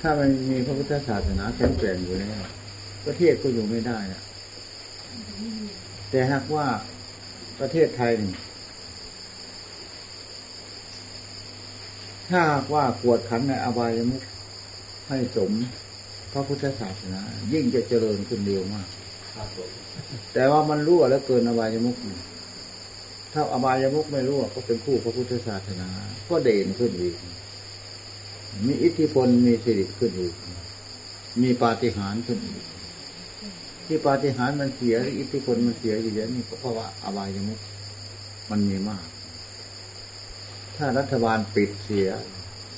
ถ้ามันมีพระพุทธศาสนาแข็งแกร่งอยู่แล้วประเทศก็อยู่ไม่ได้นะแต่หากว่าประเทศไทยนี่ถ้าหากว่ากวดขันในอบายมุขให้สมพระพุทธศาสนา ยิ่งจะเจริญขึ้นเร็วมากแต่ว่ามันรั่วแล้วเกินอบายมุขถ้าอบายมุขไม่รั่วก็เป็นคู่พระพุทธศาสนา ก็เด่นขึ้นอีก มีอิทธิพลมีสิริขึ้นอีก มีปาฏิหาริย์ขึ้นอีก ที่ปาฏิหาริย์มันเสียหรืออิทธิพลมันเสียอยู่เยอะนี่เพราะว่าอบายมุขมันมีมาก ถ้ารัฐบาลปิดเสีย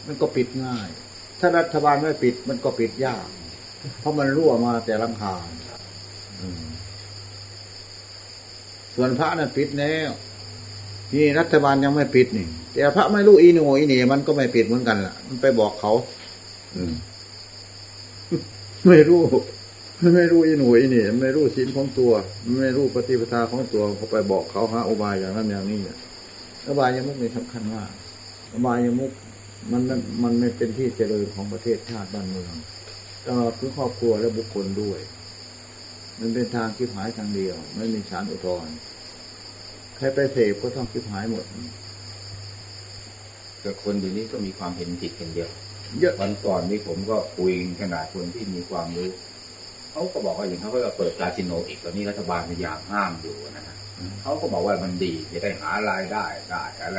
มันก็ปิดง่าย ถ้ารัฐบาลไม่ปิด มันก็ปิดยาก เพราะมันรั่วมาแต่ลังคาส่วนพระนั้นปิดแล้ว นี่รัฐบาลยังไม่ปิดนี่ แต่พระไม่รู้อีหนอีเหนี่มันก็ไม่ปิดเหมือนกันล่ะ มันไปบอกเขา อืม ไม่รู้ไม่รู้อีหนอีเหนี่ไม่รู้ศีลของตัว ไม่รู้ปฏิปทาของตัวเขาไปบอกเขาหาอุบายอย่างนั้นอย่างนี้เนี่ยอุบายยมุกนี่สำคัญมาอุบายยมุกมันมันไม่เป็นที่เจริญของประเทศชาติบ้านเมืองตลอดถึงครอบครัวและบุคคลด้วย มันเป็นทางคิดหายทางเดียว ไม่มีสารอุทธรณ์ ครไปเสพก็ต้องคิดหายหมดแต่คนเดี๋ยวนี้ก็มีความเห็นผิดกันเยอะเยอะวันก่อนนี้ผมก็คุยขนาดคนที่มีความรู้เขาก็บอกว่าอย่างเขาก็เปิดคาสิโนอีกตอนนี้รัฐบาลพยายามห้ามอยู่นะฮะเขาก็บอกว่ามันดีจะได้หารายได้ได้อะไร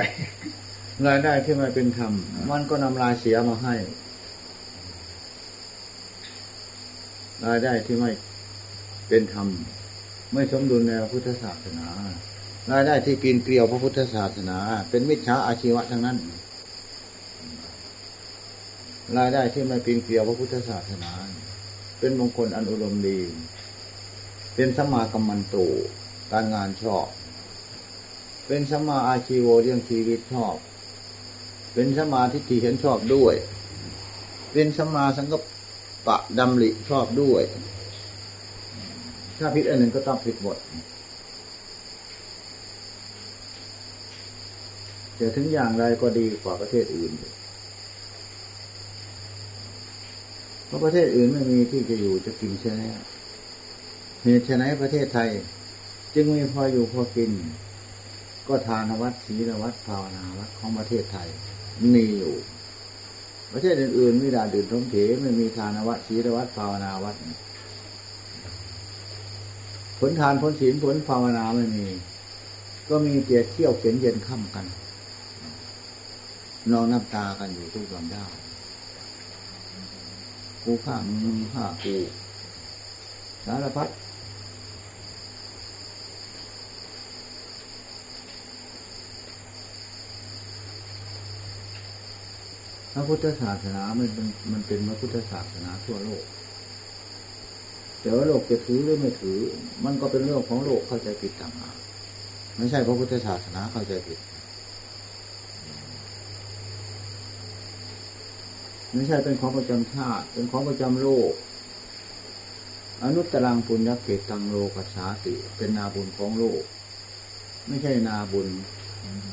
รายได้ที่ไม่เป็นธรรมมันก็นำรายเสียมาให้ รายได้ที่ไม่เป็นธรรมไม่สมดุลในพระพุทธศาสนา รายได้ที่ปีนเกลียวพระพุทธศาสนา เป็นมิจฉาอาชีวะทั้งนั้น รายได้ที่ไม่ปีนเกลียวพระพุทธศาสนา เป็นมงคลอันอุดมดี เป็นสมากัมมันโตการงานชอบ เป็นสมาอาชีโวเรื่องชีวิตชอบ เป็นสมาทิฏฐิเห็นชอบด้วย เป็นสมมาสังกปะดำริชอบด้วย ถ้าผิดอันหนึ่งก็ต้องผิดหมด แต่ถึงอย่างไรก็ดีกว่าประเทศอื่น เพราะประเทศอื่นไม่มีที่จะอยู่จะกินใช่ไหมเหตุไฉนประเทศไทย จึงมีพออยู่พอกิน ก็ทานวัดศีลวัดภาวนาวัดของประเทศไทยมีอยู่ ประเทศอื่นๆ ไม่ด่าดื่นท้มเถไม่มีทานวัดศีลวัดภาวนาวัดผลทานผลศีลผลภาวนาไม่มี ก็มีเกียรเที่ยวเข็นเย็นค่ำกัน นอนน้ำตากันอยู่ทุกวันได้กูฆ่ามึงฆ่ากูสารพัดพระพุทธศาสนามันเป็นมันเป็นพระพุทธศาสนาทั่วโลก แต่ว่าโลกจะถือหรือไม่ถือ มันก็เป็นเรื่องของโลกเข้าใจผิดต่างหากไม่ใช่พระพุทธศาสนาเข้าใจผิด ไม่ใช่เป็นของประจำชาติ เป็นของประจำโลก อนุตตรังปุญญเกตังโลกัสสาติ เป็นนาบุญของโลก ไม่ใช่นาบุญ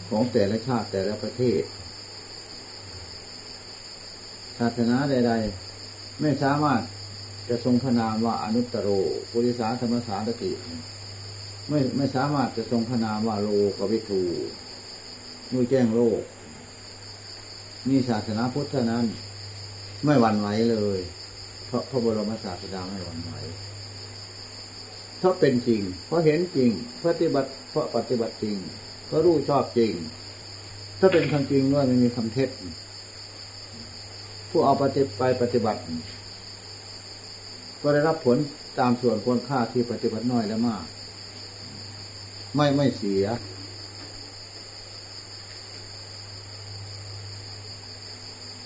ของแต่ละชาติแต่ละประเทศ ศาสนาใด ๆ ไม่สามารถจะทรงพระนามว่าอนุตตโรปุริสาธรรมสารติ ไม่ไม่สามารถจะทรงพระนามว่าโลกวิทูมุ้ยแจ้งโลกนี่ศาสนาพุทธนั้น ไม่หวั่นไหวเลย เพราะพระบรมศาสดาไม่หวั่นไหวเพราะเป็นจริง เพราะเห็นจริงเพราะปฏิบัติ เพราะปฏิบัติจริงเพราะรู้ชอบจริง ถ้าเป็นคำจริงว่าไม่มีคำเท็จผู้เอาปฏิไปปฏิบัติ ก็ได้รับผลตามส่วนควรค่าที่ปฏิบัติน้อยและมาก ไม่ไม่เสีย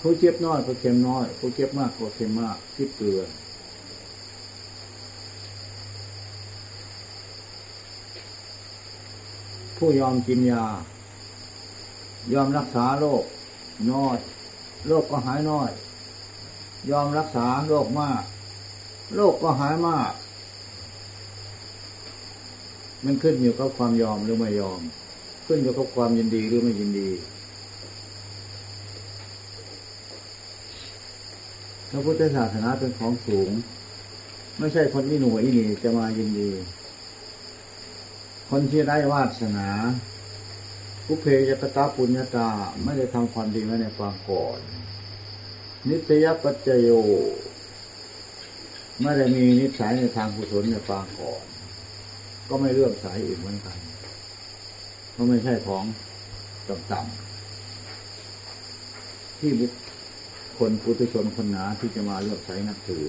ผู้เจ็บน้อยก็เค็มน้อยผู้เจ็บมากก็เค็มมากคิดเกลือผู้ยอมกินยา ยอมรักษาโรคน้อย โรคก็หายน้อย ยอมรักษาโรคมาก โรคก็หายมาก มันขึ้นอยู่กับความยอมหรือไม่ยอม ขึ้นอยู่กับความยินดีหรือไม่ยินดี ระพุทธศาสนาเป็นของสูง ไม่ใช่คนที่หน่ยนี่จะมายินดี คนที่ได้วาสนาภุเพยกตาปุญญาตาไม่ได้ทำความดีไว้ในปางก่อน นิสยปัจจโยไม่ได้มีนิสัยในทางกุศลในปางก่อน ก็ไม่เลือมสายอีกเหมือนกันเพราะไม่ใช่ของต่ำๆที่บุค คนปุถุชนคนหนาที่จะมาเลือกใช้นับถือ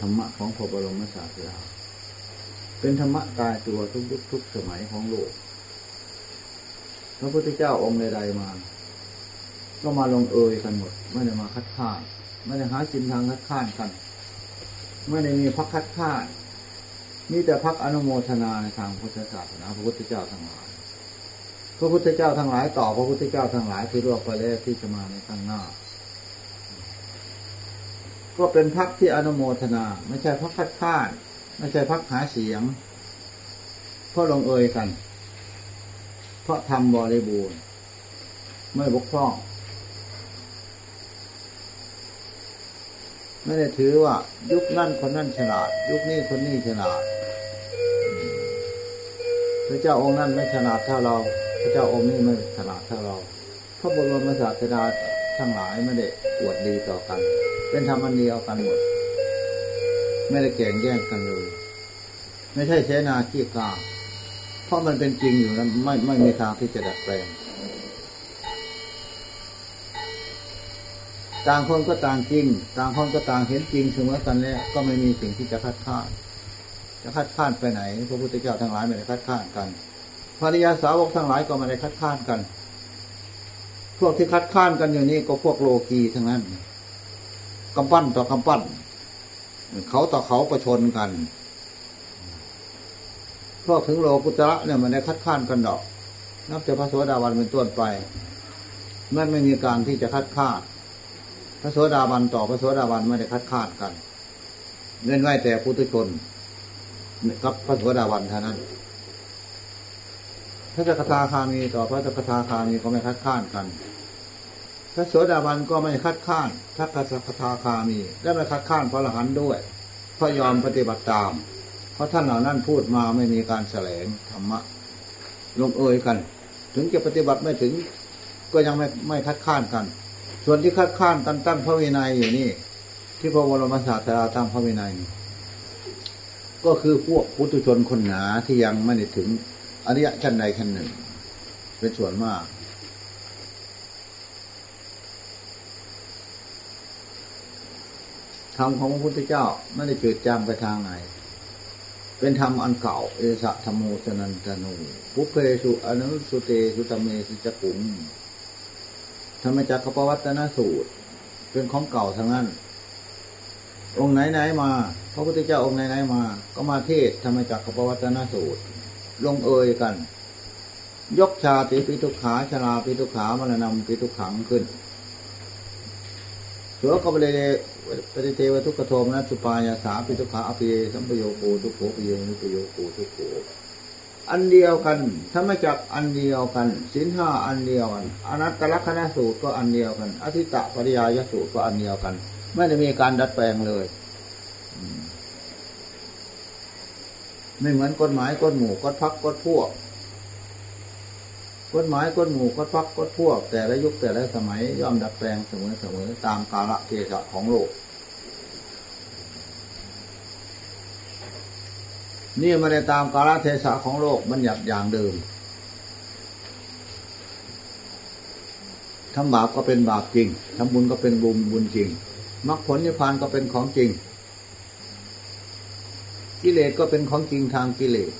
ธรรมะของพระบรมศาสดาเป็นธรรมะตายตัวทุกยุคทุกสมัยของโลกพระพุทธเจ้าองค์ใดๆมา ก็มาลงเอยกันหมด ไม่ได้มาคัดค้านไม่ได้หาสินทางคัดค้านกัน ไม่ได้มีพักคัดค้านมีแต่พักอนุโมทนาในทางพุทธศาสนาพระพุทธเจ้าทั้งหลาย พระพุทธเจ้าทั้งหลายต่อพระพุทธเจ้าทั้งหลายที่ร่วบไปแล้วที่จะมาในข้างหน้า ก็เป็นพักที่อนุโมทนา ไม่ใช่พักคัดค้านไม่ใช่พักหาเสียงเพราะลงเอยกัน เพราะทำบริบูรณ์ไม่บกพร่องไม่ได้ถือว่า ยุคนั่นคนนั่นฉลาด ยุคนี้คนนี้ฉลาดพระเจ้าองค์นั้นไม่ฉลาดเท่าเรา ระเจ้าองค์นี้ไม่ฉลาดเท่าเรา พระบรมศาสดาทั้งหลายไม่ได้อวดดีต่อกัน เป็นธรรมันเดียวกันหมด ไม่ได้แข่งแย่งกันเลย ไม่ใช่เสนาขี้กาเพราะมันเป็นจริงอยู่แล้วไม่ไม่มีทางที่จะดัดแปลงต่างคนก็ต่างจริง ต่างคนก็ต่างเห็นจริงเสมอกันแล้วก็ไม่มีสิ่งที่จะคัดค้าน จะคัดค้านไปไหน พระพุทธเจ้าทั้งหลายไม่ได้คัดค้านกัน ภริยาสาวกทั้งหลายก็ไม่ได้คัดค้านกัน พวกที่คัดค้านกันอยู่นี่ก็พวกโลกีทั้งนั้นกำปั้นต่อกำปั้น เขาต่อเขาประชนกัน พวกถึงโลกุตระเนี่ยมันได้คัดค้านกันดอก นับจากพระโสดาบันเป็นต้นไปมันไม่มีการที่จะคัดค้านพระโสดาบันต่อพระโสดาบันไม่ได้คัดค้านกันเน้นไว้แต่พุทธชนกับพระโสดาบันเท่านั้น พระสกทาคามีต่อพระสกทาคามีก็ไม่คัดค้านกัน พระโสดาบันก็ไม่คัดค้านพระสกทาคามี และไม่คัดค้านพระอรหันต์ด้วยเพราะยอมปฏิบัติตาม เพราะท่านเหล่านั้นพูดมาไม่มีการแสลงธรรมะ ลงเอยกัน ถึงจะปฏิบัติไม่ถึง ก็ยังไม่ไม่คัดค้านกัน ส่วนที่คัดค้านกันตั้งพระวินัยอยู่นี่ ที่พระบรมศาสดาตั้งพระวินัยก็คือพวกพุทุชนคนหนาที่ยังไม่ได้ถึง อริยชั้นใดชั้นหนึ่ง เป็นส่วนมาก ธรรมของพระพุทธเจ้าไม่ได้เกิดจางไปทางไหน เป็นธรรมอันเก่า เอสะธรรมโมสนันตนูปุเพสุอนุสุเตสุตเมสุจกุมธรรมจักรปวัตนสูตร เป็นของเก่าทั้งนั้น องค์ไหนไหนมา พระพุทธเจ้าองค์ไหนไหนมา ก็มาเทศธรรมจักรปวัตนสูตร ลงเอยกัน ยกชาติปิทุขาชราปิทุขามรณะปิทุขังขึ้นเสือก็ไปเลยปฏิเทวทุกขโทมนะสุปายาสาปิทุขาอภิเยสัมปโยโกทุกโขปิเยนุปโยโกทุกโขอันเดียวกันถ้าไม่จักอันเดียวกันสินห้าอันเดียวกันอนัตตลักษณสูตรก็อันเดียวกัน อธิตะปริยายสูตรก็อันเดียวกัน ไม่ได้มีการดัดแปลงเลย ไม่เหมือนกฎหมายกฎหมู่กฎพักกฎพวกกฎหมายกฎหมู่กฎพักกฎพวก แต่ละยุคแต่ละสมัยย่อมดัดแปลงเสมอเสมอตามกาลเทศะของโลก นี่มาในตามกาลเทศะของโลกมันหยับอย่างเดิมทำบาปก็เป็นบาปจริงทำบุญก็เป็นบุญบุญจริงมรรคผลนิพพานก็เป็นของจริง กิเลสก็เป็นของจริงทางกิเลส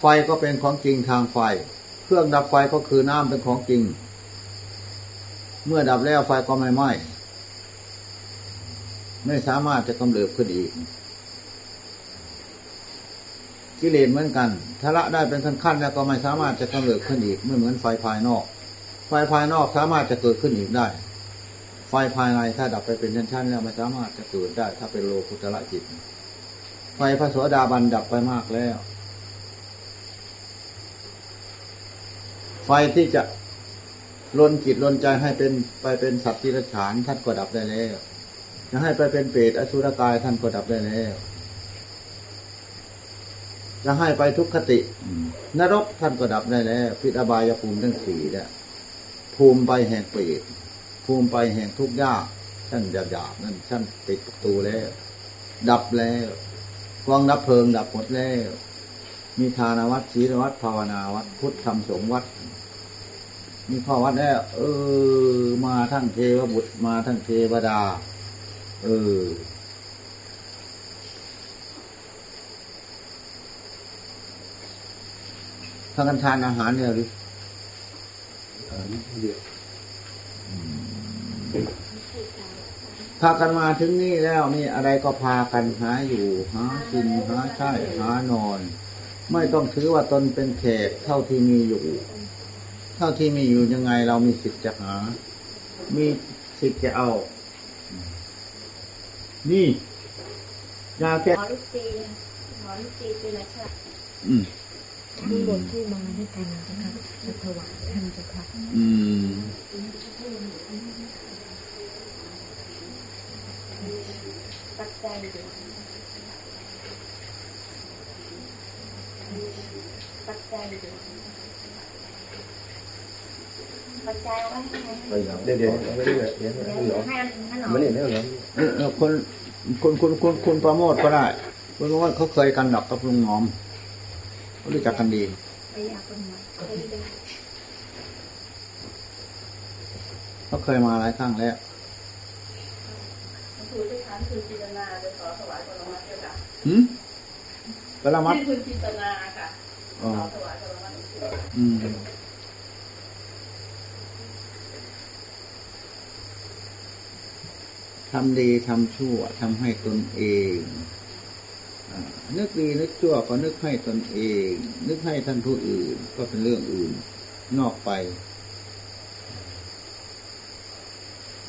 ไฟก็เป็นของจริงทางไฟ เครื่องดับไฟก็คือน้ำเป็นของจริง เมื่อดับแล้วไฟก็ไม่ไหม้ไม่สามารถจะกำเริบขึ้นอีก กิเลสเหมือนกันถ้าละได้เป็นขั้นๆแล้วก็ไม่สามารถจะกำเริบขึ้นอีกไม่เหมือนไฟภายนอก ไฟภายนอกสามารถจะเกิดขึ้นอีกได้ ไฟภายในถ้าดับไปเป็นชั้นๆแล้วไม่สามารถจะเกิดได้ ถ้าเป็นโลกุตละจิต ฟพระโสดาบันดับไปมากแล้ว ไฟที่จะลนจิตลนใจให้เป็นไปเป็นสัตว์ที่รฉานท่านก็ดับได้แล้วจะให้ไปเป็นเปรตอสุรกายท่านก็ดับได้แล้ว จะให้ไปทุกขติ นรกท่านก็ดับได้แล้ว พิษอบายภูมิทั้งสี่เนี่ยภูมิไปแห่งเปรตภูมิไปแห่งทุกข์ยากท่านหยาบๆนั่นท่านติดประตูแล้ว ดับแล้ว กองดับเพลิงดับหมดแล้ว มีทานวัดศีลวัดภาวนาวัดพุทธธรรมสงฆ์วัด มีข้อวัดแล้ว เออ มาทั้งเทวบุตรมาทั้งเทวดา เออทางกันทานอาหารเนี่ยหรือ เดียว พากันมาถึงนี่แล้วนี่อะไรก็พากันหาอยู่หากินหาใช้หานอน ไม่ต้องถือว่าตนเป็นแขกเท่าที่มีอยู่ เท่าที่มีอยู่ยังไงเรามีสิทธิ์จะหา มีสิทธิ์จะเอา นี่ยาแก้หมอลูกตีหมอลูกตีเป็นอะไรคะอืมข้างบนที่มาด้วยกันนะคะจะถวายท่านเจ้าค่ะอืม ปัจจัยเดียวปัจจัยเดียวปัจจัยเอาไว้ให้ไหนไปอย่าเดี๋ยวเดี๋ยวไม่ได้เดี๋ยวเดี๋ยวม่หรอให้ห้หนอไม่ได้แล้วเหรอคนคนคนคนคนประโมทก็ได้คุณประโมทเขาเคยกันดอกกับลุงหอมเขารู้จักกันดีไปอยากเป็นหมอเคยได้เขาเคยมาหลายครั้งแล้ว หืมปรมัดนี่คือจินตนาค่ะอ๋อขอถวายผลไม้เจ้าค่ะอืมทำดีทำชั่วทำให้ตนเองอ่านึกดีนึกชั่วก็นึกให้ตนเอง นึกให้ท่านผู้อื่น ก็เป็นเรื่องอื่น นอกไป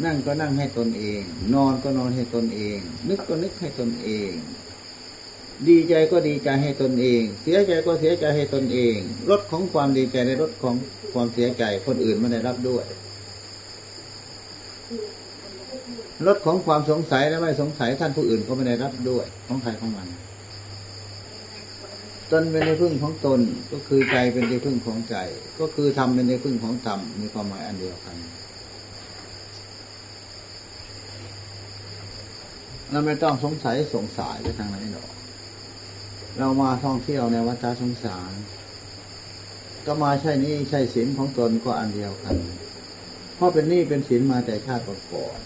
นั่งก็นั่งให้ตนเอง นอนก็นอนให้ตนเอง นึกก็นึกให้ตนเอง ดีใจก็ดีใจให้ตนเอง เสียใจก็เสียใจให้ตนเองรถของความดีใจในรถของความเสียใจคนอื่นไม่ได้รับด้วยรถของความสงสัยและไม่สงสัยท่านผู้อื่นก็ไม่ได้รับด้วยของใครของมัน ตนเป็นในพึ่งของตนก็คือใจเป็นในพึ่งของใจ ก็คือธรรมเป็นในพึ่งของธรรมมีความหมายอันเดียวกันเราไม่ต้องสงสัยสงสัยไปทางไหนหรอก เรามาท่องเที่ยวในวัฏสงสาร ก็มาใช่นี่ใช่ศีลของตนก็อันเดียวกัน เพราะเป็นนี้เป็นศีลมาแต่ชาติก่อน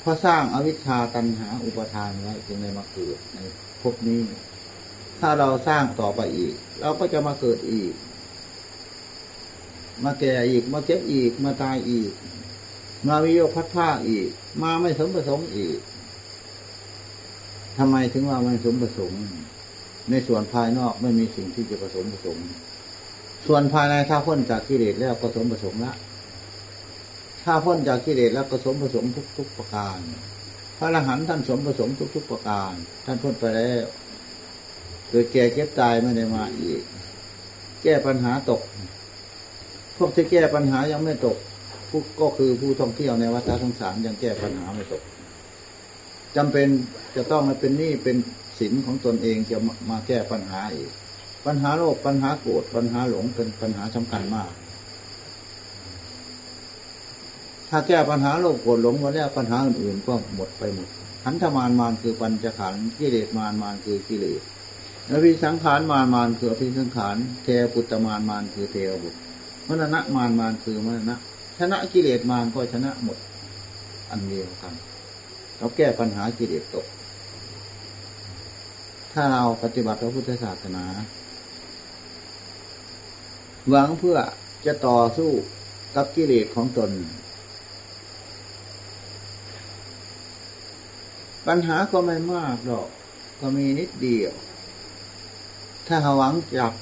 เพราะสร้างอวิชชาตันหาอุปทานไว้จึงได้มาเกิดในภพนี้ ถ้าเราสร้างต่อไปอีก เราก็จะมาเกิดอีก มาแก่อีก มาเจ็บอีก มาตายอีก มาวิโยคพัดผ้าอีก มาไม่สมประสงค์อีกทำไมถึงว่าไม่สมประสงค์ ในส่วนภายนอกไม่มีสิ่งที่จะผสมผสม ส่วนภายในถ้าพ้นจากกิเลสแล้วก็สมผสมละถ้าพ้นจากกิเลสแล้วก็สมผสมทุกๆประการ พระอรหันต์ท่านสมผสมทุกๆประการ ท่านพ้นไปแล้วเกิดแก่เก็บตายไม่ได้มาอีก แก้ปัญหาตก พวกที่แก้ปัญหายังไม่ตกผู้ก็คือผู้ท่องเที่ยวในวัฏสงสารยังแก้ปัญหาไม่ตกจำเป็นจะต้องมาเป็นหนี้เป็น สินของตนเองจะมาแก้ปัญหาอีก ปัญหาโลภปัญหาโกรธปัญหาหลงเป็นปัญหาสำคัญมาก ถ้าแก้ปัญหาโลภโกรธหลงมาแล้วปัญหาอื่นๆก็หมดไปหมดขันธมารมารคือปัญจขันธ์กิเลสมารมารคือกิเลสอภิสังขารมารมารคืออภิสังขารเทวปุตตมารมารคือเทวบุตรมรณะมารมารคือมรณะชนะกิเลสมารก็ชนะหมด อันเดียวกันเราแก้ปัญหากิเลสตก ถ้าเราปฏิบัติพระพุทธศาสนา หวังเพื่อจะต่อสู้กับกิเลสของตน ปัญหาก็ไม่มากหรอก ก็มีนิดเดียว ถ้าหวังอยาก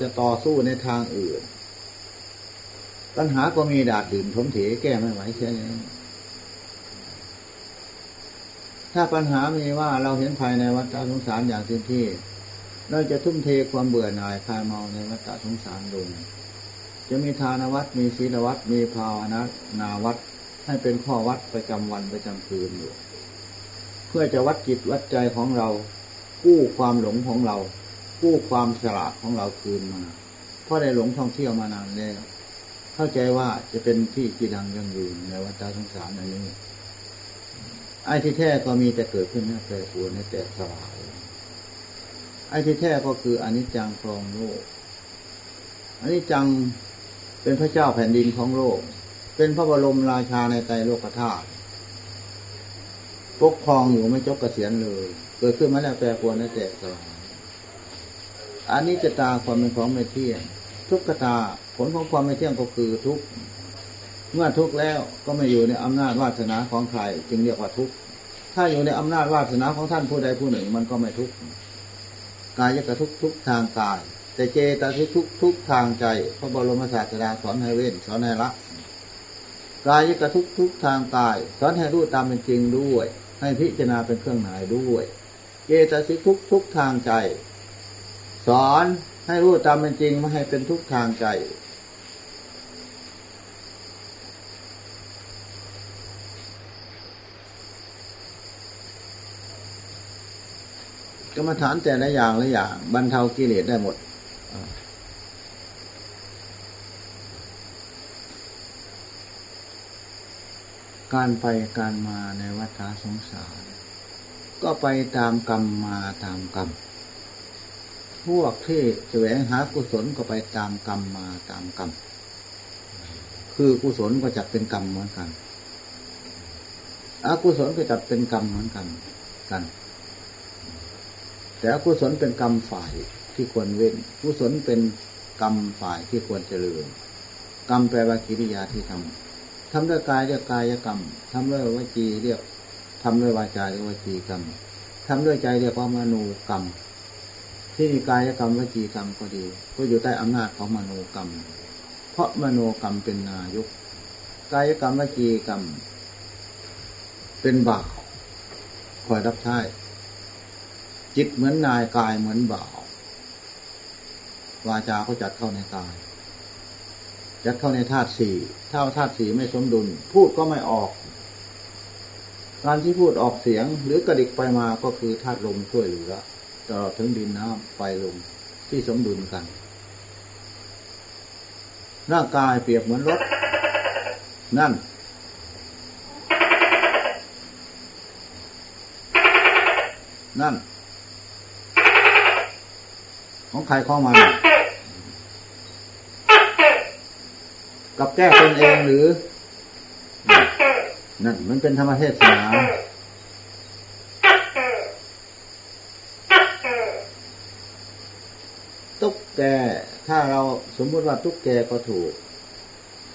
จะต่อสู้ในทางอื่น ปัญหาก็มีดาดดื่นทมเถแก้ไม่ไหวเช่นนี้ ถ้าปัญหามีว่าเราเห็นภายในวัฏสงสารอย่างเต็มที่ เราจะทุ่มเทความเบื่อหน่ายคลายเมาในวัฏสงสารลงจะมีทานวัดมีศีลวัดมีภาวนานาวัดให้เป็นข้อวัดประจำวันประจำคืนอยู่ เพื่อจะวัดจิตวัดใจของเรา กู้ความหลงของเรา กู้ความฉลาดของเราคืนมาเพราะได้หลงท่องเที่ยวมานานแล้ว เข้าใจว่าจะเป็นที่กีดังยังยืนในวัฏสงสารอันนี้ ไอ้ที่แท้ก็มีแต่เกิดขึ้นนะแต่ปวนในแต่สลายไอ้ที่แท้ก็คืออนิจจังครองโลกอนิจจังเป็นพระเจ้าแผ่นดินของโลก เป็นพระบรมราชาในใจโลกธาตุปกครองอยู่ไม่จบเกษียณเลย เกิดขึ้นมาแล้วแปรปรวนในแต่สลายอันนี้จะตาความเป็นของไม่เที่ยง ทุกขตาผลของความไม่เที่ยงก็คือทุกข์ เมื่อทุกข์แล้วก็ไม่อยู่ในอำนาจวาสนาของใคร จึงเรียกว่าทุกข์ถ้าอยู่ในอำนาจวาสนาของท่านผู้ใดผู้หนึ่ง มันก็ไม่ทุกข์กายกระทุกทุกทางกาย แต่เจตสิกทุกทุกทางใจพระบรมศาสดาสอนให้เว้นสอนให้ละกายกระทุกทุกทางกาย สอนให้รู้ตามเป็นจริงด้วย ให้พิจารณาเป็นเครื่องหมายด้วยเจตสิกทุกทุกทางใจ สอนให้รู้ตามเป็นจริงไม่ให้เป็นทุกทางใจ กรรมฐานแต่ละอย่างละอย่างบรรเทากิเลสได้หมดการไปการมาในวัฏสงสาร ก็ไปตามกรรมมาตามกรรม พวกที่แสวงหากุศลก็ไปตามกรรมมาตามกรรม คือกุศลก็จัดเป็นกรรมเหมือนกันอกุศลก็จัดเป็นกรรมเหมือนกันกัน แต่กุศลเป็นกรรมฝ่ายที่ควรเว้นกุศลเป็นกรรมฝ่ายที่ควรเจริญ กรรมแปลว่ากิริยาที่ทำทำด้วยกายเรียกกายกรรมทำด้วยวจีเรียกทำด้วยวาจาเรียกวจีกรรมทำด้วยใจเรียกว่ามโนกรรม ที่มีกายกรรมวจีกรรมก็ดี ก็อยู่ใต้อำนาจของมโนกรรม เพราะมโนกรรมเป็นนายก กายกรรมวจีกรรม เป็นบาวคอยรับใช้ จิตเหมือนนายกายเหมือนบ่าววาจาก็จัดเข้าในกาย จัดเข้าในธาตุสี่ถ้าธาตุสี่ไม่สมดุล พูดก็ไม่ออก การที่พูดออกเสียง หรือกระดิกไปมาก็คือธาตุลมช่วยเหลือตลอดถึงดินน้ำไฟลมที่สมดุลกัน ร่างกายเปรียบเหมือนรถ นั่นนั่น ของใครของมันกับแก้ตนเองหรือ นั่นมันเป็นธรรมเทศนาตุ๊กแกถ้าเราสมมุติว่าตุ๊กแกก็ถูก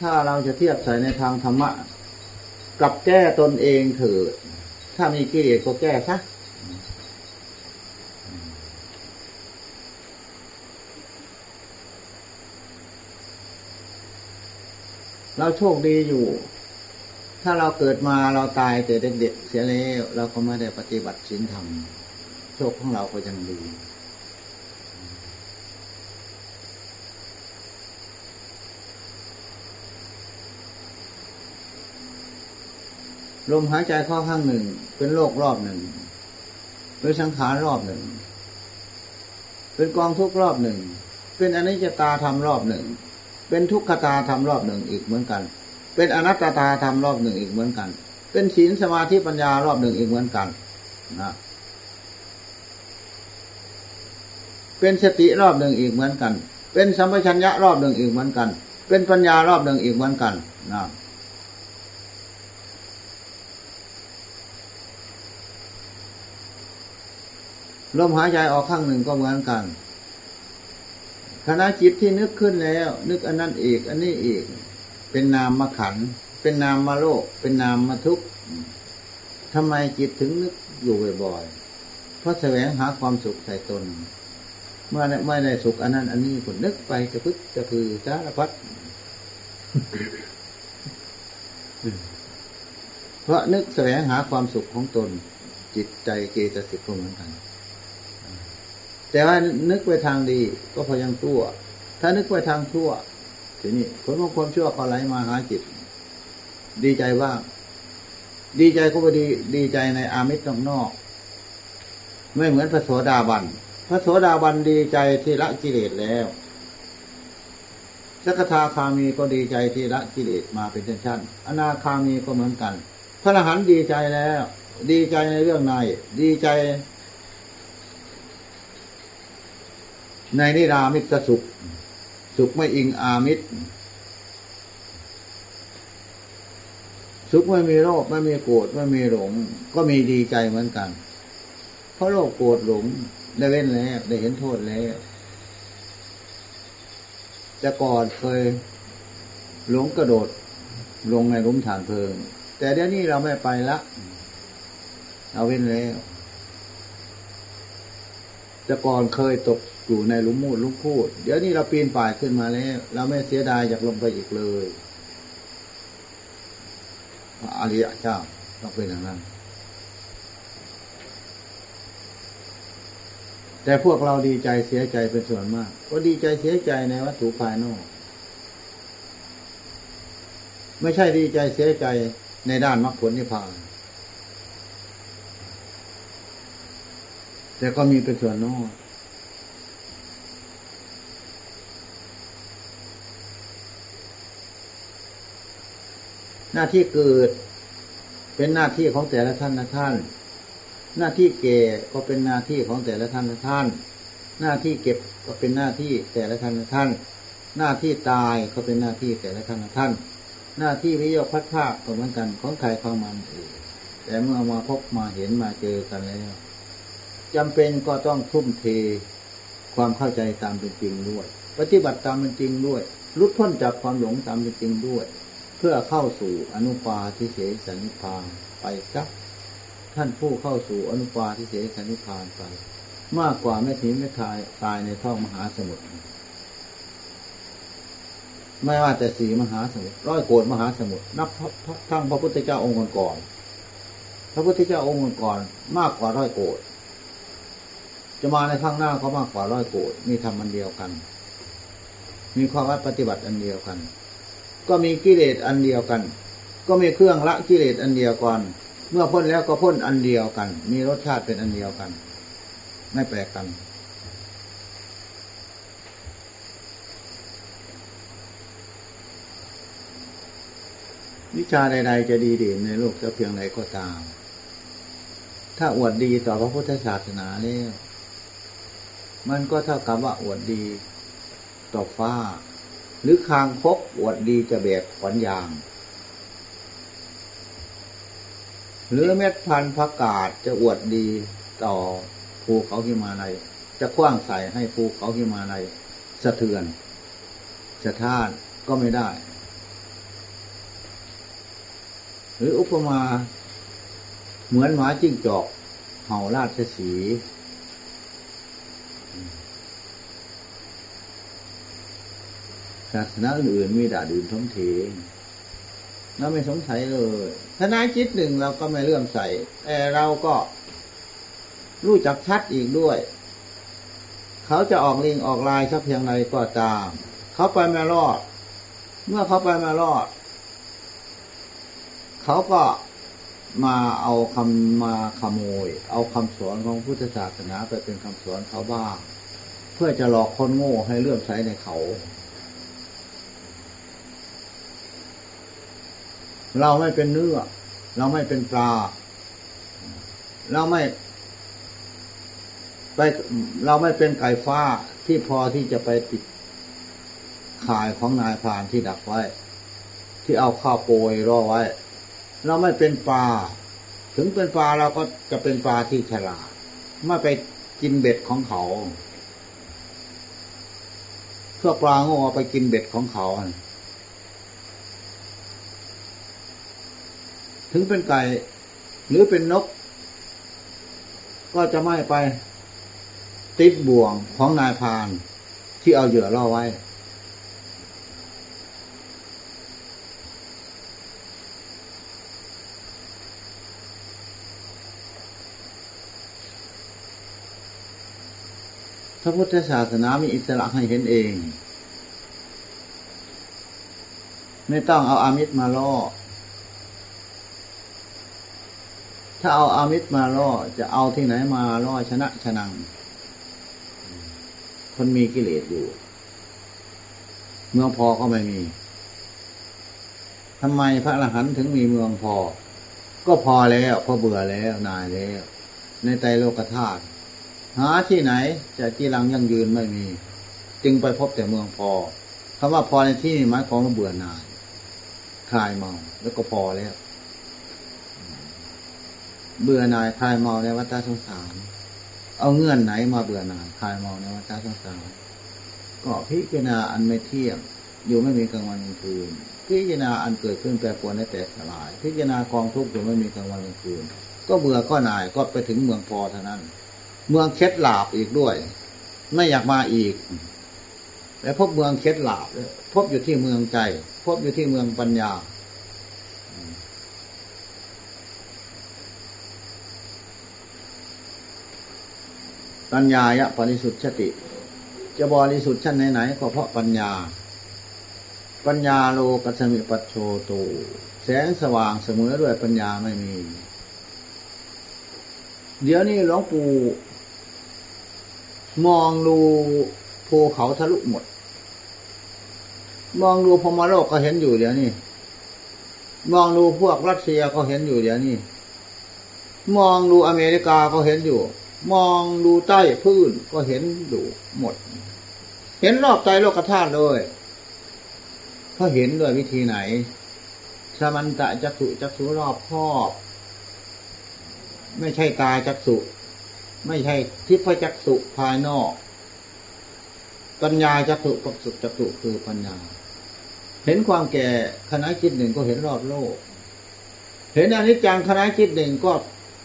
ถ้าเราจะเทียบใส่ในทางธรรมะ กับแก้ตนเองเถิดถ้ามีกิเลสก็แก้ซะ เราโชคดีอยู่ ถ้าเราเกิดมาเราตายแต่เด็กๆเสียแล้วเราก็ไม่ได้ปฏิบัติศีลธรรม โชคของเราก็ยังดี ลมหายใจเข้าข้างหนึ่ง เป็นโลกรอบหนึ่ง เป็นสังขารรอบหนึ่ง เป็นกองทุกรอบหนึ่ง เป็นอนิจจตาธรรมรอบหนึ่ง เป็นทุกขตาธรรมรอบหนึ่งอีกเหมือนกัน เป็นอนัตตาธรรมรอบหนึ่งอีกเหมือนกัน เป็นศีลสมาธิปัญญารอบหนึ่งอีกเหมือนกันนะเป็นสติรอบหนึ่งอีกเหมือนกัน เป็นสัมปชัญญะรอบหนึ่งอีกเหมือนกัน เป็นปัญญารอบหนึ่งอีกเหมือนกันนะลมหายใจออกข้างหนึ่งก็เหมือนกัน ขณะจิตที่นึกขึ้นแล้ว นึกอันนั้นอีก อันนี้อีก เป็นนามมาขัน เป็นนามมาโลก เป็นนามมาทุกข์ทำไมจิตถึงนึกอยู่บ่อยๆ เพราะแสวงหาความสุขใส่ตน เมื่อไม่ได้สุขอันนั้น อันนี้ผลนึกไปจะพึกจะคือสารพัดเพราะนึกแสวงหาความสุขของตน จิตใจเกตสิกก็เหมือนกัน แต่ว่านึกไปทางดีก็พอยังตัว ถ้านึกไปทางชั่วทีนี้ผลของความชั่วก็ไหลมาหาจิต ดีใจว่างดีใจก็ไปดีดีใจในอามิตรนอก ไม่เหมือนพระโสดาบันพระโสดาบันดีใจที่ละกิเลสแล้วสักทาคามีก็ดีใจที่ละกิเลสมาเป็นชั้นๆอนาคามีก็เหมือนกัน พระอรหันต์ดีใจแล้ว ดีใจในเรื่องใน ดีใจ ในนิรามิตสุข สุขไม่อิงอามิตร สุขไม่มีโรคไม่มีโกรธไม่มีหลง ก็มีดีใจเหมือนกัน เพราะโรคโกรธหลงได้เว้นแล้วได้เห็นโทษแล้วแต่ก่อนเคยหลงกระโดด ลงในลุมฐานเพลิง แต่เดี๋ยวนี้เราไม่ไปละเอาเว้นแล้วแต่ก่อนเคยตก อยู่ในหลุมมูดหลุมพูด เดี๋ยวนี้เราปีนป่ายขึ้นมาแล้ว เราไม่เสียดายอยากลงไปอีกเลยพระอริยเจ้าต้องเป็นอย่างนั้น แต่พวกเราดีใจเสียใจเป็นส่วนมาก ก็ดีใจเสียใจในวัตถุภายนอก ไม่ใช่ดีใจเสียใจในด้านมรรคผลนิพพานแต่ก็มีเป็นส่วนน้อย หน้าที่เกิด เป็นหน้าที่ของแต่ละท่านนะท่าน หน้าที่แก่ก็เป็นหน้าที่ของแต่ละท่านนะท่าน หน้าที่เก็บก็เป็นหน้าที่แต่ละท่านนะท่าน หน้าที่ตายก็เป็นหน้าที่แต่ละท่านนะท่าน หน้าที่วิโยคพัดภาคก็เหมือนกันของใครของมันเองแต่เมื่อมาพบมาเห็นมาเจอกันแล้วจำเป็นก็ต้องทุ่มเทความเข้าใจตามเป็นจริงด้วย ปฏิบัติตามเป็นจริงด้วยรุดพ้นจากความหลงตามเป็นจริงด้วย พื่อเข้าสู่อนุปาทิเสสนิพานไปครับ ท่านผู้เข้าสู่อนุปาทิเสสนิพานไป มากกว่าไม่ถีไม่ทายตายในท้องมหาสมุทรไม่ว่าแต่สีมหาสมุทรร้อยโกดมหาสมุทรนับทั้งพระพุทธเจ้าองค์ก่อนพระพุทธเจ้าองค์ก่อนมากกว่าร้อยโกดจะมาในข้างหน้าก็มากกว่าร้อยโกดมีทำอันเดียวกัน มีความวัดปฏิบัติอันเดียวกัน ก็มีกิเลสอันเดียวกัน ก็มีเครื่องละกิเลสอันเดียวกัน เมื่อพ้นแล้วก็พ้นอันเดียวกัน มีรสชาติเป็นอันเดียวกัน ไม่แปลกกัน วิชาใด ๆ จะดีเด่นในโลกจะเพียงใดก็ตาม ถ้าอวดดีต่อพระพุทธศาสนาแล้วมันก็เท่ากับว่าอวดดีต่อฟ้า หรือคางคกอวดดีจะแบกขวัญยาง หรือเม็ดพันธุ์ผักกาดจะอวดดีต่อภูเขาหิมาลัยจะคว้างใส่ให้ภูเขาหิมาลัยสะเทือนสะท้านก็ไม่ได้ หรืออุปมาเหมือนหมาจิ้งจอก เห่าราชสี ศาสนาอื่นมีด่าดื่นท้องเทงเราไม่สงสัยเลยทนายจิตหนึ่งเราก็ไม่เลื่อมใสแต่เราก็รู้จักชัดอีกด้วย เขาจะออกลิงออกลายสักเพียงไรก็ตาม เขาไปมารอด เมื่อเขาไปมารอด เขาก็มาเอาคำมาขโมย เอาคำสอนของพุทธศาสนาไปเป็นคำสอนเขาบ้าง เพื่อจะหลอกคนโง่ให้เลื่อมใสในเขา เราไม่เป็นเนื้อ เราไม่เป็นปลา เราไม่ไปเราไม่เป็นไก่ฟ้าที่พอที่จะไปติดข่ายของนายพรานที่ดักไว้ ที่เอาข้าวโปรยรอไว้ เราไม่เป็นปลา ถึงเป็นปลาเราก็จะเป็นปลาที่ฉลาดไม่ไปกินเบ็ดของเขาเพื่อปลาโง่ไปกินเบ็ดของเขา ถึงเป็นไก่ หรือเป็นนก ก็จะไม่ไป ติดบ่วงของนายพานที่เอาเหยื่อล่อไว้ พระพุทธศาสนามีอิสระให้เห็นเอง ไม่ต้องเอาอามิตรมาล่อ ถ้าเอาอามิตรมาล่อจะเอาที่ไหนมาล่อชนะชนัง คนมีกิเลสอยู่ เมืองพอก็ไม่มีทำไมพระอรหันต์ถึงมีเมืองพอ ก็พอแล้วพอเบื่อแล้วนายแล้ว ในใจโลกธาตุหาที่ไหนจะจีรังยั่งยืนไม่มี จึงไปพบแต่เมืองพอคำว่าพอในที่นี้หมายความว่าเบื่อหน่ายคลายเมาแล้วก็พอแล้ว เบื่อหน่ายคลายเมาในวัฏสงสาร เอาเงื่อนไหนมาเบื่อหน่ายคลายเมาในวัฏสงสารก็พิจารณาอันไม่เที่ยงอยู่ไม่มีกลางวันกลางคืน พิจารณาอันเกิดขึ้นแปรปรวนและแตกสลาย พิจารณากองทุกข์อยู่ไม่มีกลางวันกลางคืน ก็เบื่อก็หน่ายก็ไปถึงเมืองพอเท่านั้น เมืองเคล็ดหลาบอีกด้วย ไม่อยากมาอีกและพบเมืองเคล็ดหลาบพบอยู่ที่เมืองใจ พบอยู่ที่เมืองปัญญา ปัญญายะปริสุทธิ์ชติ จะบริสุทธิ์ชั้นไหนๆก็เพราะปัญญา ปัญญาโลกัสมิปัชโชโตแสงสว่างเสมอด้วยปัญญาไม่มี เดี๋ยวนี้หลวงปู่มองดูภูเขาทะลุหมด มองดูพมโลกก็เห็นอยู่เดี๋ยวนี้ มองดูพวกรัสเซียก็เห็นอยู่เดี๋ยวนี้ มองดูอเมริกาก็เห็นอยู่ มองดูใต้พื้นก็เห็นอยู่หมด เห็นรอบใจโลกธาตุเลยเพราะเห็นด้วยวิธีไหนสมันตะจักสุจักสุรอบครอบ ไม่ใช่ตายจักสุ ไม่ใช่ทิพจักสุภายนอก ปัญญาจักสุกับสุจักสุคือปัญญา เห็นความแก่คณะคิดหนึ่งก็เห็นรอบโลก เห็นอนิจจังคณะคิดหนึ่งก็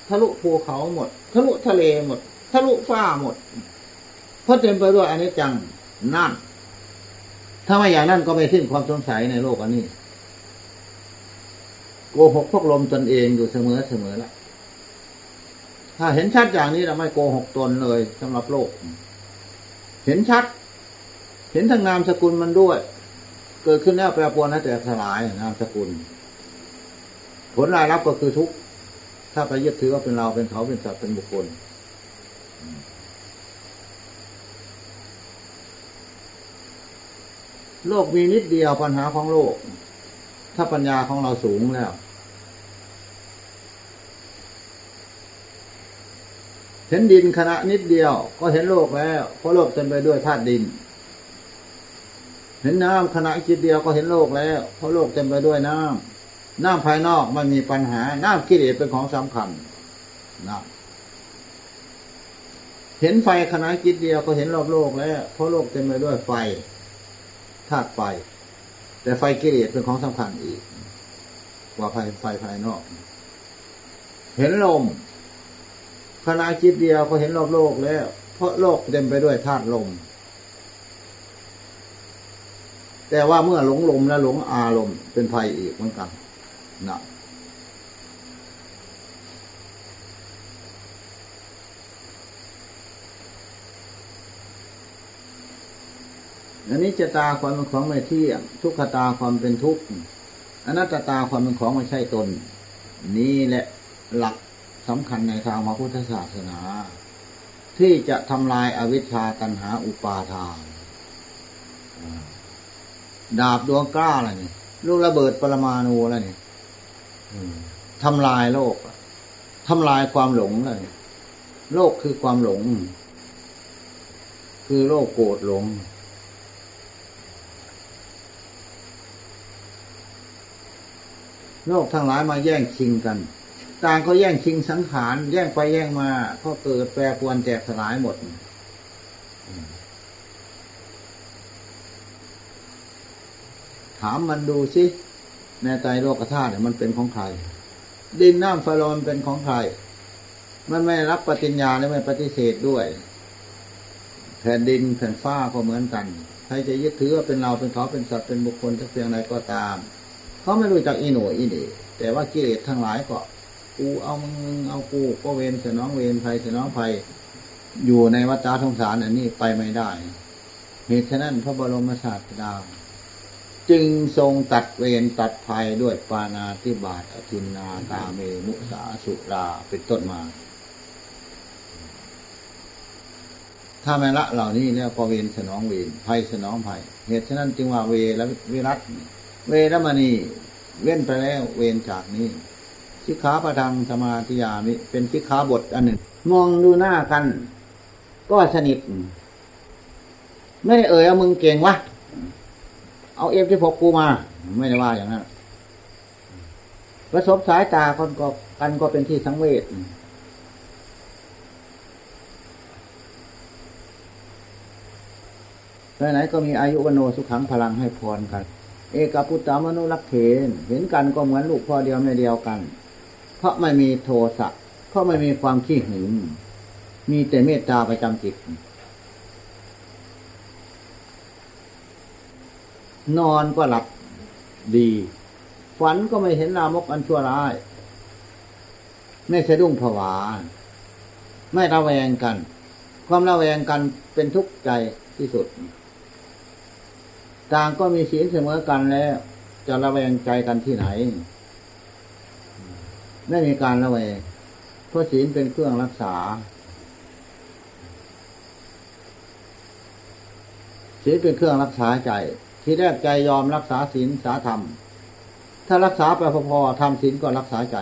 ทะลุภูเขาหมด ทะลุทะเลหมด ทะลุฟ้าหมด เพราะเต็มไปด้วยอนิจจังนั่น ถ้าไม่อย่างนั้นก็ไม่สิ้นความสงสัยในโลกอันนี้โกหกพวกลมตนเองอยู่เสมอเสมอละถ้าเห็นชัดอย่างนี้เราไม่โกหกตนเลยสำหรับโลก เห็นชัด เห็นทั้งนามสกุลมันด้วย เกิดขึ้นแล้วแปรปรวนแล้วแต่สลายนามสกุล ผลรายรับก็คือทุกข์ ถ้าไปยึดถือว่าเป็นเราเป็นเขาเป็นสัตว์เป็นบุคคลโลกมีนิดเดียวปัญหาของโลก ถ้าปัญญาของเราสูงแล้ว เห็นดินขณะนิดเดียว ก็เห็นโลกแล้ว เพราะโลกเต็มไปด้วยธาตุดิน เห็นน้ำขณะจิตเดียวก็เห็นโลกแล้ว เพราะโลกเต็มไปด้วยน้ำ น้ำภายนอกมันมีปัญหา น้ำกิเลสเป็นของสำคัญนะเห็นไฟขณะจิตเดียวก็เห็นรอบโลกแล้ว เพราะโลกเต็มไปด้วยไฟธาตุไฟ แต่ไฟกิเลสเป็นของสำคัญอีก กว่าไฟไฟภายนอก เห็นลมขณะจิตเดียวก็เห็นรอบโลกแล้ว เพราะโลกเต็มไปด้วยธาตุลม แต่ว่าเมื่อหลงลมและหลงอารมณ์เป็นภัยอีกเหมือนกัน นะอันนี้จะตาความเป็นของไม่เที่ยงทุกขตาความเป็นทุกข์อนัตตาความเป็นของไม่ใช่ตน นี่แหละหลักสำคัญในทางพระพุทธศาสนา ที่จะทำลายอาวิชชาตันหาอุปาทานดาบดวงกล้าอะไรนี่ลูกระเบิดปรมาณูอะไรนี่ ทำลายโลกทำลายความหลงเลยโลกคือความหลง คือโลกโกรธหลง โลกทั้งหลายมาแย่งชิงกันต่างก็แย่งชิงสังขาร แย่งไปแย่งมาก็เกิดแปรปรวนแตกสลายหมดถามมันดูสิ ในใจโลกธาตุเนี่ยมันเป็นของใคร ดินน้ำไฟลมเป็นของใคร มันไม่รับปฏิญญาและไม่ปฏิเสธด้วย แผ่นดินแผ่นฟ้าก็เหมือนกัน ใครจะยึดถือว่าเป็นเราเป็นเขาเป็นสัตว์เป็นบุคคลสักเพียงใดก็ตาม เขาไม่รู้จักอีหนอีนี่แต่ว่ากิเลสทั้งหลายก็กูเอามึงเอากูก็เวรเสน้องเวรภัยเสน้องภัยอยู่ในวัฏฏะสงสารอันนี้ไปไม่ได้เหตุฉะนั้นพระบรมศาสดา จึงทรงตัดเวรตัดภัยด้วยปานาธิบาตอทินนาตาเมมุสาสุราเป็นต้นมา ถ้าไม่ละเหล่านี้แล้วก็เวรสนองเวรภัยสนองภัย เหตุฉะนั้นจึงว่าเวรวิรัตเวรมณีเว้นไปแล้วเวรจากนี้สิกขาประทังสมาธิยามิเป็นสิกขาบทอันหนึ่ง มองดูหน้ากัน ก็สนิท ไม่ได้เอ่ยเอามึงเก่งวะ เอาเอฟที่พกกูมา ไม่ได้ว่าอย่างนั้นประสบสายตาคนก็กันก็เป็นที่สังเวชไหนๆก็มีอายุวโนสุขังพลังให้พรกัน เอกพุตตามนุรักเถนเห็นกันก็เหมือนลูกพ่อเดียวแม่เดียวกัน เพราะไม่มีโทสะเพราะไม่มีความขี้หึง มีแต่เมตตาประจำจิต นอนก็หลับดี ฝันก็ไม่เห็นลามกอันชั่วร้าย ไม่สะดุ้งผวา ไม่ระแวงกัน ความระแวงกันเป็นทุกข์ใจที่สุด ต่างก็มีศีลเสมอกันแล้ว จะระแวงใจกันที่ไหน ไม่มีการระแวงเพราะศีลเป็นเครื่องรักษาศีลเป็นเครื่องรักษาใจ ที่แรกใจยอมรักษาศีลสาธรรม ถ้ารักษาไปพอๆทำศีลก็รักษาใจ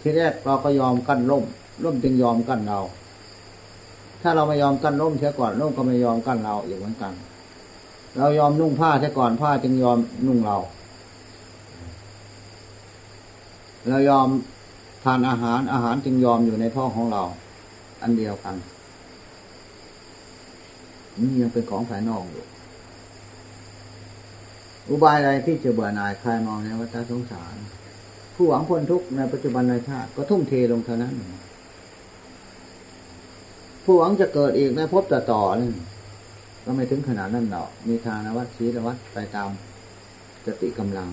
ที่แรกเราก็ยอมกั้นร่ม ร่มจึงยอมกั้นเรา ถ้าเราไม่ยอมกั้นร่มเสียก่อนร่มก็ไม่ยอมกั้นเราอีกเหมือนกัน เรายอมนุ่งผ้าเสียก่อนผ้าจึงยอมนุ่งเรา เรายอมทานอาหารอาหารจึงยอมอยู่ในท้องของเรา อันเดียวกัน นี่ยังเป็นของภายนอกอยู่อุบายอะไรที่จะเบื่อหน่ายคลายมองในวัฏสงสาร ผู้หวังพ้นทุกข์ในปัจจุบันในชาติ ก็ทุ่มเทลงเท่านั้น ผู้หวังจะเกิดอีกในภพต่อต่อนี่ก็ไม่ถึงขนาดนั้นหรอก มีทางนวัดชีนวัดไปตามสติกำลัง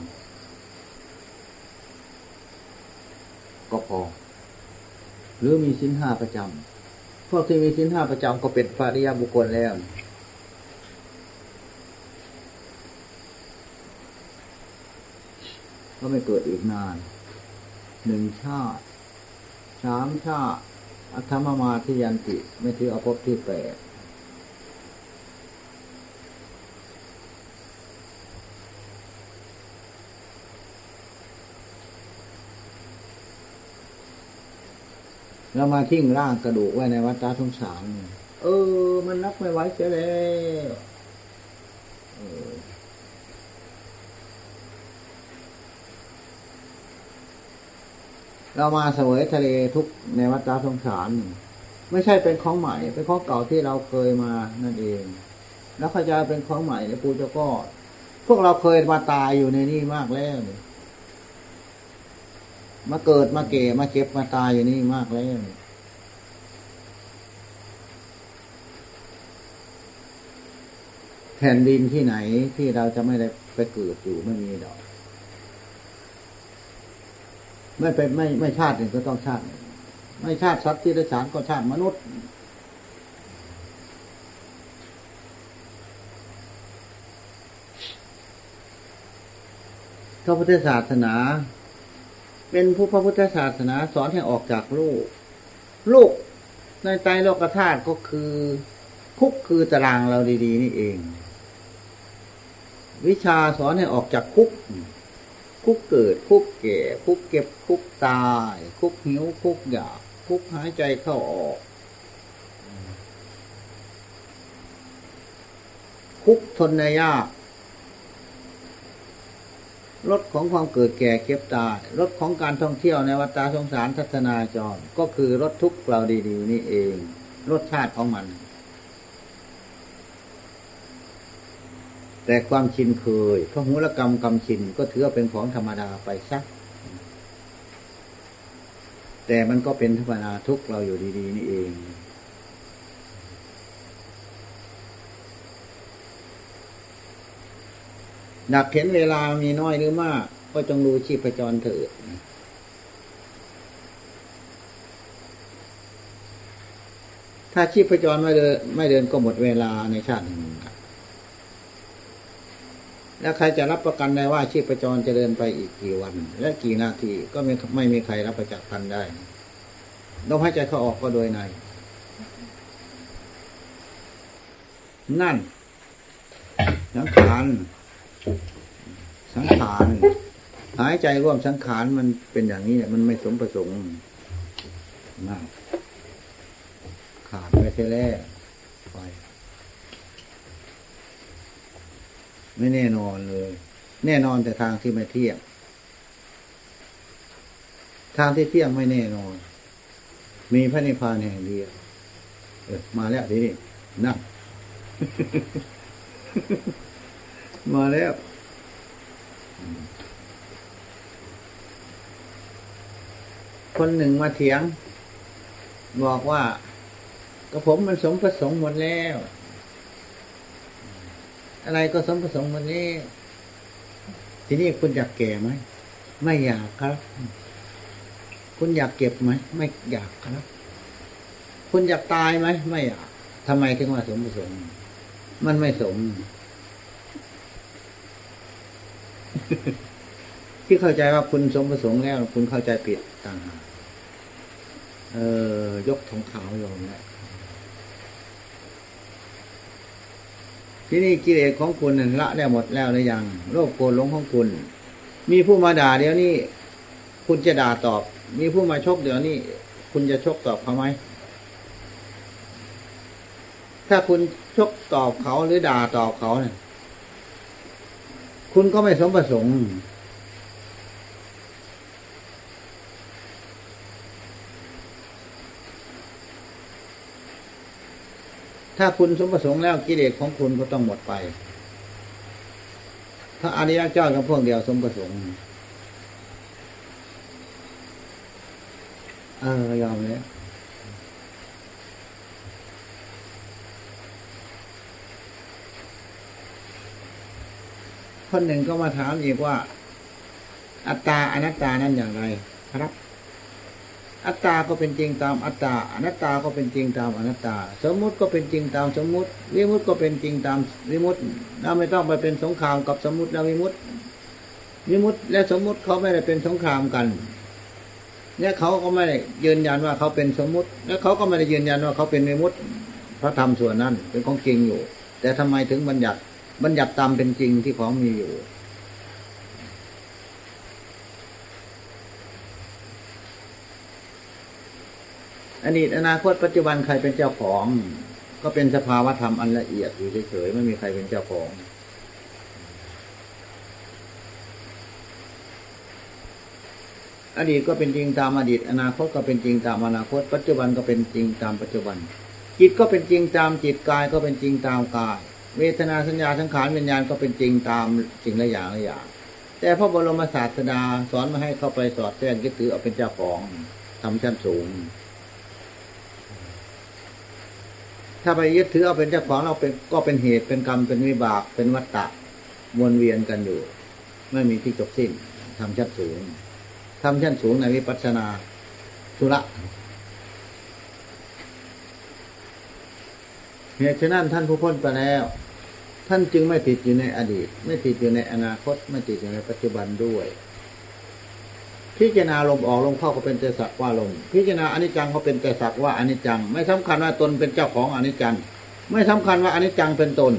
ก็พอ หรือมีสินห้าประจำ พวกที่มีสินห้าประจำก็เป็นภาริยบุคคลแล้ว ก็ไม่เกิดอีกนาน หนึ่งชาติ สามชาติ อัธรรมมาที่ยันติ ไม่ถือเอาพบที่แปด เรามาทิ้งร่างกระดูกไว้ในวัฏสงสารเออ มันนับไม่ไหวเสียแล้วเออเรามาเสวยทะเลทุกในวัฏสงสาร ไม่ใช่เป็นของใหม่ เป็นของเก่าที่เราเคยมานั่นเอง แล้วขจายเป็นของใหม่ในปูเจ้าก็ พวกเราเคยมาตายอยู่ในนี่มากแล้วนี่ มาเกิดมาเก่มาเจ็บมาตายอยู่นี่มากแล้วแผ่นดินที่ไหนที่เราจะไม่ได้ไปเกิดอยู่ไม่มีดอก ไม่เป็นไม่ไม่ชาติหนึ่งก็ต้องชาติ ไม่ชาติสัตว์ที่ได้สารก็ชาติมนุษย์พระพุทธศาสนา เป็นผู้พระพุทธศาสนาสอนให้ออกจากโลก โลกในใจโลกธาตุก็คือ คุกคือตารางเราดี ๆ นี่เอง วิชาสอนให้ออกจากคุก คุกเกิด คุกแก่ คุกเก็บ คุกตาย คุกหิว คุกอยาก คุกหายใจเข้าออก คุกทนในยาก รถของความเกิดแก่เก็บตายรถของการท่องเที่ยวในวัฏสงสารทัศนาจร ก็คือรถทุกข์เราดีๆนี่เอง รสชาติของมัน แต่ความชินเคยพระหุรกรรมกรรมชินก็ถือว่าเป็นของธรรมดาไปสัก แต่มันก็เป็นธรรมดาทุกเราอยู่ดี ๆ นี่เอง ดักเห็นเวลามีน้อยหรือมาก ก็จงดูชีพจรเถิดถ้าชีพจรไม่เดิน ไม่เดินก็หมดเวลาในชาติหนึ่งแล้วใครจะรับประกันได้ว่าชีพจรจะเดินไปอีกกี่วัน และกี่นาทีก็ไม่ไม่มีใครรับประกันได้ลมหายใจเข้าออกก็โดยใน นั่นสังขาร สังขารหายใจร่วมสังขารมันเป็นอย่างนี้เนี่ยมันไม่สมประสงค์นั่นขาดไปเสียแล้วไปไม่แน่นอนเลย แน่นอนแต่ทางที่ไม่เที่ยงทางที่เที่ยงไม่แน่นอน มีพระนิพพานแห่งเดียวเออมาแล้วทีนี้นั่ง มาแล้ว คนหนึ่งมาเถียง บอกว่าก็ผมมันสมประสงค์หมดแล้ว อะไรก็สมประสงค์หมดแล้ทีนี้คุณอยากแก่ไหม ไม่อยากครับ คุณอยากเก็บไหม ไม่อยากครับ คุณอยากตายไหม ไม่อยากทำไมถึงว่าสมประสงค์ มันไม่สม ที่เข้าใจว่าคุณสมประสงค์แล้ว คุณเข้าใจผิดต่างหากเออยกธงขาวโยมแล้ที่นี่กิเลสของคุณนั่นละได้หมดแล้วหรือยัง โลภโกรธหลงของคุณ มีผู้มาด่าเดี๋ยวนี้ คุณจะด่าตอบ มีผู้มาชกเดี๋ยวนี้ คุณจะชกตอบเขาไหมถ้าคุณชกตอบเขาหรือด่าตอบเขาเนี่ย คุณก็ไม่สมประสงค์ถ้าคุณสมประสงค์แล้วกิเลสของคุณก็ต้องหมดไป ถ้าอริยเจ้ากับพวกเดียวสมประสงค์เออยอมแล้ว คนหนึ่งก็มาถามอีกว่า อัตตาอนัตตานั่นอย่างไรครับ อัตตาก็เป็นจริงตามอัตตาอนัตตาก็เป็นจริงตามอนัตตา สมมุติก็เป็นจริงตามสมมุติวิมุติก็เป็นจริงตามวิมุติเราไม่ต้องไปเป็นสงครามกับสมมุติและวิมุติวิมุติและสมมุติเขาไม่ได้เป็นสงครามกันและเขาก็ไม่ได้ยืนยันว่าเขาเป็นสมมุติ และเขาก็ไม่ได้ยืนยันว่าเขาเป็นวิมุติพระธรรมส่วนนั้นเป็นของจริงอยู่ แต่ทำไมถึงบัญญัติ บัญญัติตามเป็นจริงที่ของมีอยู่ อดีตอนาคตปัจจุบันใครเป็นเจ้าของ ก็เป็นสภาวธรรมอันละเอียดอยู่เฉยๆไม่มีใครเป็นเจ้าของอดีตก็เป็นจริงตามอดีต อนาคตก็เป็นจริงตามอนาคต ปัจจุบันก็เป็นจริงตามปัจจุบัน จิตก็เป็นจริงตามจิตกายก็เป็นจริงตามกาย เวทนาสัญญาสังขารวิญญาณก็เป็นจริงตามสิ่งละอย่างละอย่าง แต่พระบรมศาสดาสอนมาให้เข้าไปสอดแทรกยึดถือเอาเป็นเจ้าของทำชั้นสูง ถ้าไปยึดถือเอาเป็นเจ้าของเราเป็นก็เป็นเหตุเป็นกรรมเป็นวิบากเป็นวัฏฏะวนเวียนกันอยู่ ไม่มีที่จบสิ้นทำชั้นสูงทำชั้นสูงในวิปัสสนาธุระ เหตุฉะนั้นท่านผู้พ้นไปแล้ว ท่านจึงไม่ติดอยู่ในอดีต ไม่ติดอยู่ในอนาคต ไม่ติดอยู่ในปัจจุบันด้วยพิจารณาลมออกลมเข้าก็เป็นแต่สักว่าลม พิจารณาอนิจจังก็เป็นแต่สักว่าอนิจจัง ไม่สำคัญว่าตนเป็นเจ้าของอนิจจัง ไม่สำคัญว่าอนิจจังเป็นตน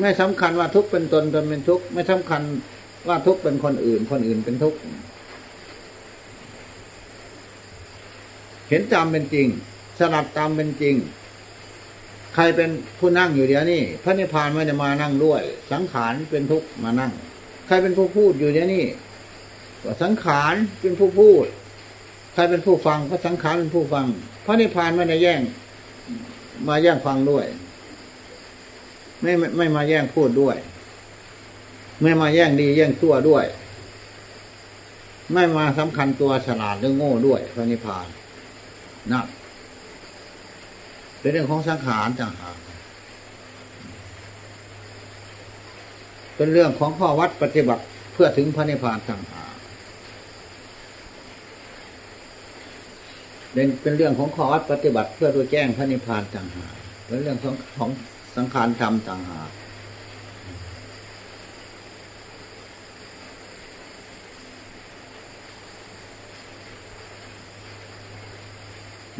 ไม่สำคัญว่าทุกเป็นตนตนเป็นทุกไม่สำคัญว่าทุกเป็นคนอื่น คนอื่นเป็นทุกเห็นตามเป็นจริง สลัดตามเป็นจริง ใครเป็นผู้นั่งอยู่เดี๋ยวนี้พระนิพพานไม่ได้มานั่งด้วย สังขารเป็นทุกมานั่ง ใครเป็นผู้พูดอยู่เดี๋ยวนี้ว่าสังขารเป็นผู้พูด ใครเป็นผู้ฟังก็สังขารเป็นผู้ฟัง พระนิพพานไม่ได้แย่ง มาแย่งฟังด้วย ไม่ไม่มาแย่งพูดด้วย ไม่มาแย่งดีแย่งชั่วด้วย ไม่มาสำคัญตัวฉลาดหรือโง่ด้วย พระนิพพานนะ เป็นเรื่องของสังขารต่างหากเป็นเรื่องของข้อวัดปฏิบัติเพื่อถึงพระนิพพานต่างหากเป็นเป็นเรื่องของข้อวัดปฏิบัติเพื่อตัวแจ้งพระนิพพานต่างหากเป็นเรื่องของของสังขารธรรมต่างหาก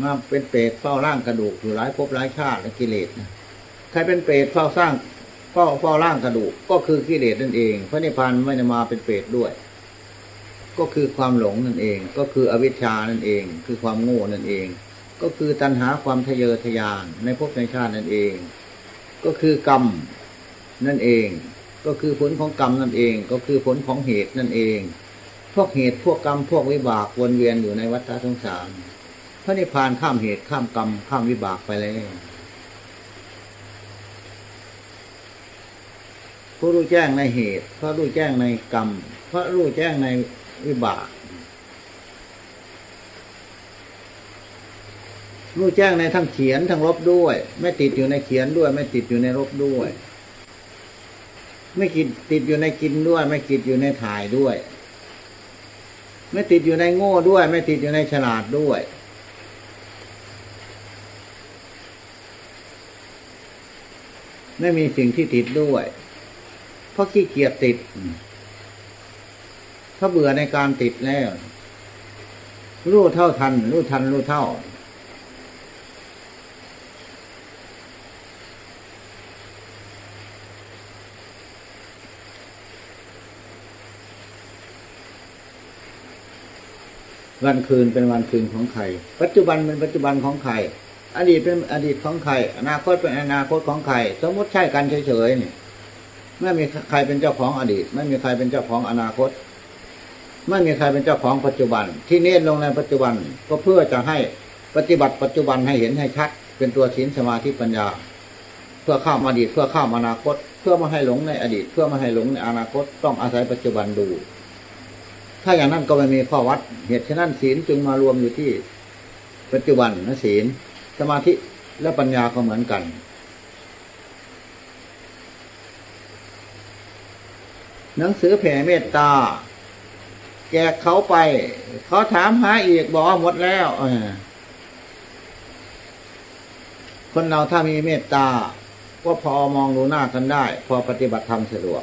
มาเป็นเปรตเฝ้าร่างกระดูกอยู่หลายภพหลายชาติและกิเลสนะใครเป็นเปรตเฝ้าสร้างเฝ้าเฝ้าร่างกระดูกก็คือกิเลสนั่นเอง พระนิพพานไม่ได้มาเป็นเปรตด้วย ก็คือความหลงนั่นเอง ก็คืออวิชชานั่นเอง คือความโง่นั่นเอง ก็คือตัณหาความทะเยอทะยานในภพในชาตินั่นเอง ก็คือกรรมนั่นเอง ก็คือผลของกรรมนั่นเอง ก็คือผลของเหตุนั่นเอง พวกเหตุพวกกรรมพวกวิบากวนเวียนอยู่ในวัฏสงสาร พระนิพพานข้ามเหตุข้ามกรรม ข้ามวิบากไปแล้วผู้รู้แจ้งในเหตุพระรู้แจ้งในกรรมพระรู้แจ้งในวิบากรู้แจ้งในทั้งเขียนทั้งลบด้วย ไม่ติดอยู่ในเขียนด้วย ไม่ติดอยู่ในลบด้วย ไม่กินติดอยู่ในกินด้วย ไม่ติดอยู่ในถ่ายด้วย ไม่ติดอยู่ในโง่ด้วย ไม่ติดอยู่ในฉลาดด้วย ไม่มีสิ่งที่ติดด้วย เพราะขี้เกียจติดเพราะเบื่อในการติดแล้ว รู้เท่าทัน รู้ทันรู้เท่า วันคืนเป็นวันคืนของใคร ปัจจุบันเป็นปัจจุบันของใคร อดีตเป็นอดีตของใคร อนาคตเป็นอนาคตของใคร สมมติใช่กันเฉยๆนี่ไม่มีใครเป็นเจ้าของอดีต ไม่มีใครเป็นเจ้าของอนาคต ไม่มีใครเป็นเจ้าของปัจจุบัน ที่เน้นลงในปัจจุบันก็เพื่อจะให้ปฏิบัติปัจจุบันให้เห็นให้ชัด เป็นตัวศีลสมาธิปัญญา เพื่อข้ามอดีตเพื่อข้ามอนาคต เพื่อไม่ให้หลงในอดีต เพื่อไม่ให้หลงในอนาคต ต้องอาศัยปัจจุบันดู ถ้าอย่างนั้นก็ไม่มีข้อวัด เหตุฉะนั้นศีลจึงมารวมอยู่ที่ปัจจุบันนะศีล สมาธิและปัญญาก็เหมือนกัน หนังสือแผ่เมตตา แจกเขาไป เขาถามหาอีกบอกว่าหมดแล้วคนเราถ้ามีเมตตาก็พอมองดูหน้ากันได้ พอปฏิบัติธรรมสะดวก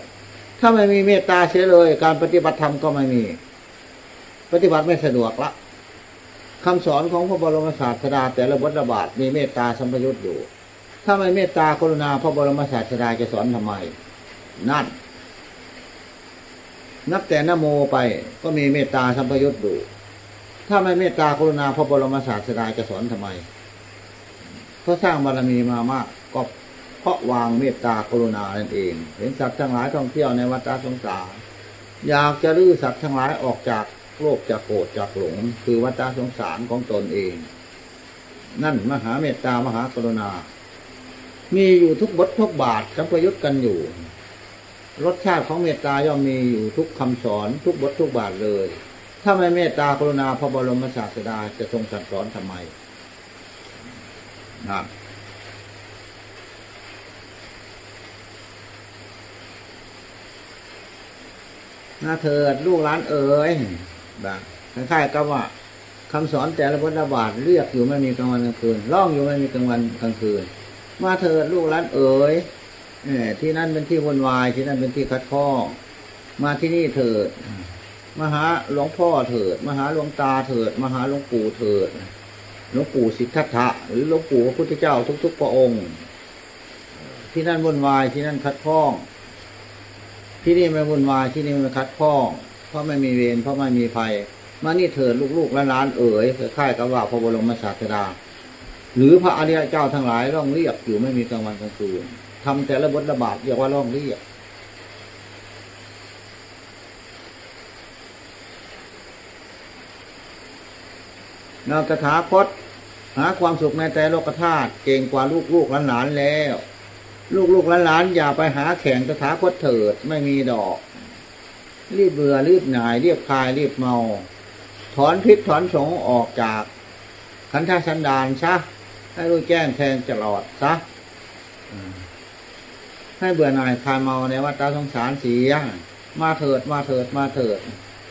ถ้าไม่มีเมตตาเสียเลย การปฏิบัติธรรมก็ไม่มี ปฏิบัติไม่สะดวกละ คำสอนของพระบรมศาสดาแต่ละบทระบาทมีเมตตาสัมพยุตอยู่ ถ้าไม่เมตตากรุณาพระบรมศาสดาจะสอนทำไม นั่น นับแต่นโมไปก็มีเมตตาสัมพยุตอยู่ ถ้าไม่เมตตากรุณาพระบรมศาสดาจะสอนทำไมเพราะสร้างบารมีมามากก็เพราะวางเมตตากรุณานั่นเอง เห็นสัตว์ทั้งหลายท่องเที่ยวในวัฏสงสารอยากจะลื้อสัตว์ทั้งหลายออกจาก โลภจากโกรธจากหลง คือวัฏสงสารของตนเอง นั่นมหาเมตตามหากรุณา มีอยู่ทุกบททุกบาทสัมพยุตกันอยู่ รสชาติของเมตตาย่อมมีอยู่ทุกคำสอนทุกบททุกบาทเลย ถ้าไม่เมตตากรุณาพระบรมศาสดาจะทรงสั่งสอนทำไมนะนาเถิดลูกหลานเอ๋ย แบบคล้ายๆกับว่าคำสอนแต่ละพุทธบาทเรียกอยู่ไม่มีกลางวันกลางคืนร้องอยู่ไม่มีกลางวันกลางคืน มาเถิดลูกหลานเอ๋ยที่นั่นเป็นที่วุ่นวายที่นั่นเป็นที่คัดข้องมาที่นี่เถิดมาหาหลวงพ่อเถิดมาหาหลวงตาเถิดมาหาหลวงปู่เถิดหลวงปู่สิทธัตถะหรือหลวงปู่พระพุทธเจ้าทุก ๆ พระองค์ ที่นั่นวุ่นวายที่นั่นคัดข้อง ที่นี่ไม่วุ่นวายที่นี่ไม่คัดข้อง เพราะไม่มีเวรเพราะไม่มีภัยมานี่เถิดลูกๆและหลานเอ๋ยคล้ายกับว่าพระบรมศาสดา หรือพระอริยเจ้าทั้งหลายร้องเรียกอยู่ไม่มีกลางวันกลางคืนทำแต่ละบทระบาดเรียกว่าร้องเรียกเราตถาคตหาความสุขในแต่โลกธาตุเก่งกว่าลูกๆหลานแล้ว ลูกๆหลานอย่าไปหาแข่งตถาคตเถิดไม่มีดอก รีบเบื่อรีบหน่ายรีบคลายรีบเมา ถอนพิษถอนสงออกจากขันธสันดานซะให้รู้แจ้งแทงตลอดซะให้เบื่อหน่ายคลายเมาในวัฏสงสารเสียมาเถิดมาเถิดมาเถิด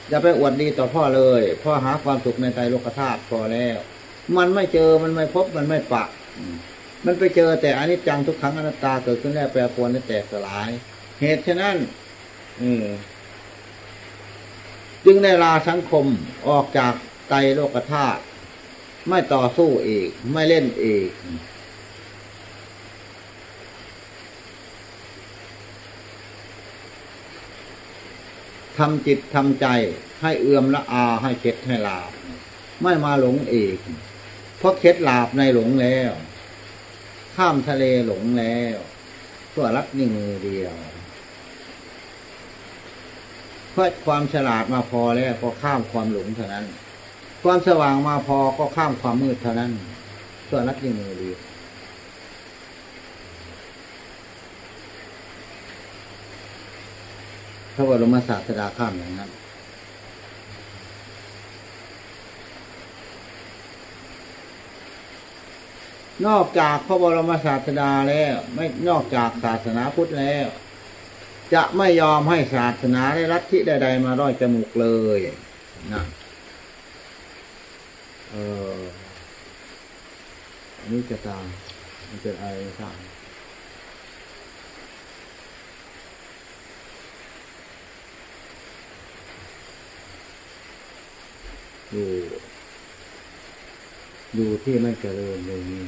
อย่าไปอวดดีต่อพ่อเลย พ่อหาความสุขในใจโลกธาตุพอแล้ว มันไม่เจอมันไม่พบมันไม่ปะมมันไปเจอแต่อนิจจังทุกครั้งอนัตตาเกิดขึ้นแล้วแปรปรวนและแตกสลาย เหตุฉะนั้น อืม จึงได้ลาสังคมออกจากไตโลกธาตุไม่ต่อสู้เอกไม่เล่นเอกทำจิตทำใจให้เอื่อมละอาให้เข็ดให้ลาบ ไม่มาหลงเอกเพราะเข็ดลาบในหลงแล้ว ข้ามทะเลหลงแล้วตัวรักนิ่งมือเดียว ราะความฉลาดมาพอแล้วก็ข้ามความหลงเท่านั้น ความสว่างมาพอก็ข้ามความมืดเท่านั้นตัวรักนิ่งมือดีพระบรมศาสดาข้ามอย่างนั้นนอกจากพระบรมศาสดาแล้ว ไม่นอกจากศาสนาพุทธแล้ว จะไม่ยอมให้ศาสนาได้รัฐิใด ๆ มาร้อยจมูกเลยนะเอออันนี้จะตามมันเป็นอะไรไม่ทราบอยู่ อยู่ที่ไม่เจริญเลยนี่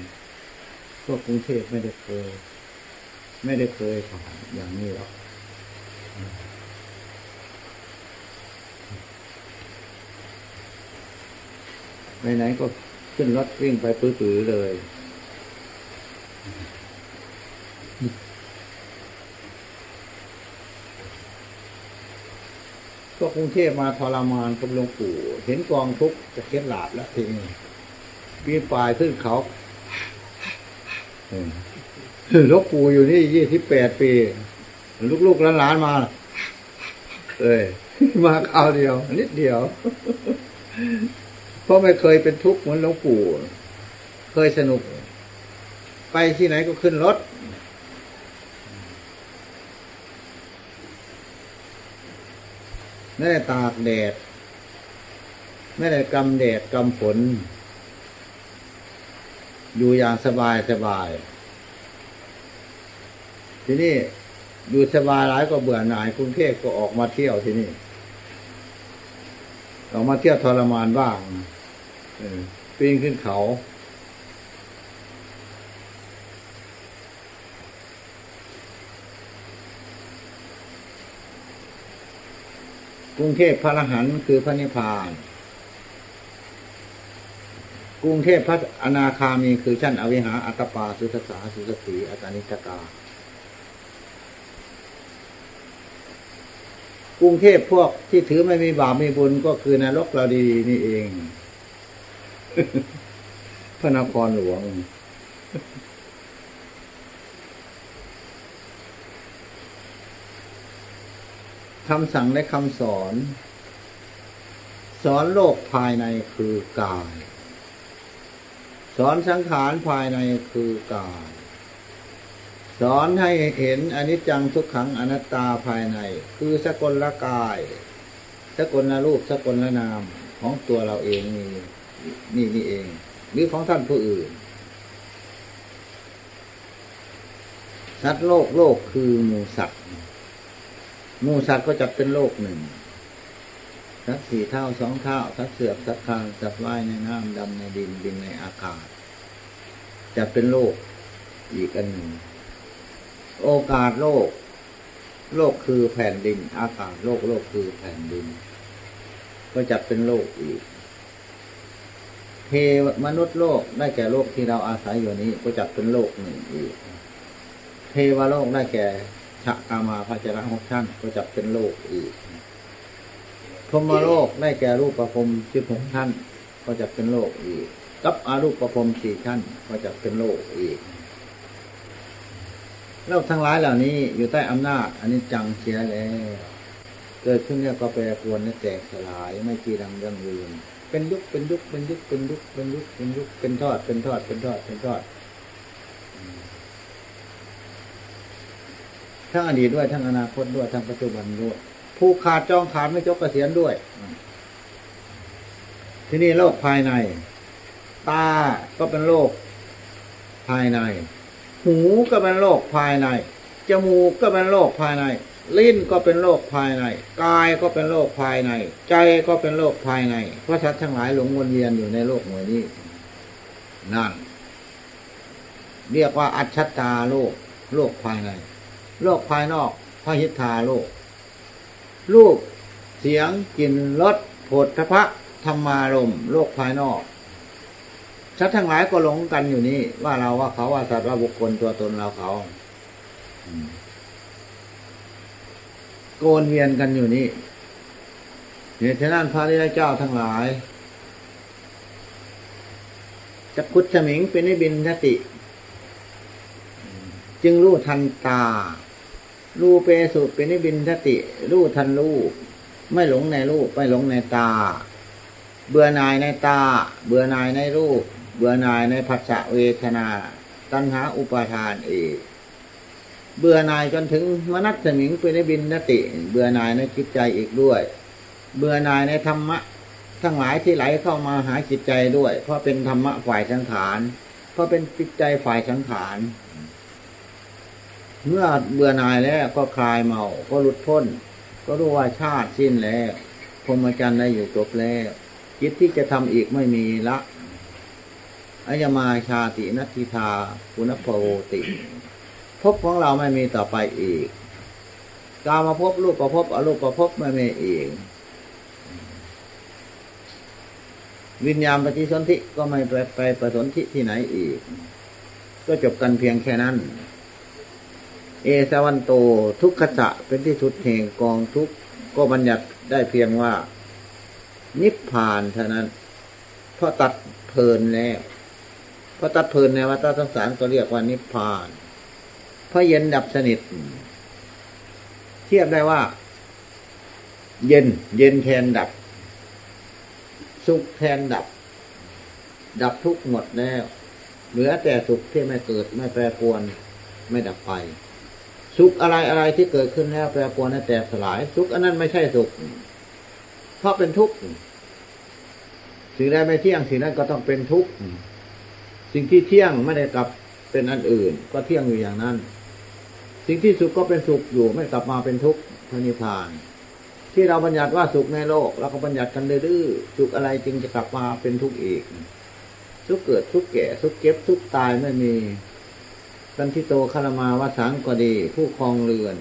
พวกกรุงเทพไม่ได้เคย ไม่ได้เคยผ่านอย่างนี้หรอก ไปไหนก็ขึ้นรถวิ่งไปปื้อๆเลย ก็กรุงเทพมาทรมานกับหลวงปู่ เห็นกองทุกจะเคล็ดหลาบแล้วทีนี้ปีนป่ายขึ้นเขาเออหลวงปู่อยู่นี่ยี่สิบแปดปี ลูกๆหลานๆมาเอ้ยมาคราวเดียว นิดเดียว เพราะไม่เคยเป็นทุกข์เหมือนหลวงปู่ เคยสนุก ไปที่ไหนก็ขึ้นรถ ไม่ได้ตากแดด ไม่ได้กำแดดกำฝน อยู่อย่างสบายสบาย ทีนี้ อยู่สบายหลายก็เบื่อหน่ายกรุงเทพก็ออกมาเที่ยวที่นี่ ออกมาเที่ยวทรมานบ้างปีนขึ้นเขากรุงเทพพระอรหันต์คือพระนิพพาน กรุงเทพพระอนาคามีคือชั้นอวิหาอัตตปาสุทสาสุสสีอาจานิจกา กรุงเทพพวกที่ถือไม่มีบาปไมีบุญก็คือนรกเราดีนี่เอง พระนครหลวง คำสั่งและคำสอน สอนโลกภายในคือกาย สอนสังขารภายในคือกาย สอนให้เห็นอนิจจังทุกขังอนัตตาภายใน คือสกลละกาย สกลละรูปสกลละนามของตัวเราเองนี่นี่นี่เอง หรือของท่านผู้อื่นสัตว์โลกโลกคือมูสัตว์มูสัตว์ก็จะเป็นโลกหนึ่งสัตว์สี่เท่าสองเท่าสัตว์เสือบสัตว์คางสัตว์ว่ายในน้ำดำในดินบินในอากาศจะเป็นโลกอีกอันหนึ่ง โอกาสโลก โลกคือแผ่นดิน อากาศโลกโลกคือแผ่นดิน ก็จะเป็นโลกอีก เทวมนุษย์โลกได้แก่โลกที่เราอาศัยอยู่นี้ ก็จะเป็นโลกหนึ่งอีก เทวโลกได้แก่ชะกามาพัจระหกชั้นก็จะเป็นโลกอีกพรหมโลกได้แก่รูปประพรมสิบหกชั้น ก็จะเป็นโลกอีก กับอารูปประพรมสี่ชั้น ก็จะเป็นโลกอีก โลกทั้งหลายเหล่านี้อยู่ใต้อำนาจอันนี้จังเสียแล้วเกิดขึ้นแล้วก็แปรปรวนและแตกสลายไม่กีรังยั่งยืนเป็นยุคเป็นยุคเป็นยุคเป็นยุคเป็นยุคเป็นยุคเป็นทอดเป็นทอดเป็นทอดเป็นทอดทั้งอดีตด้วยทั้งอนาคตด้วยทั้งปัจจุบันด้วยผู้ขาดจองขาดไม่จบเกษียณด้วย ที่นี่โลกภายใน ตาก็เป็นโลกภายใน หูก็เป็นโลกภายใน จมูกก็เป็นโลกภายใน ลิ้นก็เป็นโลกภายใน กายก็เป็นโลกภายใน ใจก็เป็นโลกภายใน เพราะสัตว์ทั้งหลายหลงวนเวียนอยู่ในโลกหน่วยนี้ นั่น เรียกว่าอัจฉตาโลก โลกภายใน โลกภายนอกพระหิทธาโลก รูป เสียง กลิ่น รสผฏฐพะธรรมารม โลกภายนอก ชัดทั้งหลายก็หลงกันอยู่นี่ ว่าเราว่าเขาว่าสัตว์ว่าบุคคลตัวตนเราเขาโกนเวียนกันอยู่นี่เหตุฉะนั้นพระริยเจ้าทั้งหลายจักคุดฉมิงเป็นนิบินทติ จึงรู้ทันตา รู้เปสุเป็นนิบินทติ รู้ทันรูป ไม่หลงในรูป ไม่หลงในตา เบื่อหน่ายในตา เบื่อหน่ายในรูป เบื่อหน่ายในผัสสะเวทนา ตัณหาอุปาทานเอกเบื่อหน่ายจนถึงมนัสสมิงเป็นบินทติ เบื่อหน่ายในจิตใจอีกด้วย เบื่อหน่ายในธรรมะ ทั้งหลายที่ไหลเข้ามาหาจิตใจด้วย เพราะเป็นธรรมะฝ่ายสังขาร เพราะเป็นจิตใจฝ่ายสังขาร เมื่อเบื่อหน่ายแล้วก็คลายเมา ก็หลุดพ้น ก็รู้ว่าชาติสิ้นแล้วพรหมจรรย์ได้อยู่จบแล้วจิตที่จะทำอีกไม่มีละ อายมาชาตินัตถิทาปุณพโวติภพของเราไม่มีต่อไปอีกกามาพบรูปประพบอรูปประพบไม่มีอีก วิญญาณปฏิสนธิก็ไม่ไปไปประสนธิที่ไหนอีก ก็จบกันเพียงแค่นั้น เอสวันโตทุกขะเป็นที่สุดแห่งกองทุกข์ก็บัญญัติได้เพียงว่า นิพพานเท่านั้นเพราะตัดเพลินแล้ว พราะตัดเพลินในวัฏสงสารก็เรียกว่านิพพานเพราะเย็นดับสนิท เทียบได้ว่า เย็น เย็นแทนดับ สุขแทนดับ ดับทุกหมดแล้ว เหลือแต่สุขที่ไม่เกิดไม่แปรปรวน ไม่ดับไป สุขอะไรอะไรที่เกิดขึ้นแล้วแปรปรวนและแตกสลาย สุขอันนั้นไม่ใช่สุข เพราะเป็นทุกข์สิ่งใดไม่เที่ยงสิ่งนั้นก็ต้องเป็นทุกข์ สิ่งที่เที่ยงไม่ได้กลับเป็นอันอื่น ก็เที่ยงอยู่อย่างนั้น สิ่งที่สุขก็เป็นสุขอยู่ไม่กลับมาเป็นทุกข์พระนิพพาน ที่เราบัญญัติว่าสุขในโลกเราก็บัญญัติกันดื้อยๆสุขอะไรจึงจะกลับมาเป็นทุกข์อีกสุขเกิดทุกข์แก่ทุกข์เก็บทุกข์ตายไม่มีกันที่โตคารมาวสังก็ดี ผู้ครองเรือน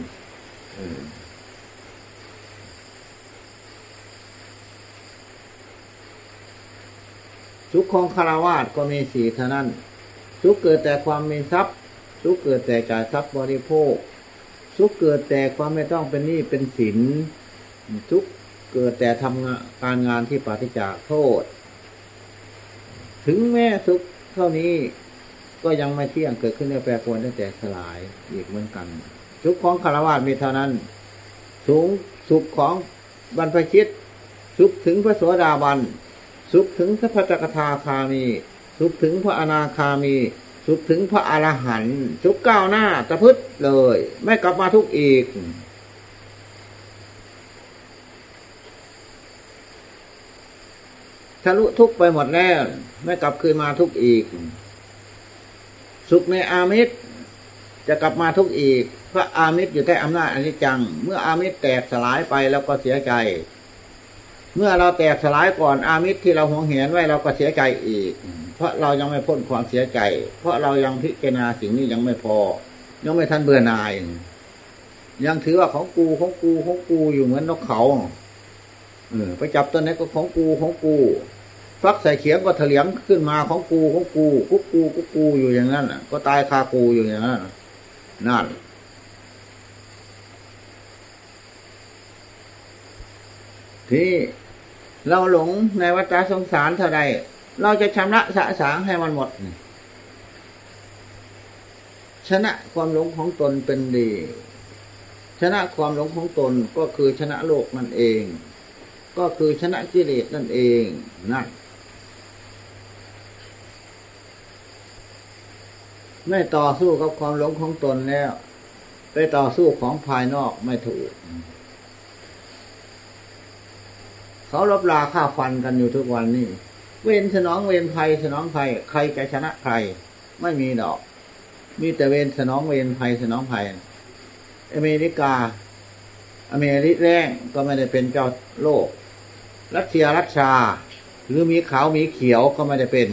สุขของคารวาสก็มีสี่เท่านั้น สุขเกิดแต่ความมีทรัพย์ สุขเกิดแต่จ่ายทรัพย์บริโภค สุขเกิดแต่ความไม่ต้องเป็นหนี้เป็นสินสุขเกิดแต่ทำงานการงานที่ปฏิจากโทษ ถึงแม้สุขเท่านี้ก็ยังไม่เที่ยงเกิดขึ้นในแปรปรวนตั้งแต่สลายอีกเหมือนกัน สุขของคารวะมีเท่านั้น สูงสุขของบรรพชิต สุขถึงพระโสดาบัน สุขถึงพระพัจกทาคามี สุขถึงพระอนาคามี สุขถึงพระอรหันต์สุขก้าวหน้าตะพึดเลย ไม่กลับมาทุกข์อีกทะลุทุกไปหมดแล้ว ไม่กลับคืนมาทุกอีก สุขในอามิตร จะกลับมาทุกอีกเพราะอามิตรอยู่ใต้อำนาจอนิจจัง เมื่ออามิตรแตกสลายไปแล้วก็เสียใจ เมื่อเราแตกสลายก่อนอามิตรที่เราหวงเหียนไว้เราก็เสียใจอีก เพราะเรายังไม่พ้นความเสียใจ เพราะเรายังพิจารณาสิ่งนี้ยังไม่พอ ยังไม่ทันเบื่อหน่าย ยังถือว่าของกูของกูของกูอยู่เหมือนนกเขาเออไปจับตัวไหนก็ของกูของกูฟักใส่เขียงก็เถลียงขึ้นมาของกูของกูกุ๊กกูกุ๊กกูอยู่อย่างนั้นก็ตายคากูอยู่อย่างนั้นนั่นที่ เราหลงในวัฏสงสารเท่าใด เราจะชำระสะสางให้มันหมด ชนะความหลงของตนเป็นดี ชนะความหลงของตนก็คือชนะโลกนั่นเอง ก็คือชนะกิเลสนั่นเองนั่นไม่ต่อสู้กับความหลงของตนแล้ว ไปต่อสู้ของภายนอกไม่ถูก เขาลบลาฆ่าฟันกันอยู่ทุกวันนี้เวนสนองเวนภัยสนองภัยใครจะชนะใคร ไม่มีดอก มีแต่เวนสนองเวนภัยสนองภัย อเมริกา อเมริกแรงก็ไม่ได้เป็นเจ้าโลก รัสเซียรัสชา หรือมีขาวมีเขียวก็ไม่ได้เป็น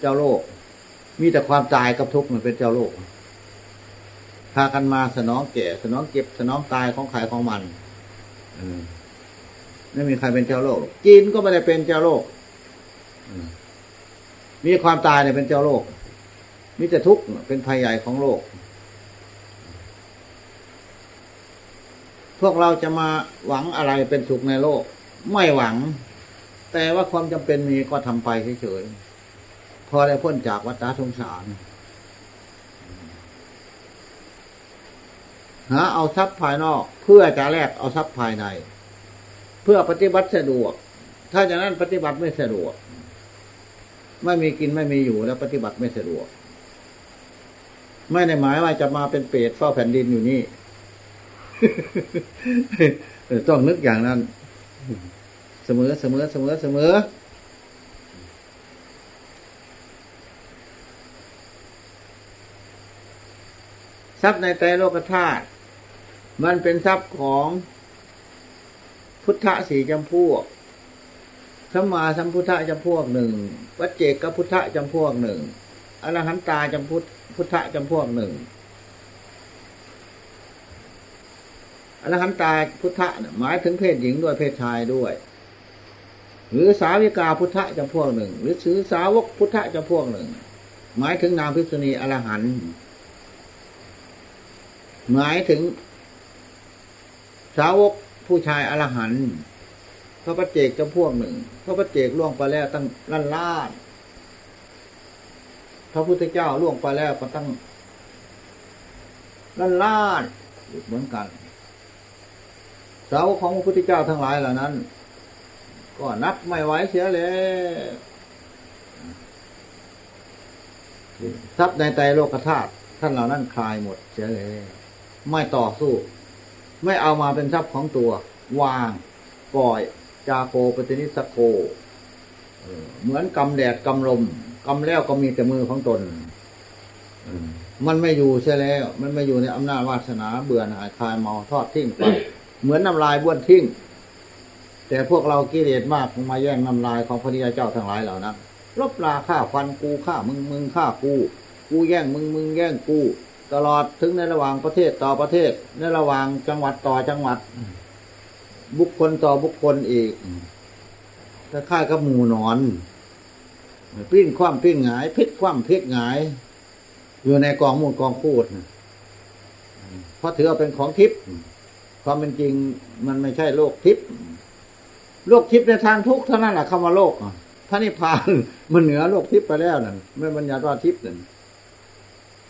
เจ้าโลก มีแต่ความตายกับทุกข์มันเป็นเจ้าโลกพากันมาสนองแก่ สนองเก็บสนองตายของใครของมันเออ ไม่มีใครเป็นเจ้าโลก จีนก็ไม่ได้เป็นเจ้าโลกมีความตายเนี่ยเป็นเจ้าโลกมีแต่ทุกข์เป็นภัยใหญ่ของโลก พวกเราจะมาหวังอะไรเป็นสุขในโลก ไม่หวัง แต่ว่าความจำเป็นมีก็ทำไปเฉยๆพอได้พ้นจากวัฏสงสารหาเอาทรัพย์ภายนอก เพื่อจะแลกเอาทรัพย์ภายใน พื่อปฏิบัติสะดวก ถ้าอย่างนั้นปฏิบัติไม่สะดวก ไม่มีกินไม่มีอยู่แล้วปฏิบัติไม่สะดวก ไม่ได้หมายว่าจะมาเป็นเปรตเฝ้าแผ่นดินอยู่นี่ ต้องนึกอย่างนั้น เสมอเสมอเสมอเสมอทรัพย์ในใจโลกธาตุมันเป็นทรัพย์ของ พุทธะสี่จำพวกสัมมาสัมพุทธะจำพวกหนึ่ง วัจเจกพุทธะจำพวกหนึ่งอรหันตาจำพุทธพุทธะจำพวกหนึ่งอรหันตาพุทธะหมายถึงเพศหญิงด้วยเพศชายด้วย หรือสาวิกาพุทธะจำพวกหนึ่ง หรือสือสาวกพุทธะจำพวกหนึ่ง หมายถึงนางพิษณีอรหันต์หมายถึง สาวก ผู้ชายอรหันต์พระประเจกจำพวกหนึ่ง พระประเจกล่วงไปแล้วตั้งล้านล้านพระพุทธเจ้าล่วงไปแล้วก็ตั้งล้านล้านเหมือนกันสาวของพระพุทธเจ้าทั้งหลายเหล่านั้น ก็นับไม่ไหวเสียเลยทรัพย์ในใจโลกธาตุท่านเหล่านั้นคลายหมดเสียเลย ไม่ต่อสู้ ไม่เอามาเป็นทรัพย์ของตัว วางปล่อยจาโกปฏินิสโกเหมือนกำแดดกำลมกำแล้วก็มีแต่มือของตนมันไม่อยู่เสียแล้ว มันไม่อยู่ในอำนาจวาสนาเบื่อหน่ายคลายเมาทอดทิ้งไปเหมือนน้ำลายบ้วนทิ้ง แต่พวกเรากิเลสมากมาแย่งน้ำลายของพระนิยเจ้าทั้งหลายเหล่านั้นลบลาฆ่าฟันกูฆ่ามึงมึงฆ่ากู กูแย่งมึงมึงแย่งกู ตลอดถึงในระหว่างประเทศต่อประเทศ ในระหว่างจังหวัดต่อจังหวัด บุคคลต่อบุคคลอีกถ้าค่ายกับหมูนอนปิ้นคว่ำปิ้นหงายพิษคว่ำพิษหงาย อยู่ในกองมูลกองพูดเพราะถือว่าเป็นของทิพย์ความเป็นจริงมันไม่ใช่โลกทิพย์โลกทิพย์ในทางทุกข์เท่านั้นแหละคำว่าโลกพระนิพพานมันเหนือโลกทิพย์ไปแล้วนั่นไม่บัญญัติว่าทิพย์นั่น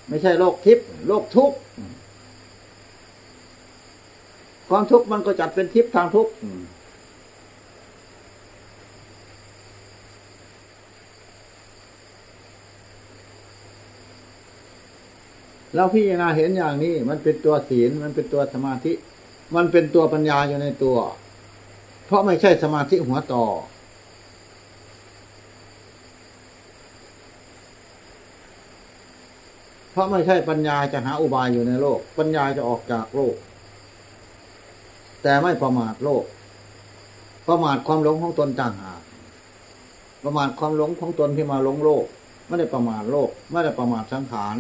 ไม่ใช่โลกทิพย์โลกทุกข์ความทุกข์มันก็จัดเป็นทิพย์ทางทุกข์เราพิจารณาเห็นอย่างนี้ มันเป็นตัวศีล มันเป็นตัวสมาธิ มันเป็นตัวปัญญาอยู่ในตัว เพราะไม่ใช่สมาธิหัวต่อ เพ ราะไม่ใช่ปัญญาจะหาอุบายอยู่ในโลก ปัญญาจะออกจากโลก แต่ไม่ประมาทโลก ประมาทความหลงของตนต่างหากประมาทความหลงของตนที่มาหลงโลก ไม่ได้ประมาทโลก ไม่ได้ประมาทสังขาร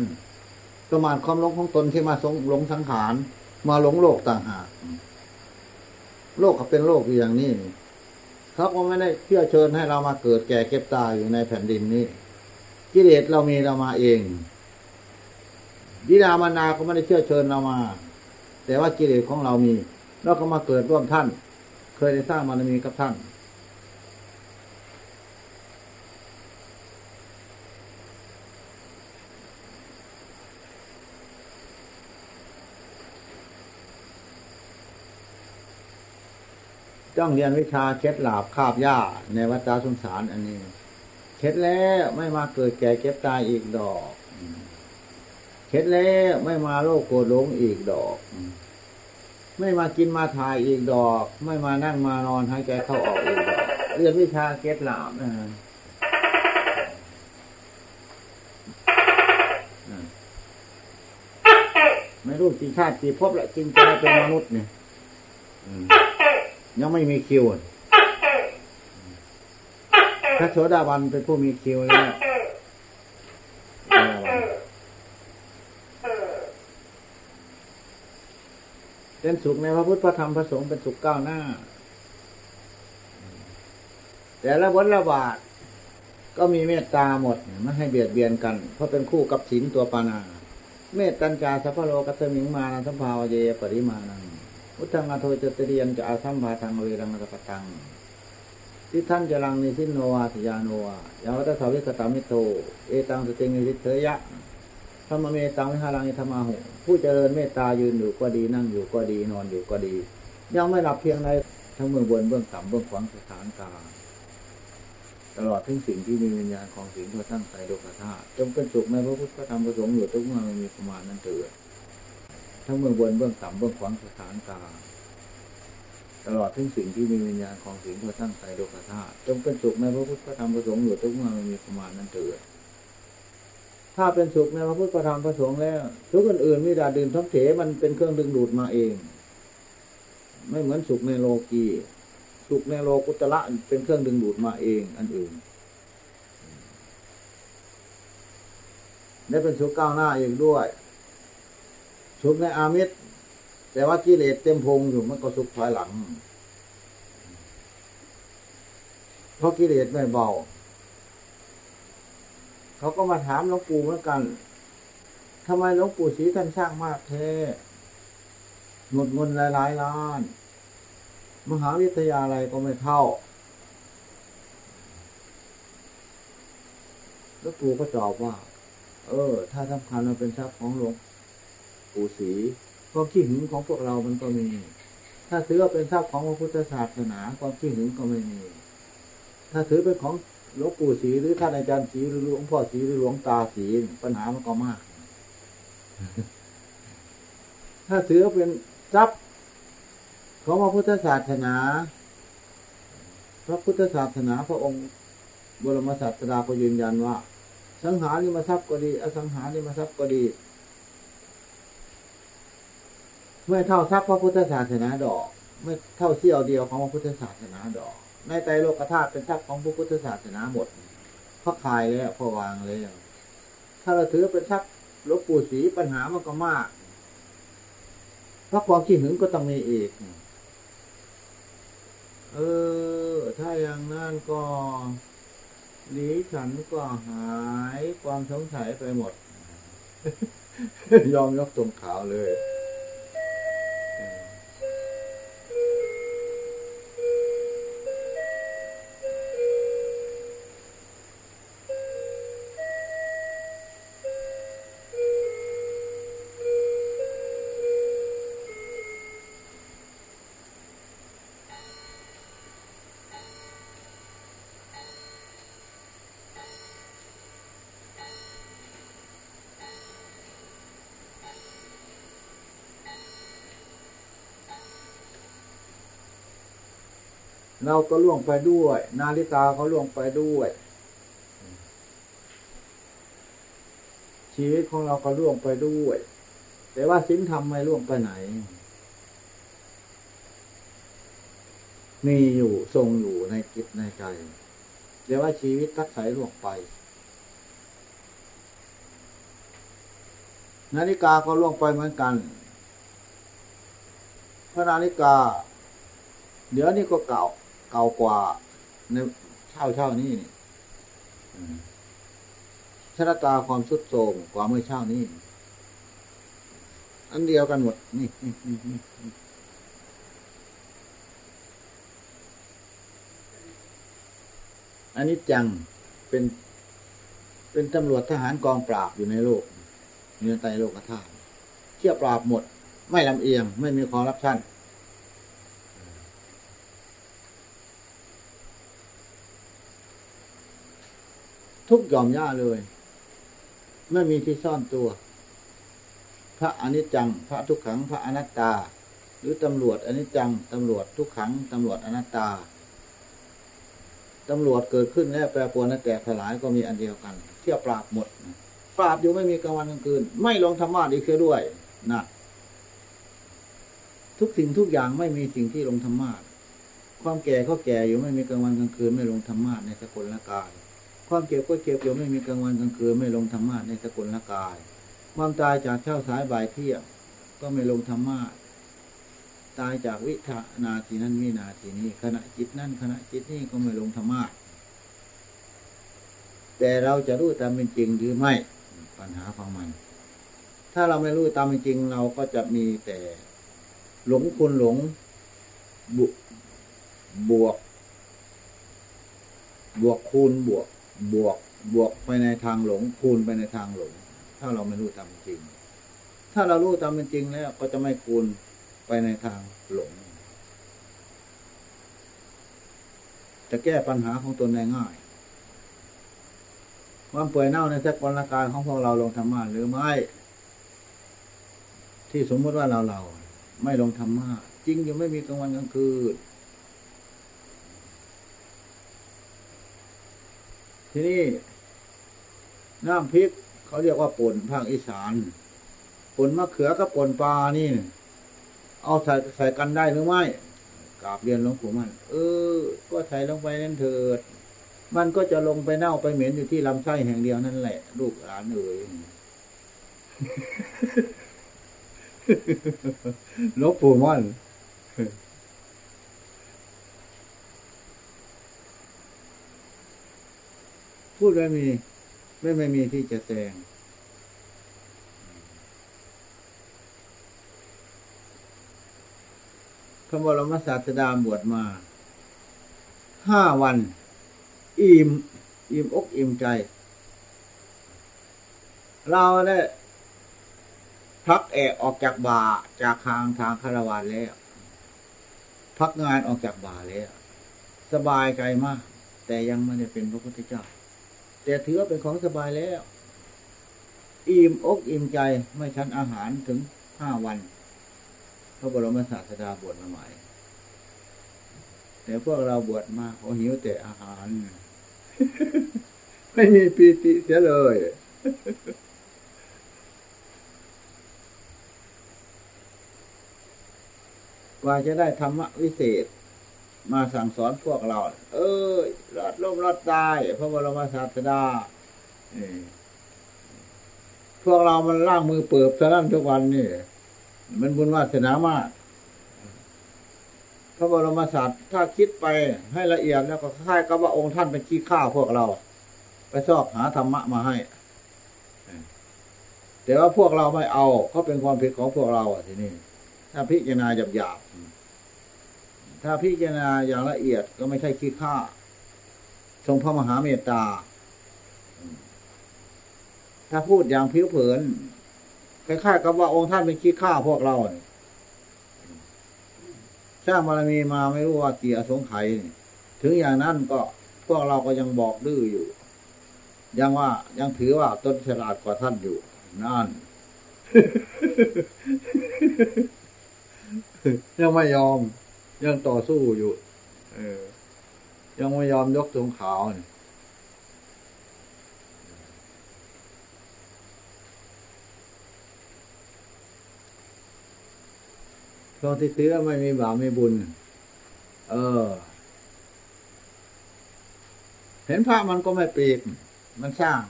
ประมาทความหลงของตนที่มาสงหลงสังขารมาหลงโลกต่างหากโลกเขาเป็นโลกอย่างนี้เขาก็ไม่ได้เชื่อเชิญให้เรามาเกิดแก่เก็บตายอยู่ในแผ่นดินนี้กิเลสเรามีเรามาเอง ยิดามานาก็ไม่ได้เชื่อเชิญเรามา แต่ว่ากิเลสของเรามีเราก็มาเกิดร่วมท่าน เคยได้สร้างบารมีกับท่าน ต้องเรียนวิชาเคล็ดลาบคาบหญ้า ในวัฏสงสารอันนี้ เคล็ดแล้วไม่มาเกิดแก่เก็บตายอีกดอก เคล็ดแล้วไม่มาโลกโกรธหลงอีกดอก ไม่มากินมาถ่ายอีกดอก ไม่มานั่งมานอนหายใจเข้าออกอีกดอกเรียนวิชาเคล็ดลาบนะไม่รู้กี่ชาติกี่ภพละจริงจะเป็นมนุษย์เนี่ยยังไม่มีคิวพระโสดาบันเป็นผู้มีคิวแล้ว เป็นสุขในพระพุทธพระธรรมพระสงฆ์เป็นสุขก้าวหน้า แต่ละวัฏละบาทก็มีเมตตาหมดไม่ให้เบียดเบียนกัน เพราะเป็นคู่กับศีลตัวปานา เมตตัญจาสัพพโลกัสมิงมานันสัมภาวเยปริมาณังอุทังอโทจตเรียนจะอาสัมภาทังเวรังสัพตังที่ท่านจะรังนิสินโนวาสยาโนวายาวัตสาวิกตามิโต เอตังสติงนิสิเทยะ ธรรมเมตังวิหารังอิธรรมาหุผู้เจริญเมตตายืนอยู่ก็ดีนั่งอยู่ก็ดีนอนอยู่ก็ดี ยังไม่หลับเพียงใดทั้งเมืองบนเบื้องต่ำเบื้องขวางสถานกาตลอดทั้งสิ่งที่มีวิญญาณของสิ่งทั่วตั้งใจโลกธาตุจงเป็นสุขในพระพุทธธรรมประสงค์อยู่ทุกเมื่อม่มีประมาณนั้นเถิดทั้งเมืองบนเบื้องต่ำเบื้องขวางสถานกาตลอดทั้งสิ่งที่มีวิญญาณของสิ่งทั่วตั้งใจโลกธาตุจงเป็นสุขในพระพุทธธรรมประสงค์อยู่ทุกเมื่อมีประมาณนั้นเถิด ถ้าเป็นสุขในพระพุทธธรรมประสงค์แล้วทุกอื่นๆมิดาดื่มท้องเถมันเป็นเครื่องดึงดูดมาเอง ไม่เหมือนสุขในโลกีสุขในโลกุตละเป็นเครื่องดึงดูดมาเอง อันอื่นได้เป็นสุขก้าวหน้าเองด้วย สุขในอามิตร แต่ว่ากิเลสเต็มพงอยู่มันก็สุขถอยหลัง เพราะกิเลสไม่เบา เขาก็มาถามหลวงปู่เหมือนกันทำไมหลวงปู่ศรีท่านสร้างมากแท้หมดเงินหลายๆล้าน มหาวิทยาลัยก็ไม่เท่าแล้วปู่ก็ตอบว่า เออ ถ้าสำคัญมันเป็นทรัพย์ของหลวงปู่ศรีความขี้หึงของพวกเรามันก็มี ถ้าถือว่าเป็นทรัพย์ของพระพุทธศาสนาความขี้หึงก็ไม่มี ถ้าถือเป็นของ หลวงปู่ศรีหรือท่านอาจารย์ศรีหรือหลวงพ่อศรีหรือหลวงตาศรีปัญหามันก็มาก ถ้าถือเป็นทรัพย์ของพระพุทธศาสนา พระพุทธศาสนาพระองค์บรมศาสดาก็ยืนยันว่า สังหาริมทรัพย์ก็ดี อสังหาริมทรัพย์ก็ดีไม่เท่าทรัพย์พระพุทธศาสนาดอก ไม่เท่าเสี้ยวเดียวของพระพุทธศาสนาดอก ในใจโลกธาตุเป็นทรัพย์ของพระพุทธศาสนาหมดพราะขายแล้วพระวางแล้วถ้าเราถือเป็นทรัพย์หลวงปู่ศรีปัญหามันก็มากเพราะความขี้หึงก็ต้องมีอีก เออ ถ้าอย่างนั้นก็หลีฉันก็หายความสงสัยไปหมด ยอมยกตรงขาวเลย เราก็ล่วงไปด้วย นาฬิกาเขาล่วงไปด้วย ชีวิตของเราก็ล่วงไปด้วย แต่ว่าศีลธรรมไม่ล่วงไปไหน มีอยู่ทรงอยู่ในจิตในใจแต่ว่าชีวิตทักสายล่วงไป นาฬิกาก็ล่วงไปเหมือนกันเพราะนาฬิกา เดี๋ยวนี้ก็เก่า เก่ากว่าในเช่าเช่านี่นี่ชะตาความสุดโทมกว่าเมื่อเช่านี้ อันเดียวกันหมด นี่อันนี้จังเป็น เป็นตำรวจทหารกองปราบอยู่ในโลกเนื้อไตโลกธาตุเที่ยวปราบหมด ไม่ลำเอียง ไม่มีคอร์รัปชัน ทุกหย่อมย่าเลย ไม่มีที่ซ่อนตัว พระอนิจจัง พระทุกขัง พระอนัตตา หรือตำรวจอนิจจัง ตำรวจทุกขัง ตำรวจอนัตตา ตำรวจเกิดขึ้นแล้วแปรปรวนและแตกสลายก็มีอันเดียวกัน เที่ยวปราบหมด ปราบอยู่ไม่มีกลางวันกลางคืน ไม่ลงธรรมะอีกเสียด้วยนะทุกสิ่งทุกอย่างไม่มีสิ่งที่ลงธรรมะความแก่ก็แก่อยู่ไม่มีกลางวันกลางคืนไม่ลงธรรมะในสกลละกาย ความเจ็บก็เจ็บอยู่ไม่มีกลางวันกลางคืนไม่ลงธรรมะในสกุลละกาย ความตายจากเช้าสายบ่ายเที่ยงก็ไม่ลงธรรมะตายจากวิถานาทีนั้นวินาทีนี้ขณะจิตนั้นขณะจิตนี้ก็ไม่ลงธรรมะแต่เราจะรู้ตามเป็นจริงหรือไม่ปัญหาของมัน ถ้าเราไม่รู้ตามเป็นจริงเราก็จะมีแต่หลงคุณหลงบวบวก บวกคูณบวก บวกบวกไปในทางหลงคูณไปในทางหลง ถ้าเราไม่รู้ตามเป็นจริง ถ้าเรารู้ตามเป็นจริงแล้วก็จะไม่คูณไปในทางหลง จะแก้ปัญหาของตนได้ง่ายความเปื่อยเน่าในสักลกายของพวกเราลงธรรมะหรือไม่ ที่สมมติว่าเราเรา ไม่ลงธรรมะจริงยู่ไม่มีกลางวันกลางคืน ทีนี้น้ำพริกเขาเรียกว่าป่นภาคอีสานป่นมะเขือกับป่นปลานี่ เอาใส่ใส่กันได้หรือไม่กราบเรียนหลวงปู่มันเออ ก็ใส่ลงไปนั่นเถิด มันก็จะลงไปเน่าไปเหม็นอยู่ที่ลำไส้แห่งเดียวนั่นแหละ ลูกหลานเอ๋ยหลวงปู่มัน พูดไม่มี ไม่ไม่มีที่จะแซงพระบรมศาสดาบวชมาห้าวัน อิ่มอิ่มอกอิ่มใจ เราได้พักแอกออกจากบาจากทางทางคารวานแล้ว พักงานออกจากบาแล้ว สบายใจมาก แต่ยังไม่ได้เป็นพระพุทธเจ้า แต่ถือว่าเป็นของสบายแล้ว อิ่มอกอิ่มใจไม่ชันอาหารถึงห้าวันพระบรมศาสดาบวชมาใหม่แต่พวกเราบวชมาเขาหิวแต่อาหาร ไม่มีปีติเสียเลย กว่าจะได้ธรรมะวิเศษ มาสั่งสอนพวกเรา เอ้ยรอดล่มรอดตายพระบรมศาสดาพวกเรามันล่างมือเปิบสนั่นทุกวันนี่ มันบุญวาสนามาก พระบรมศาสตร์ถ้าคิดไปให้ละเอียดแล้วก็คล้ายกับว่าองค์ท่านเป็นขี้ข้าพวกเรา ไปชอบหาธรรมะมาให้ แต่ว่าพวกเราไม่เอาเขาเป็นความผิดของพวกเราอะทีนี้ถ้าพิจารณาหยาบ ถ้าพิจารณาอย่างละเอียดก็ไม่ใช่ขี้ข้าทรงพระมหาเมตตา ถ้าพูดอย่างผิวเผินคล้ายๆกับว่าองค์ท่านเป็นขี้ข้าพวกเราสร้างบารมีมาไม่รู้ว่ากี่อสงไขยถึงอย่างนั้นก็พวกเราก็ยังบอกดื้ออยู่ ยังว่ายังถือว่าต้นฉลาดกว่าท่านอยู่นั่นยังไม่ยอม ยังต่อสู้อยู่ เออ ยังไม่ยอมยกธงขาวนี่ตอนที่ซื้อไม่มีบาปไม่บุญ เออ เห็นพระมันก็ไม่ปีกมันสร้าง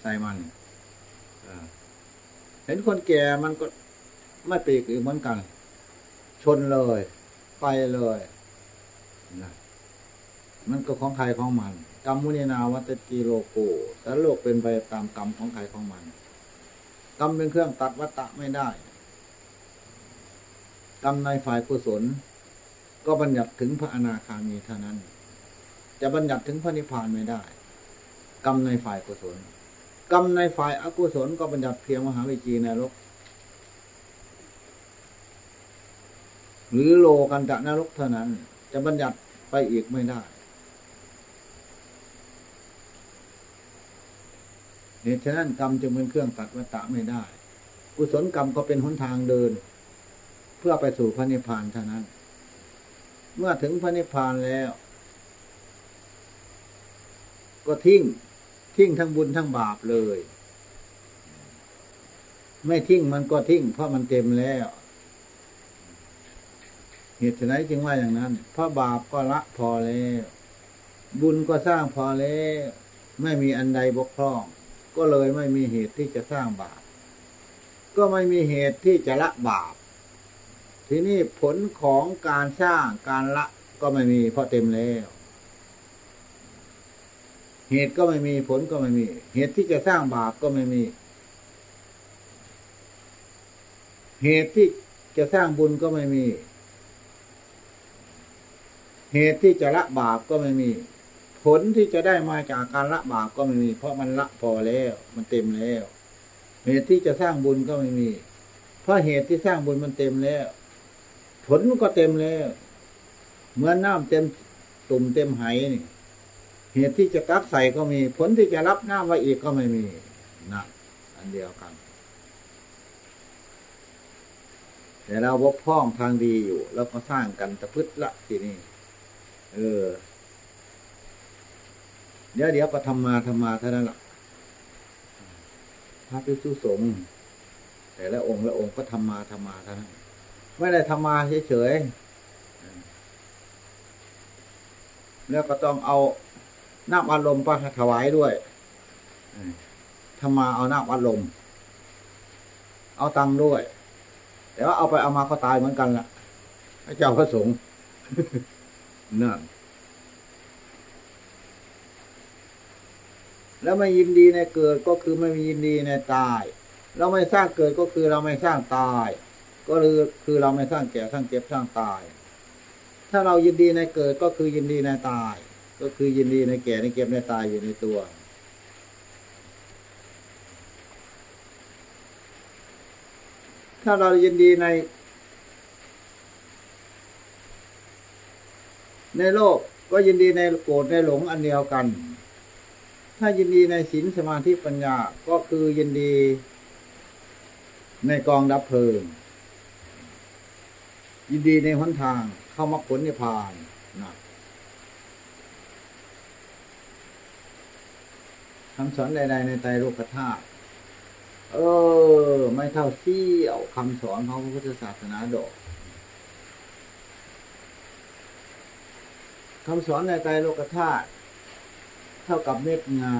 ใส่มัน เห็นคนแก่มันก็ไม่ปีกอีกเหมือนกัน ชนเลย ไปเลยนะมันก็ของใครของมันกรรมมุนีนาวัตติโลโกแต่โลกเป็นไปตามกรรมของใครของมันกรรมเป็นเครื่องตัดวัตตะไม่ได้กรรมในฝ่ายกุศล ก็บัญญัติถึงพระอนาคามีเท่านั้น จะบัญญัติถึงพระนิพพานไม่ได้ กรรมในฝ่ายกุศล กรรมในฝ่ายอกุศลก็บัญญัติเพียงมหาวิจีนรก หรือโลกันจะนรกเท่านั้น จะบัญญัติไปอีกไม่ได้เหตุฉะนั้นกรรมจึงเป็นเครื่องตัดวัตตะไม่ได้ กุศลกรรมก็เป็นหนทางเดิน เพื่อไปสู่พระนิพพานเท่านั้น เมื่อถึงพระนิพพานแล้ว ก็ทิ้งทิ้งทั้งบุญทั้งบาปเลย ไม่ทิ้งมันก็ทิ้งเพราะมันเต็มแล้ว เหตุไหนจึงว่าอย่างนั้น เพราะบาปก็ละพอแล้ว บุญก็สร้างพอแล้ว ไม่มีอันใดบกพร่อง ก็เลยไม่มีเหตุที่จะสร้างบาป ก็ไม่มีเหตุที่จะละบาป ทีนี้ผลของการสร้างการละก็ไม่มีเพราะเต็มแล้ว เหตุก็ไม่มีผลก็ไม่มี เหตุที่จะสร้างบาปก็ไม่มี เหตุที่จะสร้างบุญก็ไม่มี เหตุที่จะละบาปก็ไม่มี ผลที่จะได้มาจากการละบาปก็ไม่มี เพราะมันละพอแล้ว มันเต็มแล้ว เหตุที่จะสร้างบุญก็ไม่มี เพราะเหตุที่สร้างบุญมันเต็มแล้ว ผลก็เต็มแล้วเหมือนน้ำเต็มตุ่มเต็มไหนี่ เหตุที่จะกักใส่ก็มี ผลที่จะรับน้ำไว้อีกก็ไม่มีนะอันเดียวกัน แต่เราบกพร่องทางดีอยู่ แล้วก็สร้างกันตะพึดละทีนี้ เออ เดี๋ยวเดี๋ยวก็ทำมาทำมาเท่านั้นแหละพระภิกษุสงฆ์แต่ละองค์ละองค์ก็ทำมาทำมาเท่านั้นไม่ได้ทำมาเฉยๆแล้วก็ต้องเอาน้ำอารมณ์ไปถวายด้วยทำมาเอาน้ำอารมณ์ เอาตังค์ด้วย แต่ว่าเอาไปเอามาก็ตายเหมือนกันละพระเจ้าพระสงฆ์ นั่นแล้วไม่ยินดีในเกิดก็คือไม่มียินดีในตาย เราไม่สร้างเกิดก็คือเราไม่สร้างตาย ก็คือคือเราไม่สร้างแก่สร้างเจ็บสร้างตาย ถ้าเรายินดีในเกิดก็คือยินดีในตาย ก็คือยินดีในแก่ในเก็บในตายอยู่ในตัว ถ้าเรายินดีใน ในโลกก็ยินดีในโกรธในหลงอันเดียวกัน ถ้ายินดีในศีลสมาธิปัญญาก็คือยินดีในกองดับเพลิง ยินดีในหนทางเข้ามรรคผลนิพพานนะคำสอนใด ๆ ในไตรโลกธาตุเออ ไม่เท่าเสี้ยวคำสอนของพระพุทธศาสนาดอก คำสอนในไตรโลกธาตุเท่ากับเม็ดงา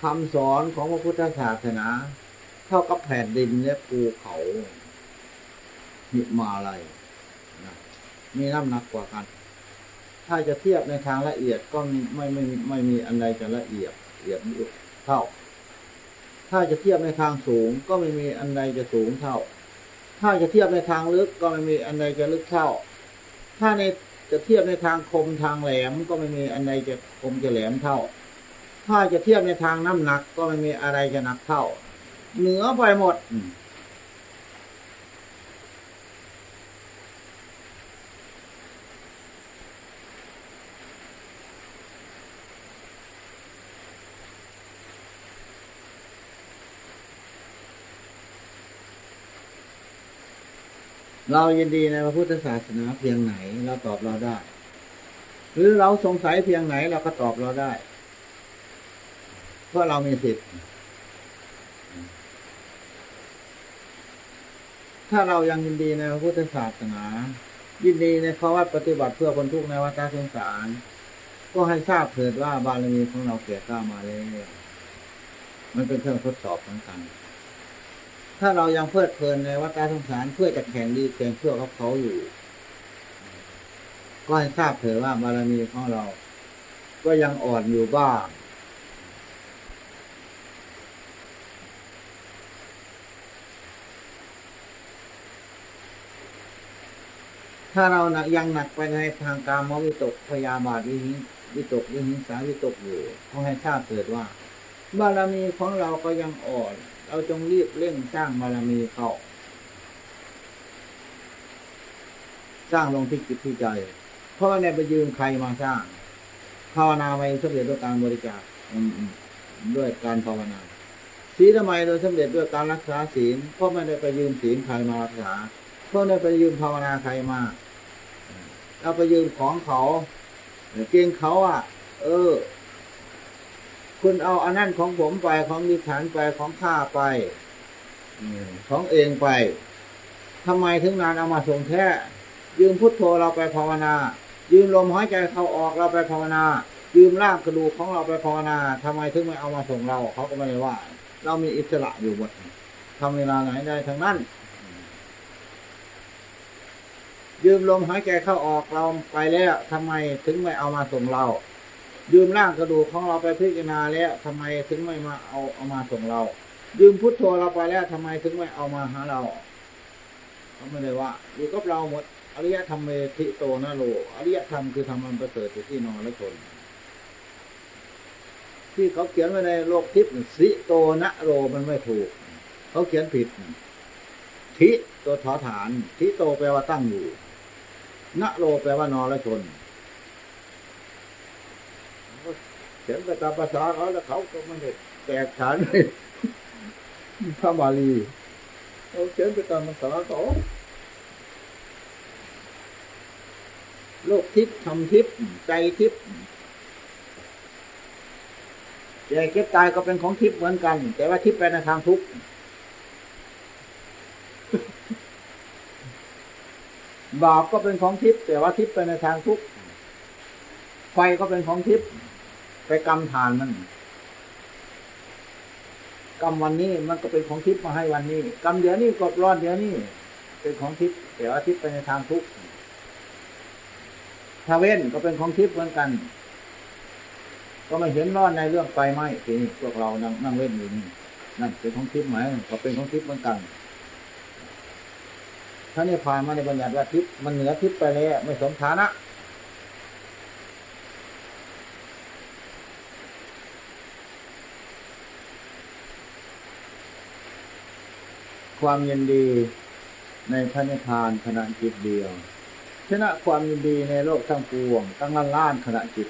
คำสอนของพระพุทธศาสนา เท่ากับแผ่นดินและภูเขาหิมาลัยนะมีน้ำหนักกว่ากัน ถ้าจะเทียบในทางละเอียดก็ไม่ไม่ไม่มีอันใดจะละเอียดละเอียดเท่า ถ้าจะเทียบในทางสูงก็ไม่มีอันใดจะสูงเท่า ถ้าจะเทียบในทางลึกก็ไม่มีอันใดจะลึกเท่า ถ้าในจะเทียบในทางคมทางแหลมก็ไม่มีอันใดจะคมจะแหลมเท่า ถ้าจะเทียบในทางน้ำหนักก็ไม่มีอะไรจะหนักเท่า เหนือไปหมด เรายินดีในพระพุทธศาสนาเพียงไหนเราตอบเราได้ หรือเราสงสัยเพียงไหนเราก็ตอบเราได้ เพราะเรามีสิทธิ์ถ้าเรายังยินดีในพระพุทธศาสนา ยินดีในข้อวัดปฏิบัติเพื่อคนทุกข์ในวัฏสงสาร ก็ให้ทราบเถิดว่าบารมีของเราเก่กล้ามาแล้วมันเป็นเครื่องทดสอบทั้งกัน ถ้าเรายังเพลิดเพลินในวัฏสงสารเพื่อจะแข่งดีแข่งชั่วกับเขาอยู่ ก็ให้ทราบเถิดว่าบารมีของเรา ก็ยังอ่อนอยู่บ้างถ้าเรานักยังหนักไปในทางการมวิตกพยาบาทวิหิวิตกวิหิงสาวิตกอยู่ก็ให้ทราบเถิดว่า บารมีของเราก็ยังอ่อน เราจงรีบเร่งสร้างบารมีเขาสร้างลงที่จิตที่ใจ เพราะในไปยืมใครมาสร้าง ภาวนาไปสำเร็จด้วยการบริจาคด้วยการภาวนาศีลทำไมโดยสำเร็จด้วยการรักษาศีล เพราะไม่ได้ไปยืมศีลใครมารักษา เพราะได้ไปยืมภาวนาใครมาเราไปยืมของเขาเกรงเขาอะ เออ คุณเอาอันนั้นของผมไปของดิฉันไปของข้าไปอของเองไปทำไมถึงนานเอามาส่งแท้ยืมพุทโธเราไปภาวนา ยืมลมหายใจเขาออกเราไปภาวนา ยืมร่างกระดูกของเราไปภาวนาทำไมถึงไม่เอามาส่งเราเขาก็ไม่ได้ว่า เรามีอิสระอยู่หมดทำเวลาไหนได้ทั้งนั้น ยืมลมหายใจเข้าออกเราไปแล้วทำไมถึงไม่เอามาส่งเรา ยืมร่างกระดูกของเราไปพิจารณาแล้วทำไมถึงไม่มาเอาเอามาส่งเรา ยืมพุทโธเราไปแล้วทำไมถึงไม่เอามาหาเราเขาไม่ได้ว่าอยู่กับเราหมดอริยธรรมเมธิโตนะโลอริยธรรมคือธรรมันประเสริฐที่นอนและชนที่เขาเขียนไว้ในโลกทิพย์สิโตนะโรมันไม่ถูก เขาเขียนผิด ทิตัวถอฐาน ทิโตแปลว่าตั้งอยู่นะโรแปลว่านอนและชน เขียนไปตามภาษาเขาแล้วเขาก็ไม่ได้แตกฉานเลยพระบาลีเขาเขียนไปตามภาษาเขาโลกทิพย์ธรรมทิพย์ใจทิพย์แก่เก็บตายก็เป็นของทิพย์เหมือนกัน แต่ว่าทิพย์ไปในทางทุกข์บาปก็เป็นของทิพย์แต่ว่าทิพย์ไปในทางทุกข์ไฟก็เป็นของทิพย์ ไปกรรมฐานมันกรรมวันนี้มันก็เป็นของทิพย์มาให้วันนี้กรรมเดี๋ยวนี้กดร้อนเดี๋ยวนี้เป็นของทิพย์แต่ว่าทิพย์ไปในทางทุกข์ถ้าเว้นก็เป็นของทิพย์เหมือนกัน ก็ไม่เห็นร้อนในเรื่องไฟไหม้ทีนี้พวกเรานั่งนั่งเล่นอยู่นี่นั่นเป็นของทิพย์ไหมก็เป็นของทิพย์เหมือนกันถ้านี่ผ่านมาในบัญญัติว่าทิพย์มันเหนือทิพย์ไปแล้วไม่สมฐานะ ความยินดีในพระนิพพานขณะจิตเดียว ชนะความยินดีในโลกทั้งปวงตั้งล้านล้านขณะจิต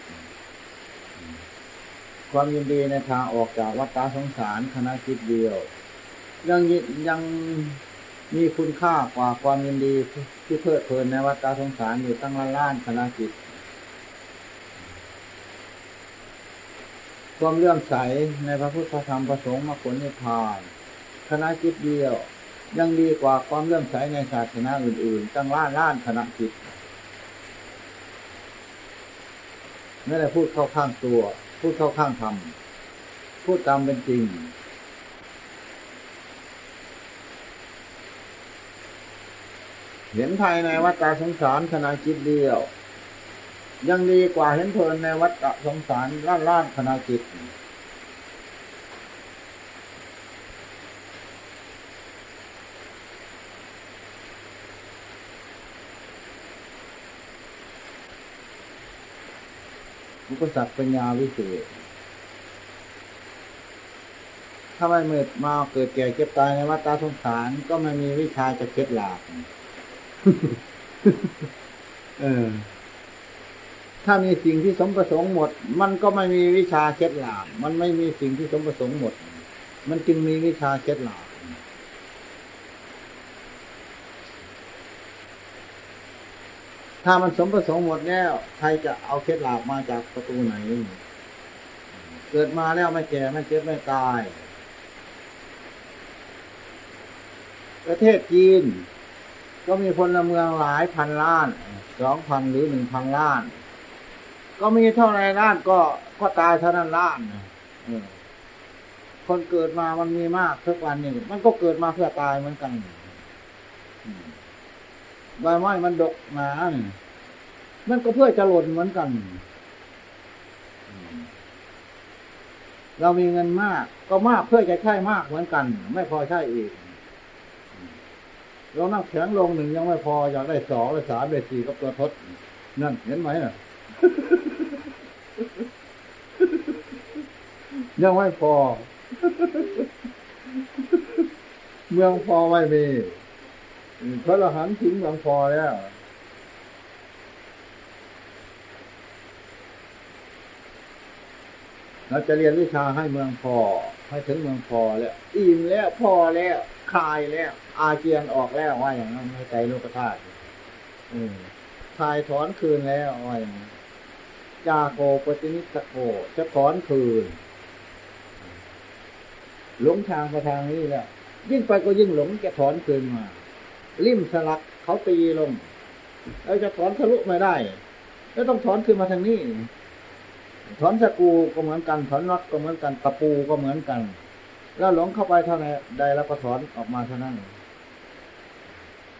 ความยินดีในทางออกจากวัฏสงสารขณะจิตเดียว ยังยังมีคุณค่ากว่าความยินดีที่เพลิดเพลินในวัฏสงสารอยู่ตั้งล้านล้านขณะจิต ความเลื่อมใสในพระพุทธธรรมประสงค์มรรคผลนิพพานคณะจิตเดียว ยังดีกว่าความเลื่อมใสในศาสนาอื่นๆตั้งล้านล้านคณะจิตไม่ได้พูดเข้าข้างตัว พูดเข้าข้างธรรม พูดตามเป็นจริง เห็นภายในวัฏสงสารขณะจิตเดียว ยังดีกว่าเห็นเพลินในวัฏสงสารล้านล้านขณะจิต อุปสรรคปัญญาวิเศษถ้าไม่เมื่อมาเกิดแก่เก็บตายในวัฏสงสารก็ไม่มีวิชาจะเคล็ดลับเออ ถ้ามีสิ่งที่สมประสงค์หมด มันก็ไม่มีวิชาเคล็ดลับมันไม่มีสิ่งที่สมประสงค์หมด มันจึงมีวิชาเคล็ดลับ ถ้ามันสมประสงค์หมดแล้ว ใครจะเอาเคล็ดลับมาจากประตูไหน เกิดมาแล้วไม่แก่ไม่เจ็บไม่ตาย ประเทศจีน ก็มีพลเมืองหลายพันล้าน สองพันหรือหนึ่งพันล้าน ก็มีเท่าไรล้านก็ก็ตายเท่านั้นล้านคนเกิดมามันมีมากทุกวันนี่มันก็เกิดมาเพื่อตายเหมือนกัน ใบไม้มันดกหนานี่มันก็เพื่อจะหล่นเหมือนกัน เรามีเงินมาก ก็มากเพื่อจะใช้มากเหมือนกัน ไม่พอใช้อีกเรานั่งแข็งลงหนึ่งยังไม่พออยากได้สองได้สามได้สี่กับตัวทด นั่นเห็นไหมน่ะยังไม่พอ เมืองพอไม่มี พระอรหันต์ถึงเมืองพอแล้วเราจะเรียนวิชาให้เมืองพอ ให้ถึงเมืองพอแล้ว อิ่มแล้วพอแล้วคลายแล้ว อาเจียนออกแล้วว่าอย่างนั้นไม่ใจโลกธาตุอืมคลายถอนคืนแล้วว่าอย่างนั้นจาโกปฏินิสโกจะถอนคืนหลงทางไปทางนี้แล้วยิ่งไปก็ยิ่งหลงจะถอนคืนมา ริมสลักเขาตีลงแล้วจะถอนทะลุไม่ได้แล้วต้องถอนขึ้นมาทางนี้ ถอนสกูก็เหมือนกัน ถอนน็อตก็เหมือนกันตะปูก็เหมือนกัน แล้วหลงเข้าไปเท่าไหนใดแล้วก็ถอนออกมาเท่านั้น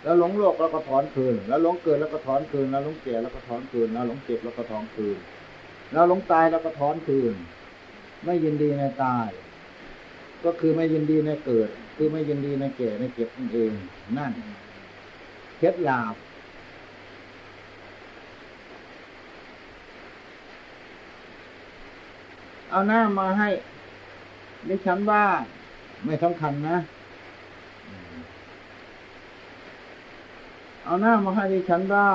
แล้วหลงโลกแล้วก็ถอนคืน แล้วหลงเกิดแล้วก็ถอนคืน แล้วหลงแก่แล้วก็ถอนคืน แล้วหลงเจ็บแล้วก็ถอนคืน แล้วหลงตายแล้วก็ถอนคืน ไม่ยินดีในตาย ก็คือไม่ยินดีในเกิด คือไม่ยินดีในแก่ในเก็บนั่นเอง นั่น ล็ดลับเอาหน้ามาให้ดิฉันบ้าไม่สำคัญนะ เอาหน้ามาให้ดิฉันบ้า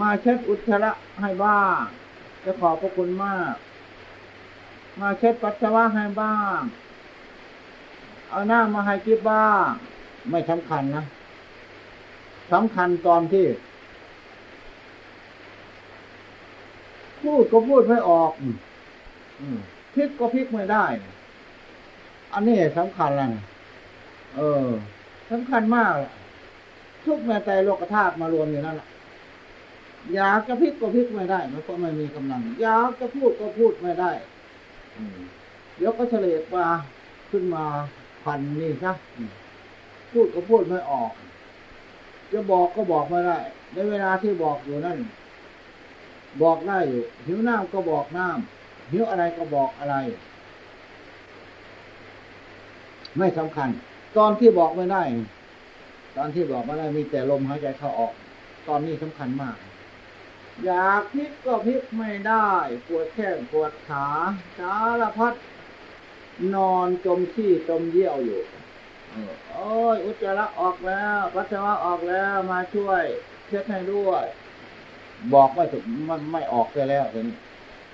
มาเช็ดอุจจาระให้บ้าง จะขอบพระคุณมาก มาเช็ดปัสสาวะให้บ้าง เอาหน้ามาให้กิบบ้าง ไม่สำคัญนะสำคัญตอนที่ พูดก็พูดไม่ออกอืมพลิกก็พลิกไม่ได้ อันนี้สำคัญแล้วนะเออสำคัญมาก ทุกแม่ใจโลกธาตุมารวมอยู่นั่นแหละอยากจะพลิกก็พลิกไม่ได้มันก็ไม่มีกำลัง อยากจะพูดก็พูดไม่ได้อืมเดี๋ยวก็เฉลยมาขึ้นมาพันนี่ซะอืม พูดก็พูดไม่ออก จะบอกก็บอกไม่ได้ ในเวลาที่บอกอยู่นั่น บอกได้อยู่หิวน้ำก็บอกน้ำหิวอะไรก็บอกอะไร ไม่สำคัญ ตอนที่บอกไม่ได้ ตอนที่บอกไม่ได้มีแต่ลมหายใจเข้าออก ตอนนี้สำคัญมาก อยากพลิกก็พลิกไม่ได้ปวดแข้งปวดขาสารพัดนอนจมขี้จมเยี่ยวอยู่ โอ้ยอุจจาระออกแล้วปัสสาวะออกแล้วมาช่วยเช็ดให้ด้วย บอกไม่ถูกมันไม่ออกไปแล้วทีนี้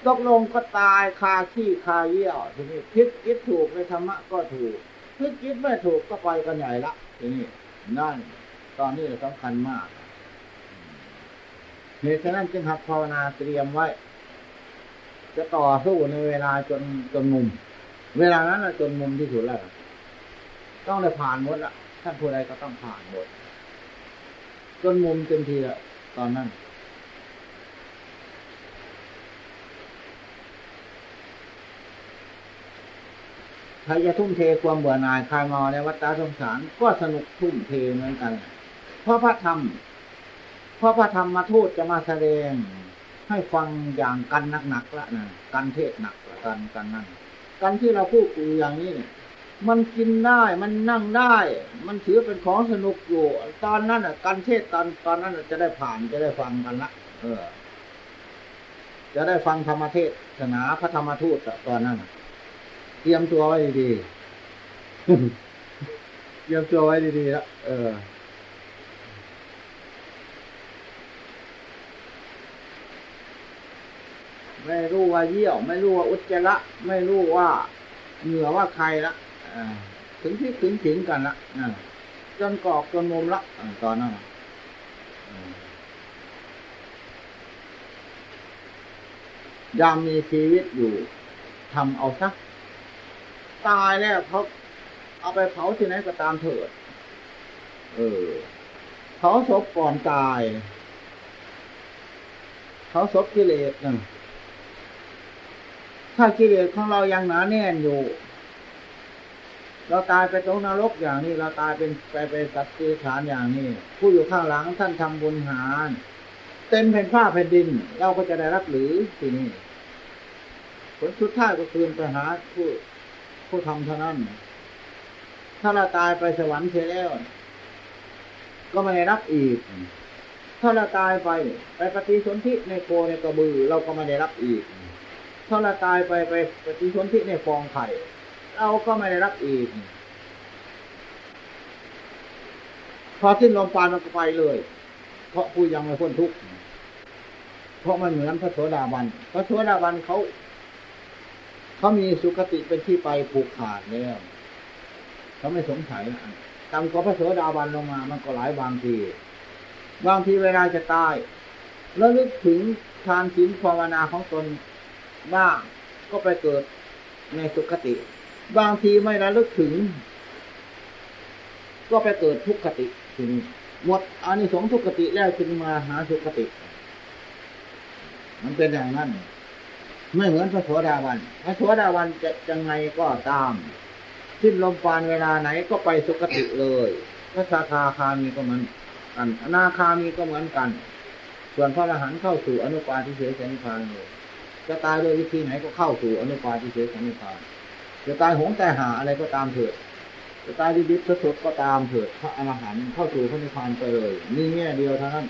ตกลงก็ตายคาขี้คาเยี่ยวทีนี้คิดคิดถูกในธรรมะก็ถูกคิดคิดไม่ถูกก็ไปกันใหญ่ละทีนี้นั่น ตอนนี้สำคัญมากเหตุฉะนั้นจึงหัดภาวนาเตรียมไว้ จะต่อสู้ในเวลาจนจนมุม เวลานั้นน่ะจนมุมที่สุดแล้ว ต้องได้ผ่านหมดละท่านผู้ใดก็ต้องผ่านหมด จนมุมเต็มทีละตอนนั้น ใครจะทุ่มเทความเบื่อหน่ายคลายเมาในวัฏฏะสงสารก็สนุกทุ่มเทเหมือนกัน เพราะพระธรรม เพราะพระธรรมมาทูตจะมาแสดง ให้ฟังอย่างกันหนักๆละนะ กันเทศหนักกันกันนั่นกันที่เราพูดอยู่อย่างนี้เนี่ย มันกินได้ มันนั่งได้ มันถือเป็นของสนุกอยู่ ตอนนั้นอะกันเทศตอนตอนนั้นจะได้ผ่านจะได้ฟังกันละเออ จะได้ฟังธรรมเทศนาพระธรรมทูตตอนนั้นเตรียมตัวไว้ดีเตรียมตัวไว้ดีๆล้วเออไม่รู้ว่าเยี่ยว ไม่รู้ว่าอุจจาระ ไม่รู้ว่าเหงื่อว่าใครละ ถึงที่ถึงถึงกันละจนกรอกจนมุมละอตอนนั้นยามมีชีวิตอยู่ทำเอาสักตายแล้วเขาเอาไปเผาที่ไหนก็ตามเถิด เออเผาศพก่อนตายเผาศพกิเลสนะถ้ากิเลสของเรายังหนาแน่นอยู่ เราตายไปตรงนรกอย่างนี้ เราตายเป็นไปไปสัตว์ที่ฐานอย่างนี้ ผู้อยู่ข้างหลังท่านทำบุญหารเต็มแผ่นผ้าแผ่นดิน เราก็จะได้รับหรือทีนี้ผลสุดท้ายก็คืนไปหาผู้ผู้ทำเท่านั้น ถ้าเราตายไปสวรรค์เสียแล้ว ก็ไม่ได้รับอีก ถ้าเราตายไปไปปฏิสนธิในโคในกระบือ เราก็ไม่ได้รับอีก ถ้าเราตายไปไปปฏิสนธิในฟองไข่ เราก็ไม่ได้รับอีก พอสิ้นลมปราณมันก็ไปเลย เพราะผู้ยังไม่พ้นทุกข์เพราะมันเหมือนพระโสดาบัน พระโสดาบันเขา เขามีสุคติเป็นที่ไปผูกขาดแล้วเขาไม่สงสัยตามกว่าพระโสดาบันลงมา มันก็หลายบางที บางทีเวลาจะตายแล้วลึกถึงทานศีลภาวนาของตนบ้างก็ไปเกิดในสุคติ บางทีไม่ระลึกถึง ก็ไปเกิดทุกขติทีนี้หมดอานิสงส์ทุกขติแล้วจึงมาหาสุคติ มันเป็นอย่างนั้น ไม่เหมือนพระโสดาบันพระโสดาบันจะยังไงก็ตามสิ้นลมปาณเวลาไหนก็ไปสุคติเลยพระสาคาคามีก็เหมือนกันอนาคามีก็เหมือนกัน ส่วนพระอรหันต์เข้าสู่อนุปาทิเสสนิพานเลยจะตายด้วยวิธีไหนก็เข้าสู่อนุปาทิเสสนิพพาน จะตายหงแต่หาอะไรก็ตามเถิดจะตายดิบๆสดๆก็ตามเถิดพระอรหันต์เข้าสู่พระนิพพานไปเลยนี่แง่เดียวเท่านั้น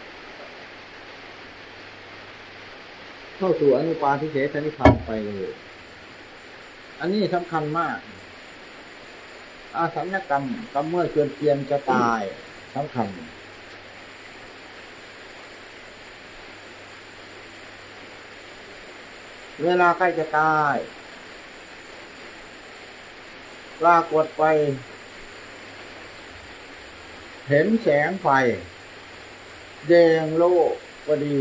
เข้าสู่อนุปาทิเสสนิพพานไปเลย อันนี้สำคัญมาก อาสัญญกรรมกรรมเมื่อเกินเกียนจะตายสำคัญเวลาใกล้จะตาย ปรากฏไป เห็นแสงไฟ แดงโลกก็ดี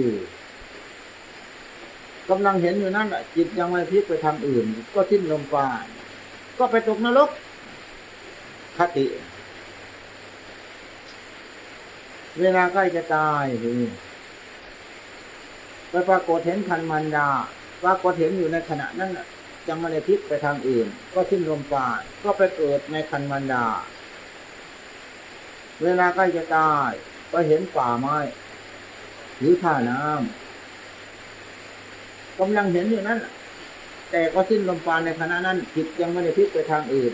กำลังเห็นอยู่นั่นแหะจิตยังไม่พลิกไปทางอื่น ก็ทิ้นลมปราก็ไปตกนรกคติ เวลาใกล้จะตายทีไปปรากฏเห็นคันมันดาปรากฏเห็นอยู่ในขณะนั้นน่ะ ยังไม่ได้พลิกไปทางอื่น ก็สิ้นลมปราณก็ไปเกิดในคันมันดา เวลาใกล้จะตาย ก็เห็นป่าไม้ หรือท่าน้ำกำลังเห็นอยู่นั้นน่ะแต่ก็สิ้นลมปราณในขณะนั้นจิตยังไม่ได้พลิกไปทางอื่น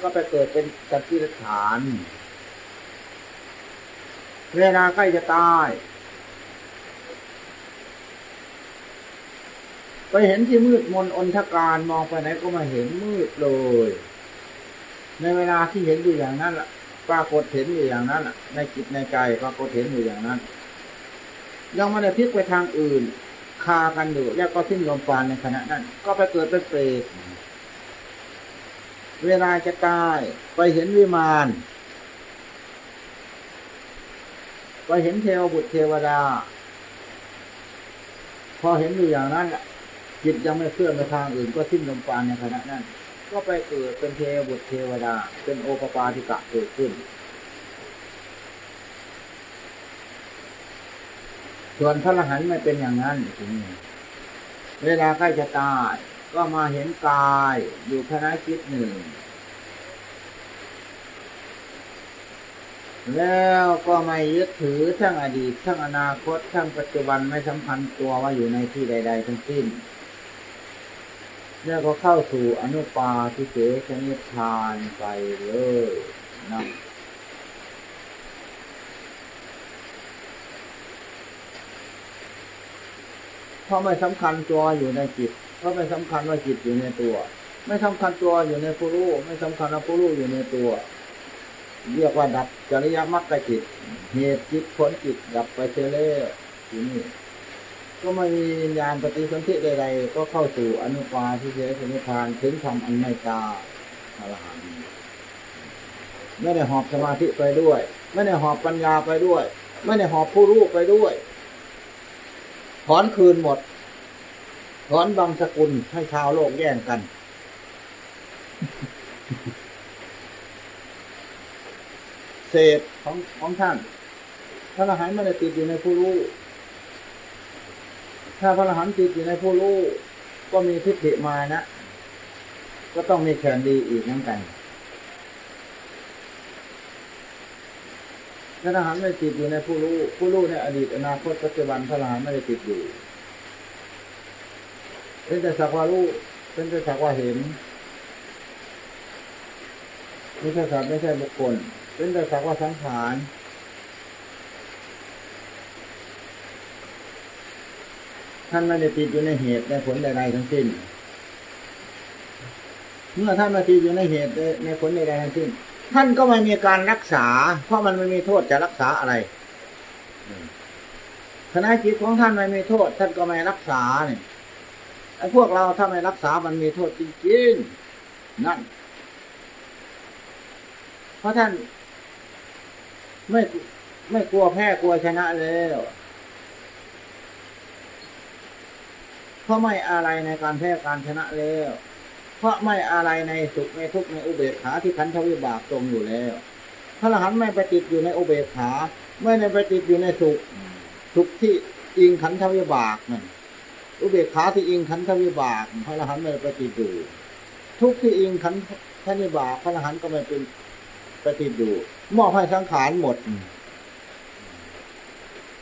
ก็ไปเกิดเป็นสัตว์ที่ฐาน เวลาใกล้จะตาย ไปเห็นที่มืดมนอนทการมองไปไหนก็มาเห็นมืดเลย ในเวลาที่เห็นอยู่อย่างนั้นล่ะปรากฏเห็นอยู่อย่างนั้นล่ะในจิตในใจปรากฏเห็นอยู่อย่างนั้น ยังไม่ได้พลิกไปทางอื่น คากันอยู่แล้วก็ทิ้งลมปราณในขณะนั้น ก็ไปเกิดเป็นเปรตเวลาจะตายไปเห็นวิมานไปเห็นเทวบุตรเทวดา พอเห็นอยู่อย่างนั้นแหละ จิตยังไม่เคลื่อนไปทางอื่นก็สิ้นลมปราณในขณะนั้น ก็ไปเกิดเป็นเทวบุตรเทวดา เป็นโอปปาติกะเกิดขึ้น ส่วนพระรหันต์ไม่เป็นอย่างนั้นเวลาใกล้จะตาย ก็มาเห็นกายอยู่คณะจิตหนึ่ง แล้วก็ไม่ยึดถือทั้งอดีตทั้งอนาคตทั้งปัจจุบันไม่สำคัญตัวว่าอยู่ในที่ใด ๆ ทั้งสิ้น แล้วก็เข้าสู่อนุปาทิเสสนิพานไปเลยนะเพราะไม่สำคัญตัวอยู่ในจิต เพราะไม่สำคัญว่าจิตอยู่ในตัว ไม่สำคัญตัวอยู่ในผู้รู้ ไม่สำคัญว่าผู้รู้อยู่ในตัว เรียกว่าดับจริยมรรคจิต เหตุจิตผลจิตดับไปเฉลยที่นี้ ก็ไม่มีวิญญาณปฏิสนธิใดๆ ก็เข้าสู่อนุปาทิเสสนิพานถึงทำอันไม่ตาอรหันต์ไม่ได้หอบสมาธิไปด้วย ไม่ได้หอบปัญญาไปด้วย ไม่ได้หอบผู้รู้ไปด้วย ถอนคืนหมด ถอนบางสกุลให้ชาวโลกแย่งกัน เศษของของท่านพระอรหันต์ไม่ได้ติดอยู่ในผู้รู้ ถ้าพระอรหันต์ติดอยู่ในผู้รู้ก็มีทิฏฐิมานะ ก็ต้องมีแขนดีอีกเหมือนกันพระอรหันต์ไม่ติดอยู่ในผู้รู้ผู้รู้ในอดีตอนาคตปัจจุบันพระอรหันต์ไม่ได้ติดอยู่เป็นแต่สักว่ารู้เป็นแต่สักว่าเห็นไม่ใช่สัตว์ไม่ใช่บุคคล เป็นแต่สักว่าสังขาร ท่านไม่ได้ติดอยู่ในเหตุในผลใดๆทั้งสิ้น เมื่อท่านไม่ติดอยู่ในเหตุในผลใดๆทั้งสิ้น ท่านก็ไม่มีการรักษา เพราะมันไม่มีโทษจะรักษาอะไรคณะจิตของท่านไม่มีโทษ ท่านก็ไม่รักษาเนี่ยไอ้พวกเราถ้าไม่รักษามันมีโทษจริงๆนั่น เพราะท่านไม่ไม่กลัวแพ้กลัวชนะแล้ว เพ ราะไม่อะไรในการแพ้การชนะแล้ว เพราะไม่อะไรในสุขในทุกข์ในอุเบกขาที่ขันธวิบากตรงอยู่แล้วพระอรหันต์ไม่ไปติดอยู่ในอุเบกขา ไม่ได้ไปติดอยู่ในสุขสุขที่อิงขันธวิบากนั่นอุเบกขาที่อิงขันธวิบากพระอรหันต์ไม่ไปติดอยู่ทุกที่อิงขันท่านนิบากพระอรหันต์ก็ไม่เป็นไปติดอยู่มอบให้สังขารหมด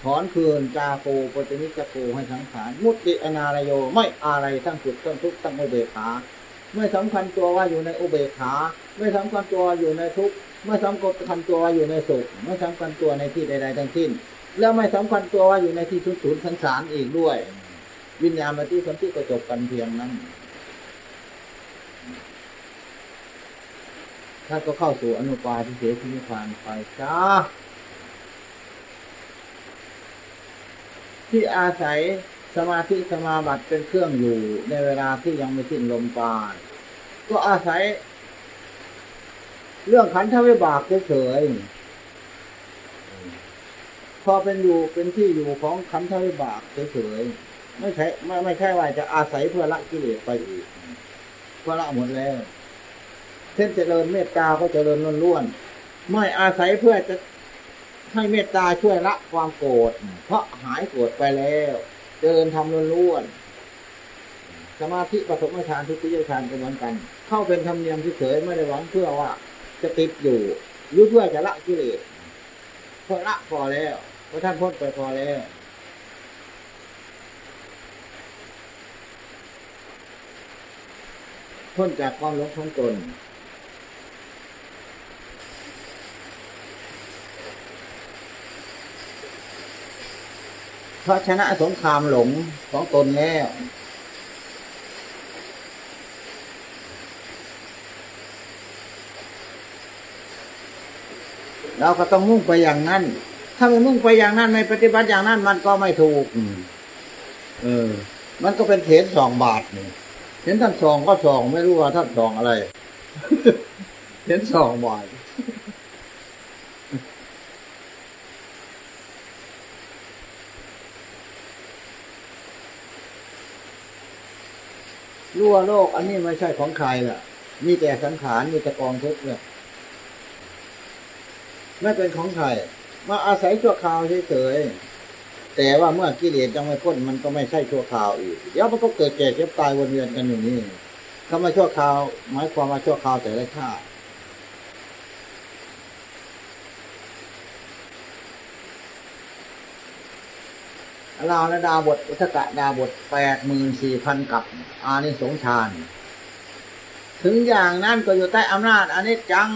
ถอนคืนจาโกปฏินิจโกให้สังขาร มุติอนารโยไม่อะไรทั้งสุดทั้งทุกข์ทั้งอุเบกขาไม่สำคัญตัวว่าอยู่ในอุเบกขา ไม่สำคัญตัวอยู่ในทุกข์ไม่สำคัญตัวว่าอยู่ในสุขไม่สำคัญตัวในที่ใด ๆ ทั้งสิ้น แล้วไม่สำคัญตัวว่าอยู่ในที่ทุกข์ศูนย์สังสารอีกด้วย วิญญาณมาที่สันติก็จบกันเพียงนั้นถ้านก็เข้าสู่อนุปาทิเสสนิพพานไปจ้า ที่อาศัยสมาธิสมาบัติเป็นเครื่องอยู่ในเวลาที่ยังไม่สิ้นลมปราณก็อาศัย เรื่องขันธวิบากเฉยๆพอเป็นอยู่เป็นที่อยู่ของขันธวิบากเฉยๆไม่ใช่ไม่ไม่ใช่ว่าจะอาศัยเพื่อละกิเลสไปอีกเพื่อละหมดแล้วเช่นเจริญเมตตาก็เจริญล้วนๆไม่อาศัยเพื่อจะ ให้เมตตาช่วยละความโกรธเพราะหายโกรธไปแล้วเดินทำล้วนๆสมาธิปฐมฌานทุติยฌานก็เหมือนกัน เข้าเป็นธรรมเนียมเฉยไม่ได้หวังเพื่อว่า จะติดอยู่หรือเพื่อจะละกิเลสพราะละพอแล้วเพราะท่านพ้นไปพอแล้วพ้นจากความหลงของตน ราะชนะสงครามหลงของตนแล้ว เราก็ต้องมุ่งไปอย่างนั้น ถ้าไม่มุ่งไปอย่างนั้นไม่ปฏิบัติอย่างนั้น มันก็ไม่ถูกเออ มันก็เป็นเถนสองบาทนี่เห็นท่านสองก็สองไม่รู้ว่าท่านสองอะไร เห็นสองบาท รู้ว่าโลก อันนี้ไม่ใช่ของใครล่ะ มีแต่สังขารมีแต่กองทุกข์เนี่ยไม่เป็นของใครมาอาศัยชั่วคราวเฉยๆแต่ว่าเมื่อกิเลสยังไม่พ้นมันก็ไม่ใช่ชั่วคราวอีกเดี๋ยวมันก็เกิดแก่เจ็บตายวนเวียนกันอยู่นี่คำว่าชั่วคราวหมายความว่าชั่วคราวแต่ละชาติ ลาและดาบทอุทกะดาบทแปดหมื่นสี่พันกับอานิสงส์ฌานถึงอย่างนั้นก็อยู่ใต้อำนาจอันนี้จัง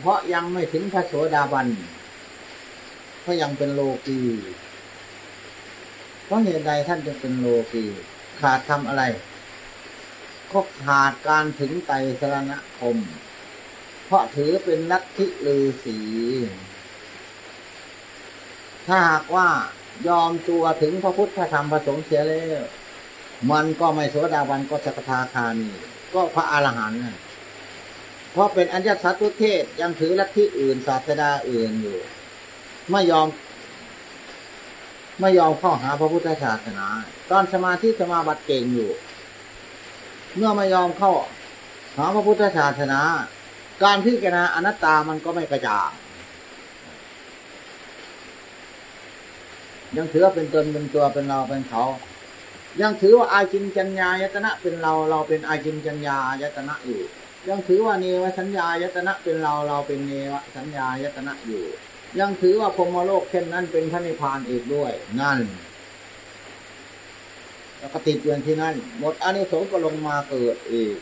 เพราะยังไม่ถึงพระโสดาบันเพราะยังเป็นโลกีเพราะเหตุใดท่านจึงเป็นโลกีขาดทำอะไร ก็ขาดการถึงไตรสรณคม เพราะถือเป็นลัทธิลือสีถ้าหากว่า ยอมตัวถึงพระพุทธธรรมประสงค์เสียแล้ว มันก็ไม่โสดาบันก็สกทาคามีก็พระอรหันต์เพราะเป็นอัญญสัตตุเทศยังถือลัทธิอื่นศาสดาอื่นอยู่ไม่ยอมไม่ยอมเข้าหาพระพุทธศาสนา ตอนสมาธิสมาบัติเก่งอยู่ เมื่อไม่ยอมเข้าหาพระพุทธศาสนา การพิจารณาอนัตตามันก็ไม่กระจ่าง ยังถือว่าเป็นตนเป็นตัวเป็นเราเป็นเขา ยังถือว่าอาจินจัญญายตนะเป็นเราเราเป็นอาจินจัญญายตนะอยู่ ยังถือว่าเนวสัญญายตนะเป็นเราเราเป็นเนวสัญญายตนะอยู่ ยังถือว่าพรมโลกเช่นนั้นเป็นพระนิพพานอีกด้วยนั่นแล้วก็ติดเยือนที่นั่นหมดอานิสงส์ก็ลงมาเกิดอีก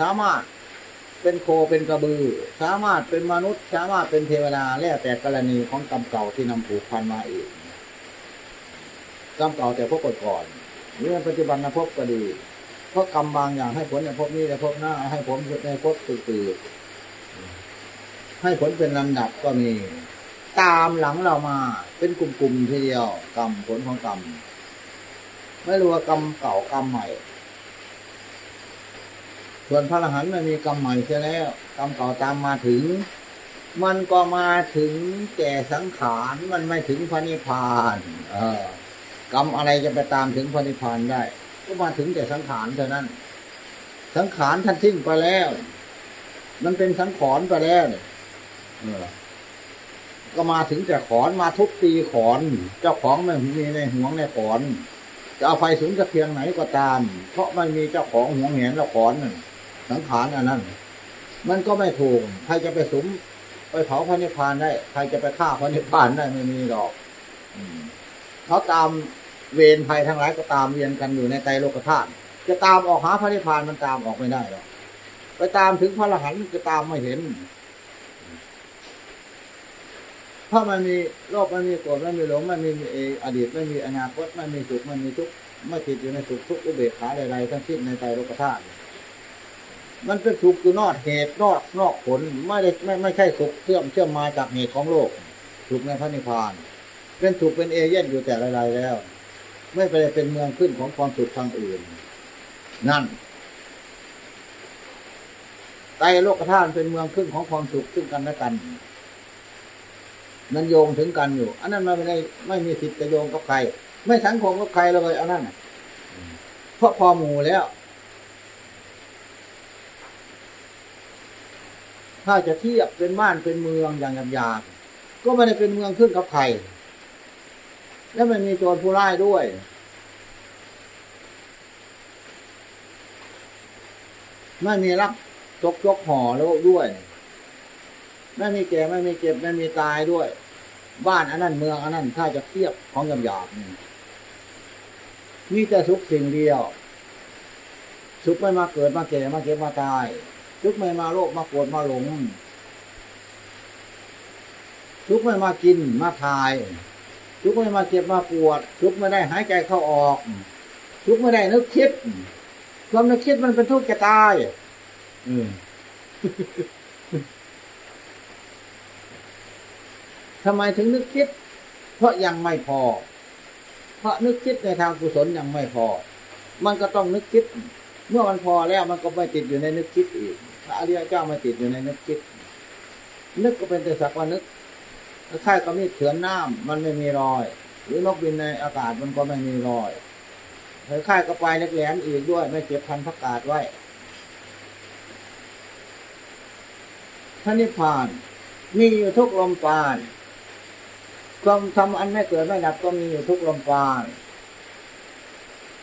สามารถเป็นโคเป็นกระบือ สามารถเป็นมนุษย์ สามารถเป็นเทวดาแล้วแต่กรณีของกรรมเก่าที่นำผูกพันมาอีก กรรมเก่าแต่พวกก่อนหรือในปัจจุบันนะพบก็ดี เพราะกรรมบางอย่างให้ผลในภพนี้ในภพหน้า ให้ผลในภพตื่นให้ผลเป็นลำดับก็มี ตามหลังเรามา เป็นกลุ่มๆทีเดียวกรรมผลของกรรมไม่รู้ว่ากรรมเก่ากรรมใหม่ ส่วนพระอรหันต์ไม่มีกรรมใหม่เสียแล้วกรรมเก่าตามมาถึง มันก็มาถึงแก่สังขารมันไม่ถึงพระนิพพาน เออ กรรมอะไรจะไปตามถึงพระนิพพานได้ ก็มาถึงแต่สังขารเท่านั้น สังขารท่านสิ้นไปแล้ว มันเป็นสังขรไปแล้วเนี่ยเออก็มาถึงแต่ขอนมาทุบตีขอน เจ้าของไม่มีในห่วงในขอน จะเอาไฟสูงจะเพียงไหนก็ตาม เพราะไม่มีเจ้าของห่วงเห็นแล้วขอนนั่นสังขารอันนั้น มันก็ไม่ถูกใครจะไปสมไปเผาพระนิพพานได้ ใครจะไปฆ่าพระนิพพานได้ไม่มีหรอกเขาตาม เวรภัยทั้งหลายก็ตามเวียนกันอยู่ในใจโลกธาตุจะตามออกหาพระนิพพานมันตามออกไม่ได้หรอกไปตามถึงพระอรหันต์จะตามไม่เห็น เพราะมันมีโลกมันมีโกรธมันมีหลงมันมีอดีตไม่มีอนาคตมันมีสุขมันมีทุกข์ไม่ติดอยู่ในสุขทุกข์อุเบกขาใดๆทั้งสิ้นในใจโลกธาตุมันเป็นสุขอยู่นอกเหตุนอกนอกผลไม่ได้ไม่ไม่ใช่สุขเชื่อมเชื่อมมาจากเหตุของโลกสุขในพระนิพพาน เป็นสุขเป็นเอเย่นอยู่แต่ไรๆแล้ว ไม่ไปเป็นเมืองขึ้นของความสุขทางอื่น นั่นใจโลกธาตุเป็นเมืองขึ้นของความสุขซึ่งกันและกัน มันโยงถึงกันอยู่ อันนั้นมันไม่ได้ไม่มีสิทธิ์จะโยงกับใคร ไม่สังคมกับใครเลยอันนั้นเพราะพอหมู่แล้ว ถ้าจะเทียบเป็นบ้านเป็นเมืองอย่างหยาบๆก็ไม่ได้เป็นเมืองขึ้นกับใคร และไม่มีโจรผู้ร้ายด้วย ไม่มีรักจกจกห่อแล้วด้วย ไม่มีแก่ไม่มีเจ็บไม่มีตายด้วย บ้านอันนั้นเมืองอันนั้นถ้าจะเทียบของหยาบๆนี่มีแต่สุขสิ่งเดียว สุขไม่มาเกิดมาแก่มาเก็บมาตายสุขไม่มาโรคมาปวดมาหลงสุขไม่มากินมาทาย สุขไม่มาเจ็บมาปวดสุขไม่ได้หายใจเข้าออกสุขไม่ได้นึกคิดความนึกคิดมันเป็นทุกข์จะตายอืมทำไมถึงนึกคิด เพราะยังไม่พอ เพราะนึกคิดในทางกุศลยังไม่พอ มันก็ต้องนึกคิด เมื่อมันพอแล้วมันก็ไม่ติดอยู่ในนึกคิดอีกพระอริยเจ้าไม่ติดอยู่ในนึกคิด นึกก็เป็นแต่สักว่านึก คล้ายๆกับมีดเถือนน้ำมันไม่มีรอย หรือนกบินในอากาศมันก็ไม่มีรอยคล้ายๆกับปลายเล็กแหลมอีกด้วย ไม่เก็บพันพักกาดไว้พระนิพพาน มีอยู่ทุกลมปราณความทำอันไม่เกิดไม่ดับก็มีอยู่ทุกลมปราณ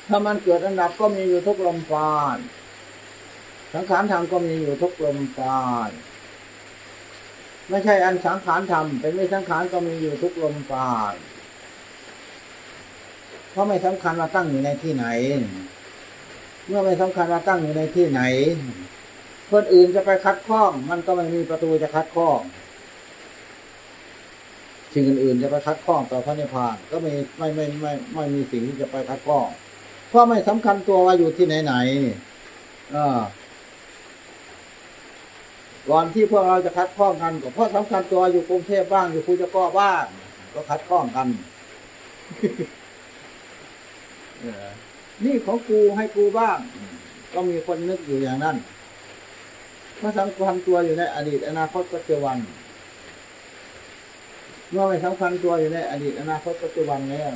ถ้ามันเกิดอันดับก็มีอยู่ทุกลมปราณสังขารธรรมก็มีอยู่ทุกลมปราณ ไม่ใช่อันสังขารธรรมเป็นไม่สังขารก็มีอยู่ทุกลมปราณเพราะไม่สำคัญว่าตั้งอยู่ในที่ไหน เมื่อไม่สำคัญว่าตั้งอยู่ในที่ไหน คนอื่นจะไปคัดข้อง มันก็ไม่มีประตูจะคัดข้องสิ่งอื่นๆจะไปคัดข้องต่อพระนิพพาน ก็ไม่ไม่ไม่ไม่ไม่มีสิ่งที่จะไปคัดข้อง เพราะไม่สำคัญตัวว่าอยู่ที่ไหนไหนอ่า ก่อนที่พวกเราจะคัดข้องกันก็เพราะสำคัญตัวอยู่กรุงเทพบ้างอยู่ภูจะก้อบ้างก็คัดข้องกันเออนี่ของกูให้กูบ้าง ก็มีคนนึกอยู่อย่างนั้นเพราะสำคัญตัวอยู่ในอดีต อนาคตปัจจุบันเมื่อไม่สำคัญตัวอยู่ในอดีต อนาคตปัจจุบันแล้ว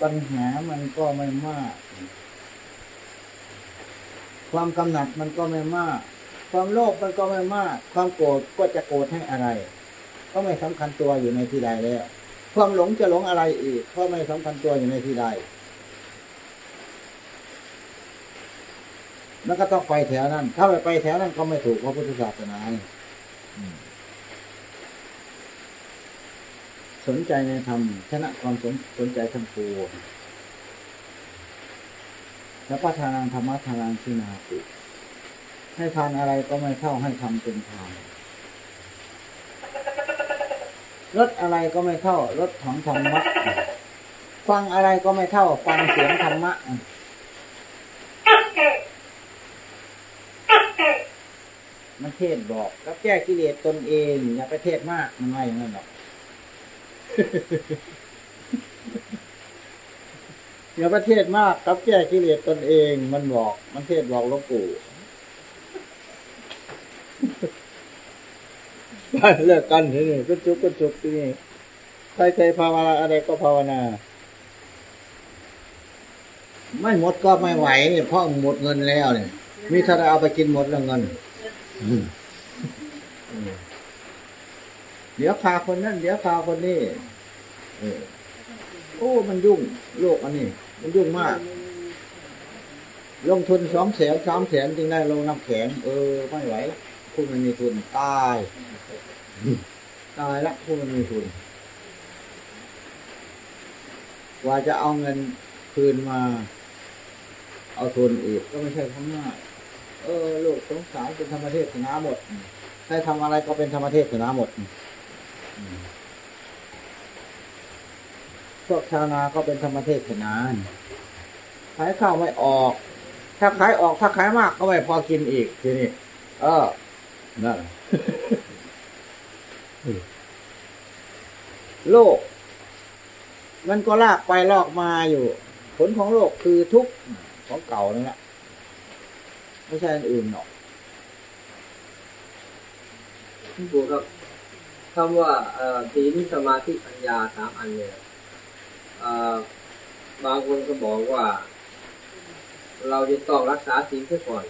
ปัญหามันก็ไม่มาก ความกำหนัดมันก็ไม่มาก ความโลภมันก็ไม่มาก ความโกรธก็จะโกรธให้อะไร ก็ไม่สำคัญตัวอยู่ในที่ใดแล้ว ความหลงจะหลงอะไรอีกเพราะไม่สำคัญตัวอยู่ในที่ใดมันก็ต้องไปแถวนั้น ถ้าไม่ไปแถวนั้นก็ไม่ถูกพระพุทธศาสนาสนใจในธรรมชนะความสนสนใจทั้งปวงแล้วก็ทานังธรรมะทานังชินาติ ให้ทานอะไรก็ไม่เท่าให้ทำเป็นทานรถอะไรก็ไม่เท่ารถของธรรมะ ฟังอะไรก็ไม่เท่า ฟังเสียงธรรมะมันเทศบอกแล้วแก้กิเลสตนเอง อย่าไปเทศมากมันไม่อย่างนั้นหรอกอย่าไปเทศมากกับแก้กิเลสตนเอง มันบอก มันเทศบอกหลวงปู่ เลิกกันทีนี่ก็จุกก็จุกที่นี่ใครใครภาวนาอะไรก็ภาวนา ไม่หมดก็ไม่ไหวเพราะหมดเงินแล้วเนี่ยมีถ้าเอาไปกินหมดแล้วเงินเดี๋ยวพาคนนั้นเดี๋ยวพาคนนี้โอ้ มันยุ่งโลกอันนี้ มันยุ่งมาก ลงทุนสองแสนสามแสนจึงได้ลงน้ำแข็งเออ ไม่ไหวแล้ว ผู้ไม่มีทุนตาย ตายละผู้ไม่มีทุนกว่าจะเอาเงินคืนมา เอาทุนอีกก็ไม่ใช่ทั้งง่ายเออโลกสงสารเป็นธรรมเทศนาหมดใครทำอะไรก็เป็นธรรมเทศนาหมดพวกชาวนาก็เป็นธรรมเทศนาขายข้าวไม่ออก ถ้าขายออกถ้าขายมากก็ไม่พอกินอีกทีนี้เออ นั่นโลก มันก็ลากไปลอกมาอยู่ ผลของโลกคือทุกข์ของเก่านั่นแหละไม่ใช่อันอื่นหรอกพี่ปู่ครับคำว่าศีลสมาธิปัญญาสามอันเนี่ยบางคนก็บอกว่า เราจะต้องรักษาศีลเสียก่อน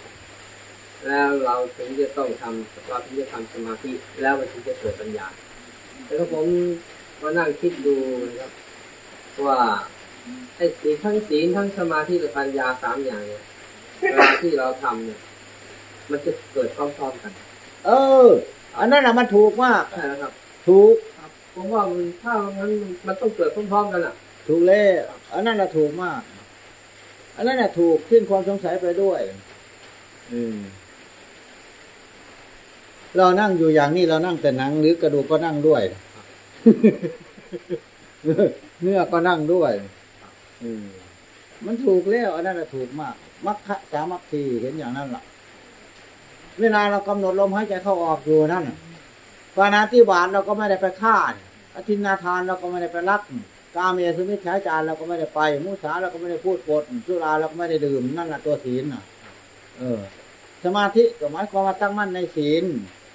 แล้วเราถึงจะต้องทำเราถึงจะทำสมาธิแล้วมันถึงจะเกิดปัญญาแต่ก็ผมมานั่งคิดดูนะครับ ว่าไอ้ศีลทั้งศีลทั้งสมาธิและปัญญาสามอย่างเนี่ยเวลาที่เราทำเนี่ย มันจะเกิดพร้อมๆกัน เออ อันนั้นนะมันถูกมากใช่แล้วครับ ถูกครับผมว่ามันถ้ามันมันต้องเกิดพร้อมๆกันอะ ถูกแล้วอันนั้นนะถูกมาก อันนั้นนะถูกสิ้นความสงสัยไปด้วย อืม เรานั่งอยู่อย่างนี้เรานั่งแต่หนัง หรือกระดูกก็นั่งด้วยเนื้อก็นั่งด้วยมันถูกแล้วอันนั้นนะถูกมากมัคคะสามัคคีเห็นอย่างนั้นล่ะ เวลาเรากำหนดลมหายใจเข้าออกอยู่นั่นปานาติบาตเราก็ไม่ได้ไปฆ่าอธินาทานเราก็ไม่ได้ไปรักกาเมสุมิจฉาจารเราก็ไม่ได้ไป มุสาเราก็ไม่ได้พูดปดสุราเราก็ไม่ได้ดื่มนั่นแหละตัวศีลน่ะ เออ สมาธิก็หมายความว่าตั้งมั่นในศีล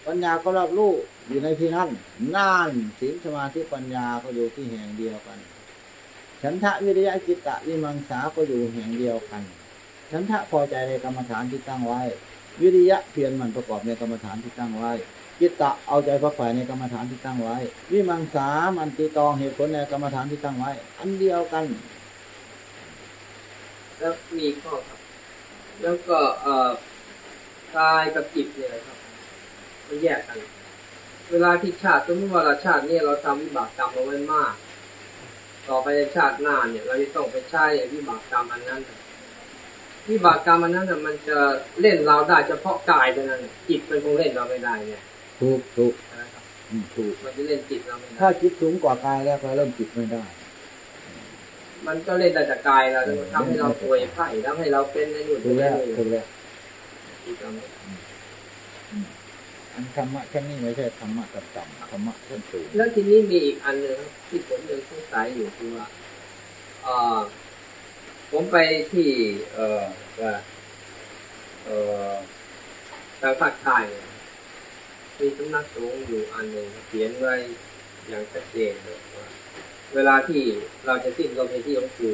ปัญญาก็รอบรู้อยู่ในที่นั้นน่านศีลสมาธิปัญญาก็อยู่ที่แห่งเดียวกัน ฉันทะวิริยะจิตตะวิมังสาก็อยู่แห่งเดียวกัน ฉันทะพอใจในกรรมฐานที่ตั้งไว้ วิริยะเพียรมันประกอบในกรรมฐานที่ตั้งไว้จิตตะเอาใจพักฝ่ายในกรรมฐานที่ตั้งไว้ วิมังสามันติตองเหตุผลในกรรมฐานที่ตั้งไว้ อันเดียวกัน แล้วมีข้อครับ แล้วก็เอ่อกายกับจิตเนี่ยครับ มันแยกกัน เวลาที่ชาติสมมติว่าเราชาติเนี่ยเราทำวิบากกรรมเอาไว้มาก ต่อไปในชาติหน้าเนี่ย เราจะต้องไปใช้วิบากกรรมอันนั้นวิบากกรรมอันนั้นน่ะมันจะเล่นเราได้เฉพาะกายเท่านั้นจิตมันคงเล่นเราไม่ได้เนี่ยถูกถูกนะครับอืมถูกมันจะเล่นจิตเราไม่ได้ถ้าจิตสูงกว่ากายแล้วก็เริ่มจิตไม่ได้ มันก็เล่นได้แต่กายเราทำให้เราป่วยไข้ทำให้เราเป็นในนู่นถูเป็กนในแล้วนี่ถูกแล้ว จิตเราไม่ได้ อันธรรมะแค่นี้ไม่ใช่ธรรมะต่ำๆธรรมะขั้นสูงแล้วทีนี้มีอีกอันหนึ่งที่ผมยังสงสัยอยู่คือว่าผมไปที่เอ่อว่าเอ่อทางภาคใต้เนี่ยมีสำนักสงฆ์อยู่อันหนึ่งเขียนไว้อย่างชัดเจนเลยว่าเวลาที่เราจะสิ้นลมในที่หลวงปู่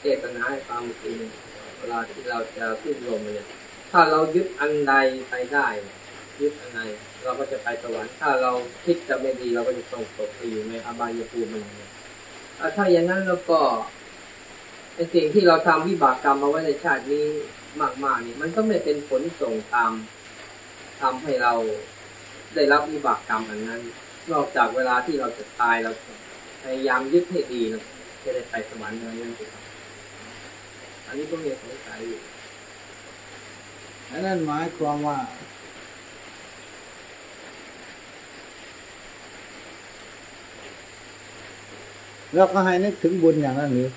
เทศนาให้ฟังเมื่อกี้เนี่ยเวลาที่เราจะสิ้นลมเนี่ยถ้าเรายึดอันใดไปได้เนี่ย ยึดอันใดเราก็จะไปสวรรค์ถ้าเราคิดจะไม่ดีเราก็จะต้องตกไปอยู่ในอบายภูมิมันเนี่ยอะถ้าอย่างนั้นเราก็ไอสิ่งที่เราทำวิบากกรรมมาไว้ในชาตินี้มากๆนี่มันก็ไม่เป็นผลส่งตามทำให้เราได้รับวิบากกรรมอันนั้น นอกจากเวลาที่เราจะตายเราพยายามยึดให้ดีนะจะได้ไปสวรรค์อะไรนั่นสิครับอันนี้ก็มีสงสัยอยู่อันนั้นหมายความว่า เราก็ให้นึกถึงบุญอย่างนั้นหรือ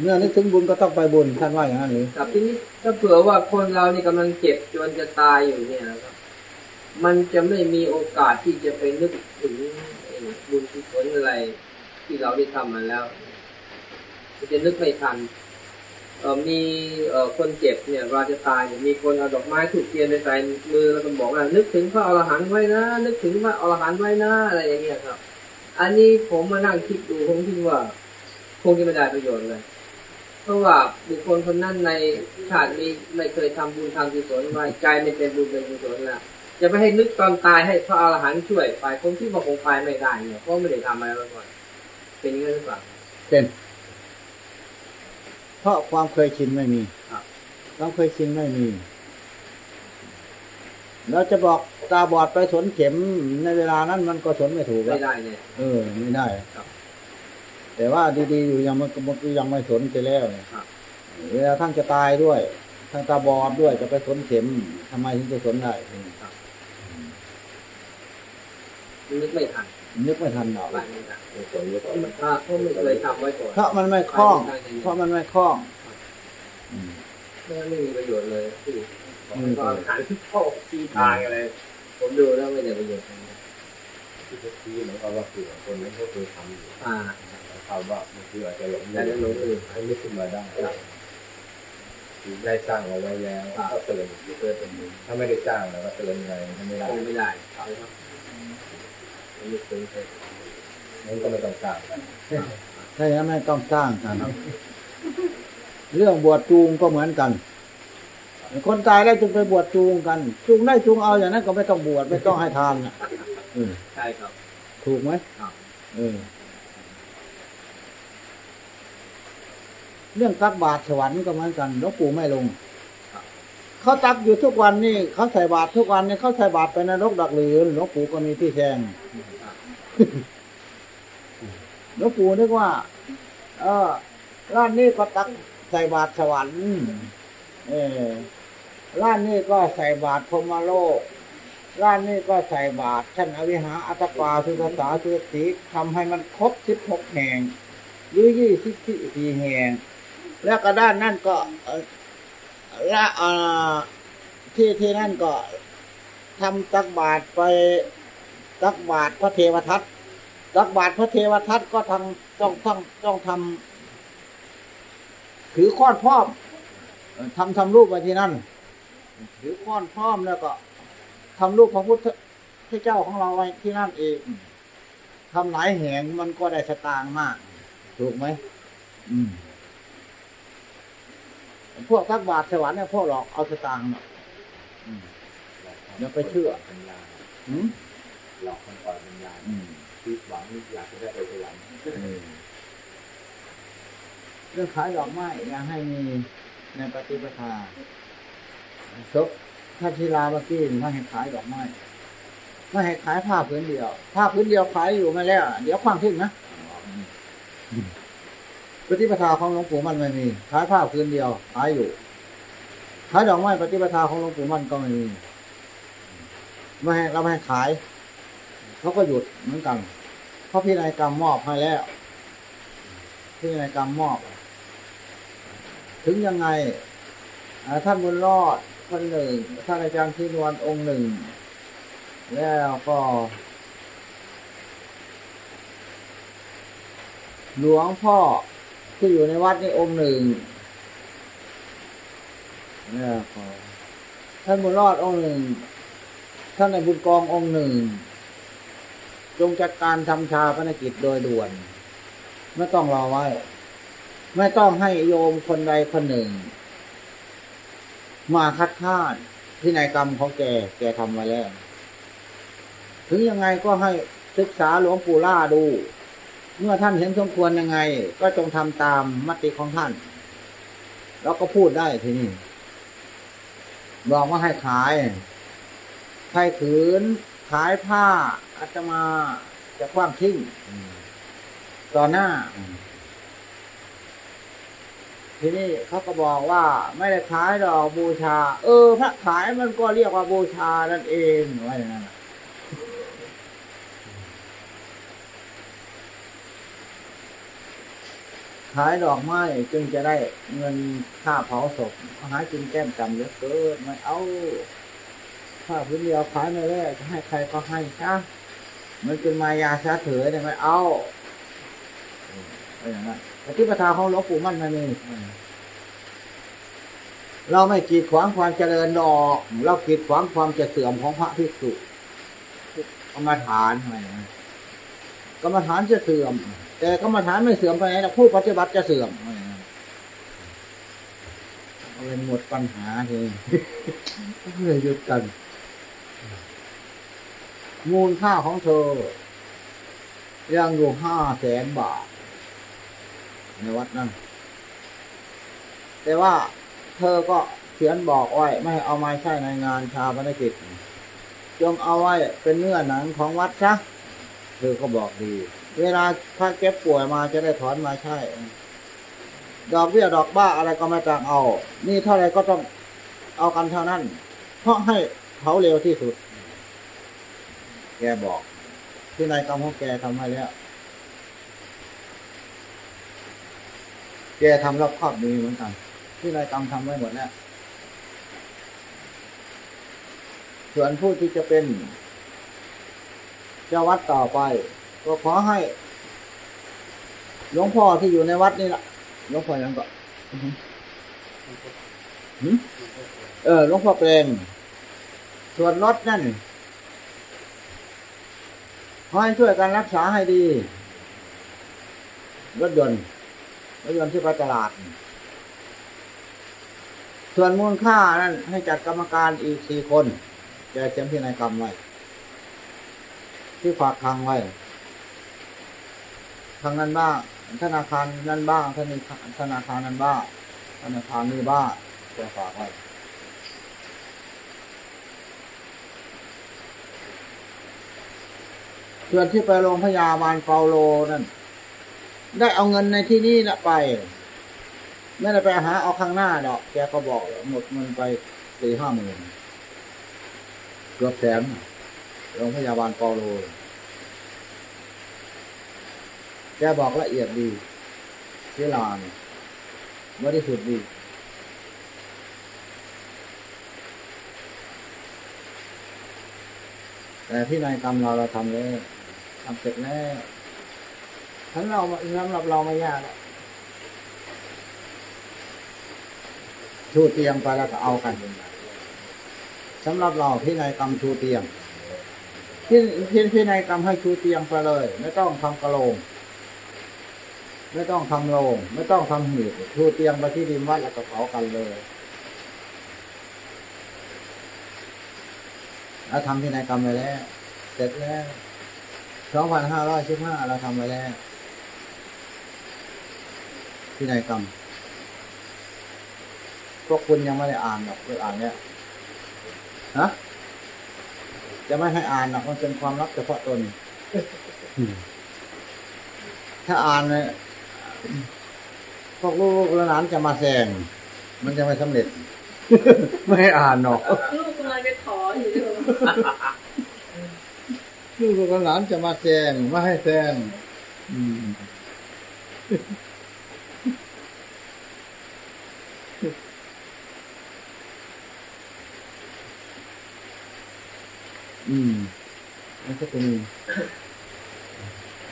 เมื่อนึกถึงบุญก็ต้องไปบุญท่านว่าอย่างนั้นหรือกับทีนี้ถ้าเผื่อว่าคนเรานี่กำลังเจ็บจนจะตายอยู่เนี่ยนะครับ มันจะไม่มีโอกาสที่จะไปนึกถึงบุญกุศลอะไร ที่เราได้ทำมาแล้วมันจะนึกไม่ทันเออมีเออคนเจ็บเนี่ยเราจะตายเนี่ยมีคนเอาดอกไม้ถูกเทียนไปใส่มือแล้วก็บอกว่านึกถึงพระอรหันต์ไว้นะ นึกถึงพระอรหันต์ไว้นะอะไรอย่างเงี้ยครับ อันนี้ผมมานั่งคิดดูผมคิดว่า คงจะไม่ได้ประโยชน์เลย เพราะว่าบุคคลคนนั้นในชาตินี้ไม่เคยทำบุญทำกุศลไว้ใจไม่เป็นบุญเป็นกุศลแล้วจะไปให้นึกตอนตายให้พระอรหันต์ช่วยไปคงที่ว่าคงไปไม่ได้เนี่ยเพราะไม่ได้ทำอะไรมาก่อนเป็นอย่างนั้นหรือเปล่าเป็นเเพราะความเคยชินไม่มีครับความเคยชินไม่มี เราจะบอกตาบอดไปสนเข็มในเวลานั้นมันก็สนไม่ถูกไม่แล้วได้เนี่ยเออ ไม่ได้ครับ แต่ว่าดีๆอยู่ยังมันมันก็ยังไม่สนไปแล้วเนี่ยครับเวลาท่านจะตายด้วยท่านตาบอดด้วยจะไปสนเข็มทำไมถึงจะสนได้ครับนึกไม่ทันนึกไม่ทันหรอกไม่ทันเพราะมันเพราะมันเคยทำไว้ก่อนเพราะมันไม่คล่อง เพราะมันไม่คล่องอืมไม่งั้นไม่มีประโยชน์เลย ที่อืมตอนหันเข้าทีทางอะไร ผมดูแล้วไม่ได้ประโยชน์อะไรที่ที่เหมือนกับว่าคือคนนั้นก็เคยทำอยู่อ่าคำว่ามันคืออาจจะหลงแต่แล้วหลงลืมให้นึกขึ้นมาได้คือได้สร้างเอาไว้แล้วก็เตือนเตือนเป็นถ้าไม่ได้สร้างแล้วก็เตือนไงไม่ได้ไม่ได้ครับไม่เคยเคยงั้นก็ไม่ต้องสร้างกันถ้าอย่างนั้นไม่ต้องสร้างกันเรื่องบวชจูงก็เหมือนกัน คนตายแล้วจึงไปบวชจูงกัน จูงได้จูงเอาอย่างนั้นก็ไม่ต้องบวชไม่ต้องให้ทานน่ะเออใช่ครับ ถูกไหมครับเออเรื่องตักบาตรสวรรค์ก็เหมือนกันหลวงปู่ไม่ลงเขาตักอยู่ทุกวันนี่เขาใส่บาตรทุกวันนี่เขาใส่บาตรไปนรกดักหรือหลวงปู่ก็มีที่แทงหลวงปู่นึกว่า เออร้านนี้ก็ตักใส่บาตรสวรรค์ เออร้านนี้ก็ใส่บาตรพมโลกร้านนี้ก็ใส่บาตรชั้นอวิหาอัตตปาสุตสาสุตติทำให้มันครบสิบหกแห่งหรือยี่สิบสี่แห่ง แล้วก็ด้านนั่นก็ละที่ที่นั่นก็ทำตักบาตรไปตักบาตรพระเทวทัตตักบาตรพระเทวทัตก็ทำต้องต้องต้องทำถือค้อนพร้อมเอ่อ ทำทำรูปไว้ที่นั่นถือค้อนพร้อมแล้วก็ทำรูปพระพุทธเจ้าของเราไว้ที่นั่นเองทำหลายแห่งมันก็ได้สตางค์มาก ถูกไหมอืมพวกตักบาตรสวรรค์เนี่ยพวกหลอกเอาสตางค์น่ะอืมอย่าไปเชื่อปัญญาหืมหลอกคนปล่อยปัญญาอืมคิดหวังอยากจะได้ไปสวรรค์เรื่องขายดอกไม้อย่าให้มี ในปฏิปทาศพท่านศิลาเมื่อกี้ม่ให้ขายดอกไม้ไม่ให้ขายผ้าผืนเดียว ผ้าผืนเดียวขายอยู่มาแล้ว เดี๋ยวความทิ้งนะปฏิปทาของหลวงปู่มันไม่มี ขายผ้าผืนเดียวขายอยู่ ขายดอกไม้ปฏิปทาของหลวงปู่มันก็ไม่มี ไม่ให้เราไม่ให้ขาย เขาก็หยุดเหมือนกัน เพราะพินัยกรรมมอบให้แล้วพินัยกรรมมอบ ถึงยังไงท่านบุญรอดคนหนึ่งท่านอาจารย์ที่นวลองค์หนึ่ง แล้วก็หลวงพ่อที่อยู่ในวัดนี่องค์หนึ่งแล้วก็ท่านบุญรอดองค์หนึ่ง ท่านในบุญกององค์หนึ่ง จงจัดการทำชาพนกิจโดยด่วน ไม่ต้องรอไว้ ไม่ต้องให้โยมคนใดคนหนึ่ง มาคัดค้านที่นายกรรมของแก แกทำมาแล้ว ถึงยังไงก็ให้ศึกษาหลวงปู่ล่าดู เมื่อท่านเห็นสมควรยังไง ก็จงทำตามมติของท่าน แล้วก็พูดได้ทีนี้บอกว่าให้ขายใครขืน ขายผ้าอาตมาจะคว้างทิ้งต่อหน้า ทีนี้เขาก็บอกว่าไม่ได้ขายดอกบูชา เออ พระขายมันก็เรียกว่าบูชานั่นเองว่าอย่างนั้นขายดอกไม้จึงจะได้เงินค่าเผาศพหากินแก้มจำเยอะเกินไม่เอาถ้าพื้นเดียวขายไม่ได้จะให้ใครก็ให้ซะมันเป็นมายาชาเถื่อได้ไหมเอาอะไรอย่างนั้น ปฏิปทาของหลวงปู่มั่นไม่มีเราไม่กีดขวางความเจริญดอกเรากีดขวางความจะเสื่อมของพระภิกษุกรรมฐานอะไรอย่างนั้นกรรมฐานจะเสื่อม แต่กรรมฐานไม่เสื่อมไปไหนผู้ปฏิบัติจะเสื่อมอะไรหมดปัญหาเองก็เลยหยุดกัน มูลค่าของเธอยังอยู่ห้าแสนบาท ในวัดนั่นแต่ว่าเธอก็เขียนบอกไว้ไม่เอามาใช้ในงานชาปนกิจ จงเอาไว้เป็นเนื้อหนังของวัดซะเธอก็บอกดี เวลาถ้าเก็บป่วยมาจะได้ถอนมาใช้ดอกเบี้ยดอกบ้าอะไรก็ไม่ต้องเอา นี่เท่าไรก็ต้องเอากันเท่านั้น เพราะให้เขาเร็วที่สุด แกบอกที่นายกรรมของแกทำให้แล้ว แกทำรอบครอบดีเหมือนกัน ที่นายกรรมทำไว้หมดแล้วส่วนผู้ที่จะเป็นเจ้าวัดต่อไป ก็ขอให้หลวงพ่อที่อยู่ในวัดนี่แหละหลวงพ่อยังก็อือหือหืมเออหลวงพ่อเปรมส่วนรถนั่นขอให้ช่วยกันรักษาให้ดี รถยนต์ รถยนต์ที่ไปตลาด ส่วนมูลค่านั้น ให้จัดกรรมการอีกสี่คนแกเขียนที่นายกรรมไว้ ที่ฝากทางไว้ทางนั้นบ้าง ธนาคารนั้นบ้างธนาคารธนาคารนั้นบ้างธนาคารนี้บ้างแกฝากไว้ส่วนที่ไปโรงพยาบาลเปาโลนั่น ได้เอาเงินในที่นี่ละไป ไม่ได้ไปหาเอาข้างหน้าดอก แกก็บอกหมดเงินไปสี่ห้าหมื่นเกือบแสนโรงพยาบาลเปาโล แกบอกละเอียดดีเวลานี่ยบริสุทธิ์ดีแต่ที่นายกรรมเราเราทำแล้วทำเสร็จแล้ว ทั้งเราสำหรับเราไม่ยากอกชูเตียงไปแล้วก็เอากันสำหรับเราที่นายกรรมชูเตียงที่ที่ที่นายกรรมให้ชูเตียงไปเลย ไม่ต้องทำกระโหลงไม่ต้องทำโรงไม่ต้องทำหีบชูเตียงไปที่ดินวัดแล้วก็เผากันเลยเราทำที่นายกรรมไปแล้ว เสร็จแล้วสองพันห้าร้อยสิบห้าเราทำไปแล้ว ที่นายกรรม พวกคุณยังไม่ได้อ่านหรอกเรื่องอ่านเนี่ยฮะจะไม่ให้อ่านหรอกมันเป็นความลับเฉพาะตน ถ้าอ่านเนี่ยพวกลูกหลานจะมาแซงมันจะไม่สำเร็จ ไม่ให้อ่านหรอกลูกกำลังจะขออยู่ลูกหลานจะมาแซงไม่ให้แซงอืม อืมนั่นก็เป็น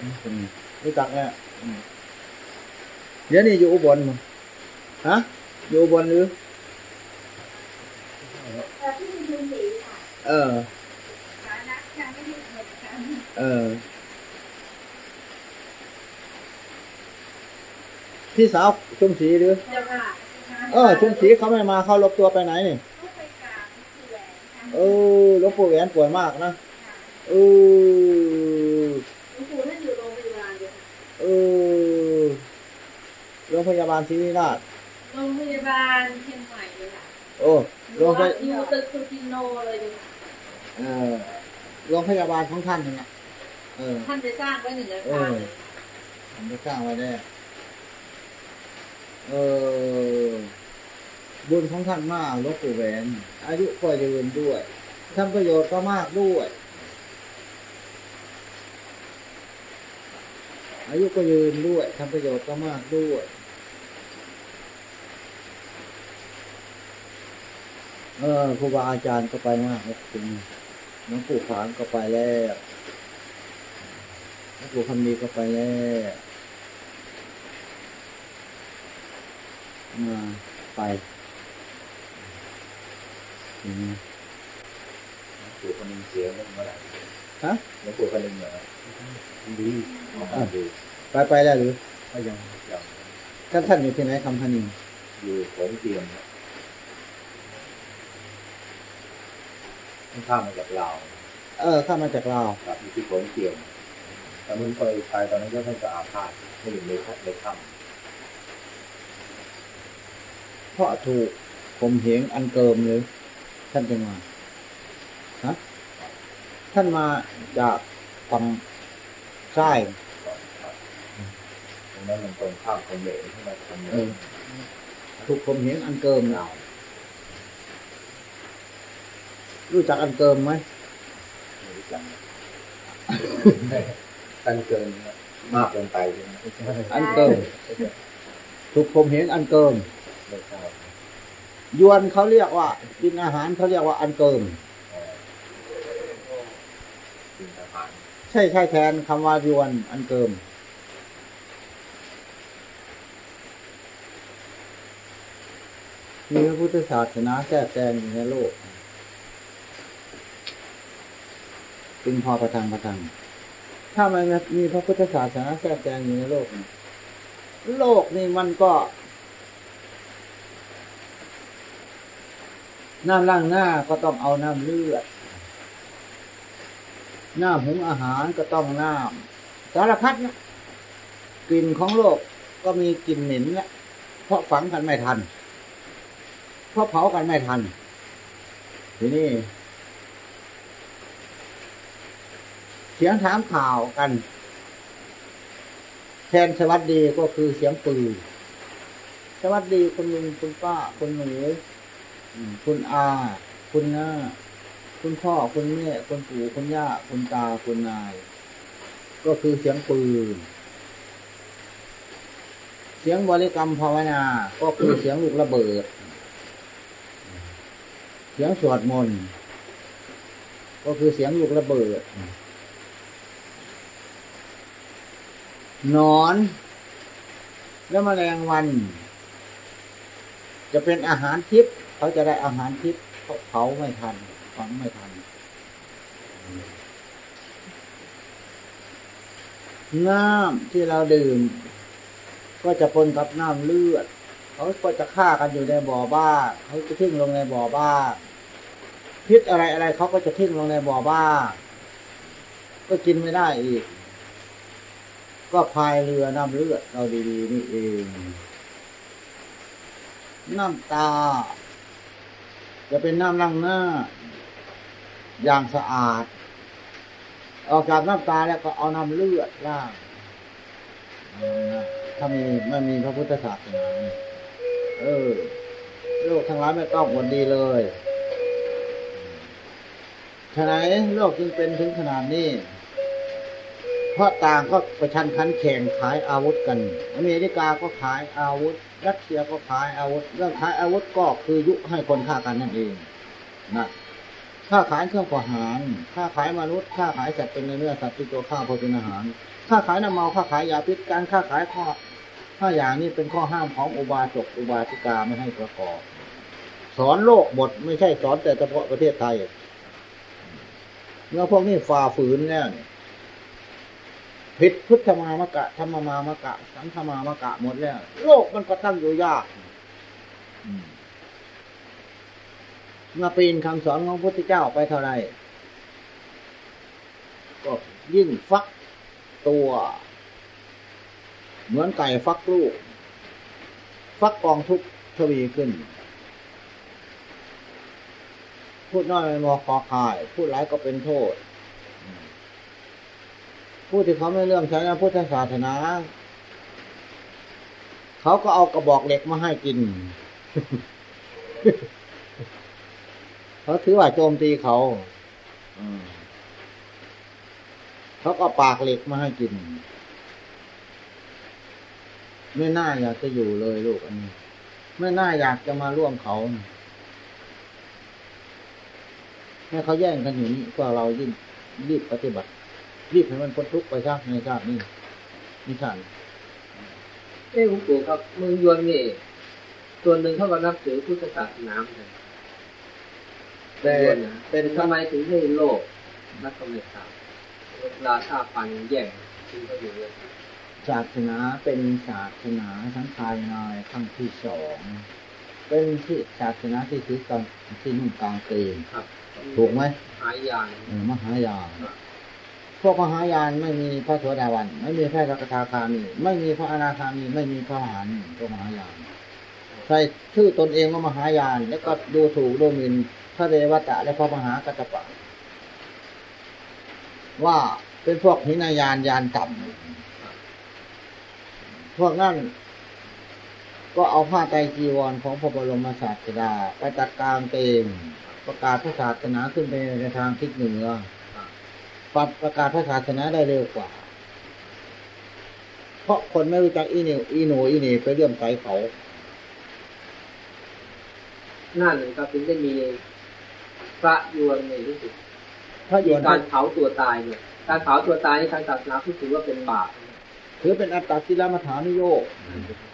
นั่นเป็นรู้จักแล้วอืมเดี๋ยวนี้อยู่อุบลมั้งฮะ อยู่อุบลหรือแต่ที่มีทุนสีค่ะเออฐานะยังไม่ได้เหมือนกันเออ พี่สาวชุมศรีหรือเจ้าค่ะเออ ชุมศรีเขาไม่มาเขาลบตัวไปไหนนี่ เออหลวงปู่แหวนป่วยมากนะเออหลวงปู่ท่านอยู่โรงพยาบาลอยู่ค่ะเออโรงพยาบาลศรีวิราชโรงพยาบาลเชียงใหม่เลยค่ะโอ้โรงพยอยู่ตึกสุจินโนเลยดีค่ะเออโรงพยาบาลของท่านนี่นะเออท่านจะสร้างไว้หนึ่งอาคารเลยผมจะสร้างไว้แน่เออ บุญของท่านมากหลวงปู่แหวน อายุก็ยืนด้วยทำประโยชน์ก็มากด้วย อายุก็ยืนด้วยทำประโยชน์ก็มากด้วยเออครูบาอาจารย์ก็ไปมากครับจริงหลวงปู่ขานก็ไปแล้วหลวงปู่คำมีก็ไปแล้วมาไป ปู่คนหนึงเสียเมื่อไหร่ฮะหลวงปู่คนหนึงเหรอดีออกมาดูไปไปแล้วหรือก็ยังยังท่านท่านอยู่ที่ไหนคำพนิงอยู่ของเตียงนะข้ามมาจากลาวเออเข้ามาจากลาวกับอยู่ที่ของเตียงแต่มันเคยไปตอนนั้นก็ท่านจะอาพาธไม่อยู่ในในถ้ำเพราะถูกข่มเหงอันเกิมเลย ท่านจึงมาฮะท่านมาจากฝั่งใต้ตรงนั้นมันตรงข้ามกับเหลวที่เราทำเออถูกข่มเหงอันเกิมเรารู้จักอันเกิมไหมกันเกินมากเกินไปใช่ไหมอันเกิมถูกข่มเหงอันเกิมไม่ทราบ ยวนเขาเรียกว่า กินอาหารเขาเรียกว่าอันเกินใช่ใช่แทนคำว่ายวนอันเกิมมีพระพุทธศาสนาแทรกแซงอยู่ในโลกจึงพอประทังประทัง ถ้ามันมีพระพุทธศาสนาแทรกแซงอยู่ในโลก โลกนี่มันก็ น้ำล้างหน้าก็ต้องเอาน้ำเลือด น้ำหุงอาหารก็ต้องน้ำสารพัดนะกลิ่นของโลกก็มีกลิ่นเหม็นแหละเพราะฝังกันไม่ทัน เพราะเผากันไม่ทัน ทีนี้เสียงถามข่าวกัน แทนสวัสดีก็คือเสียงปืนสวัสดีคุณลุงคุณป้าคุณหนู คุณอา คุณน้า คุณพ่อ คุณแม่ คุณปู่คุณย่า คุณตา คุณนาย ก็คือเสียงปืน เสียงบริกรรมภาวนา ก็คือเสียงลูกระเบิด เสียงสวดมนต์ ก็คือเสียงลูกระเบิด นอน และแมลงวันจะเป็นอาหารทิพย์ เขาจะได้อาหารทิพย์เพราะเผาไม่ทันฝังไม่ทัน น้ำที่เราดื่ม ก็จะปนกับน้ำเลือด เขาก็จะฆ่ากันอยู่ในบ่อบ้า เขาจะทิ้งลงในบ่อบ้า พิษอะไรอะไรเขาก็จะทิ้งลงในบ่อบ้า ก็กินไม่ได้อีก ก็พายเรือน้ำเลือดเราดีๆนี่เอง น้ำตา จะเป็นน้ำล้างหน้า อย่างสะอาด ออกจากน้ำตาแล้วก็เอาน้ำเลือดล้างถ้ามีไม่มีพระพุทธศาสนาเนี่ยเออโลกทั้งหลายไม่ต้องหวนดีเลยฉะนั้นโลกจึงเป็นถึงขนาดนี้ เพราะต่างก็ประชันขันแข่งขายอาวุธกัน อเมริกาก็ขายอาวุธ รัสเซียก็ขายอาวุธ เรื่องขายอาวุธก็คือยุให้คนฆ่ากันนั่นเองนะค่าขายเครื่องประหารค่าขายมนุษย์ค่าขายสัตว์เป็นเนื้อสัตว์ที่ตัวข้าวพอเป็นอาหารค่าขายน้ำเมาค่าขายยาพิษ การค่าขายข้อห้าอย่างนี้เป็นข้อห้ามของอุบาสกอุบาสิกาไม่ให้ประกอบ สอนโลกหมดไม่ใช่สอนแต่เฉพาะประเทศไทยเมื่อพวกนี้ฝ่าฝืนเนี่ย ผิดพุทธมามกะธรรมมามกะ สังฆมามกะหมดแล้ว โลกมันก็ตั้งอยู่ยากมาปีนคำสอนของพระพุทธเจ้าไปเท่าไหรก็ยิ่งฟักตัว เหมือนไก่ฟักลูก ฟักกองทุกข์ทวีขึ้น พูดน้อยไม่มอคอคาย พูดหลายก็เป็นโทษ ผู้ที่เขาไม่เลื่อมใช้ในพุทธศาสนา เขาก็เอากระบอกเหล็กมาให้กิน เขาถือว่าโจมตีเขาเขาก็ปากเหล็กมาให้กิน ไม่น่าอยากจะอยู่เลยลูกอันนี้ ไม่น่าอยากจะมาร่วมเขาให้เขาแย่งกันอยู่นี่ก็เรายิ่งรีบปฏิบัติ รีบให้มันพ้นทุกข์ไปซะในชาตินี้นี่ชาติเอ้หลวงปู่ครับเมืองยวนนี่ส่วนหนึ่งเขาก็นับถือพุทธศาสนาเหมือนกันแต่ยวนนะเป็นทำไมถึงให้โลกนักกำเนิดข่าวเวลาฆ่าฟันแย่งที่เขาอยู่เลยศาสนาเป็นศาสนาทั้งภายในทั้งที่สองเป็นที่ศาสนาที่ถือกางที่นุ่งกางเกงครับถูกไหมหายยานเออมหายาน พวกมหายานไม่มีพระโสดาวันไม่มีพระสกทาคามี ไม่มีพระอนาคามี ไม่มีพระอรหันต์พวกมหายานศส่ชื่อตนเองว่ามหายาน แล้วก็ดูถูกดูหมิ่นพระเรวตะและพระมหากัจจปะ ว่าเป็นพวกหินายานยานต่ำพวกนั้นก็เอาผ้าไตรจีวรของพระบรมศาสดาไปตัดกลางเต็มประกาศพระศาสนาขึ้นไปในทางทิศเหนือ ปรับประกาศพระศาสนาได้เร็วกว่า เพราะคนไม่รู้จักอีเหนิวอีหนูอีเหนี่ไปเรื่อมใสเขานั่นก็ถึงได้มีพระยวนในที่สุดถ้าโยมีนการเผาตัวตายเนี่ย การเผาตัวตายในทางศาสนาที่ถือว่าเป็นบาปถือเป็นอัตตากิลมัฐานิโยกเ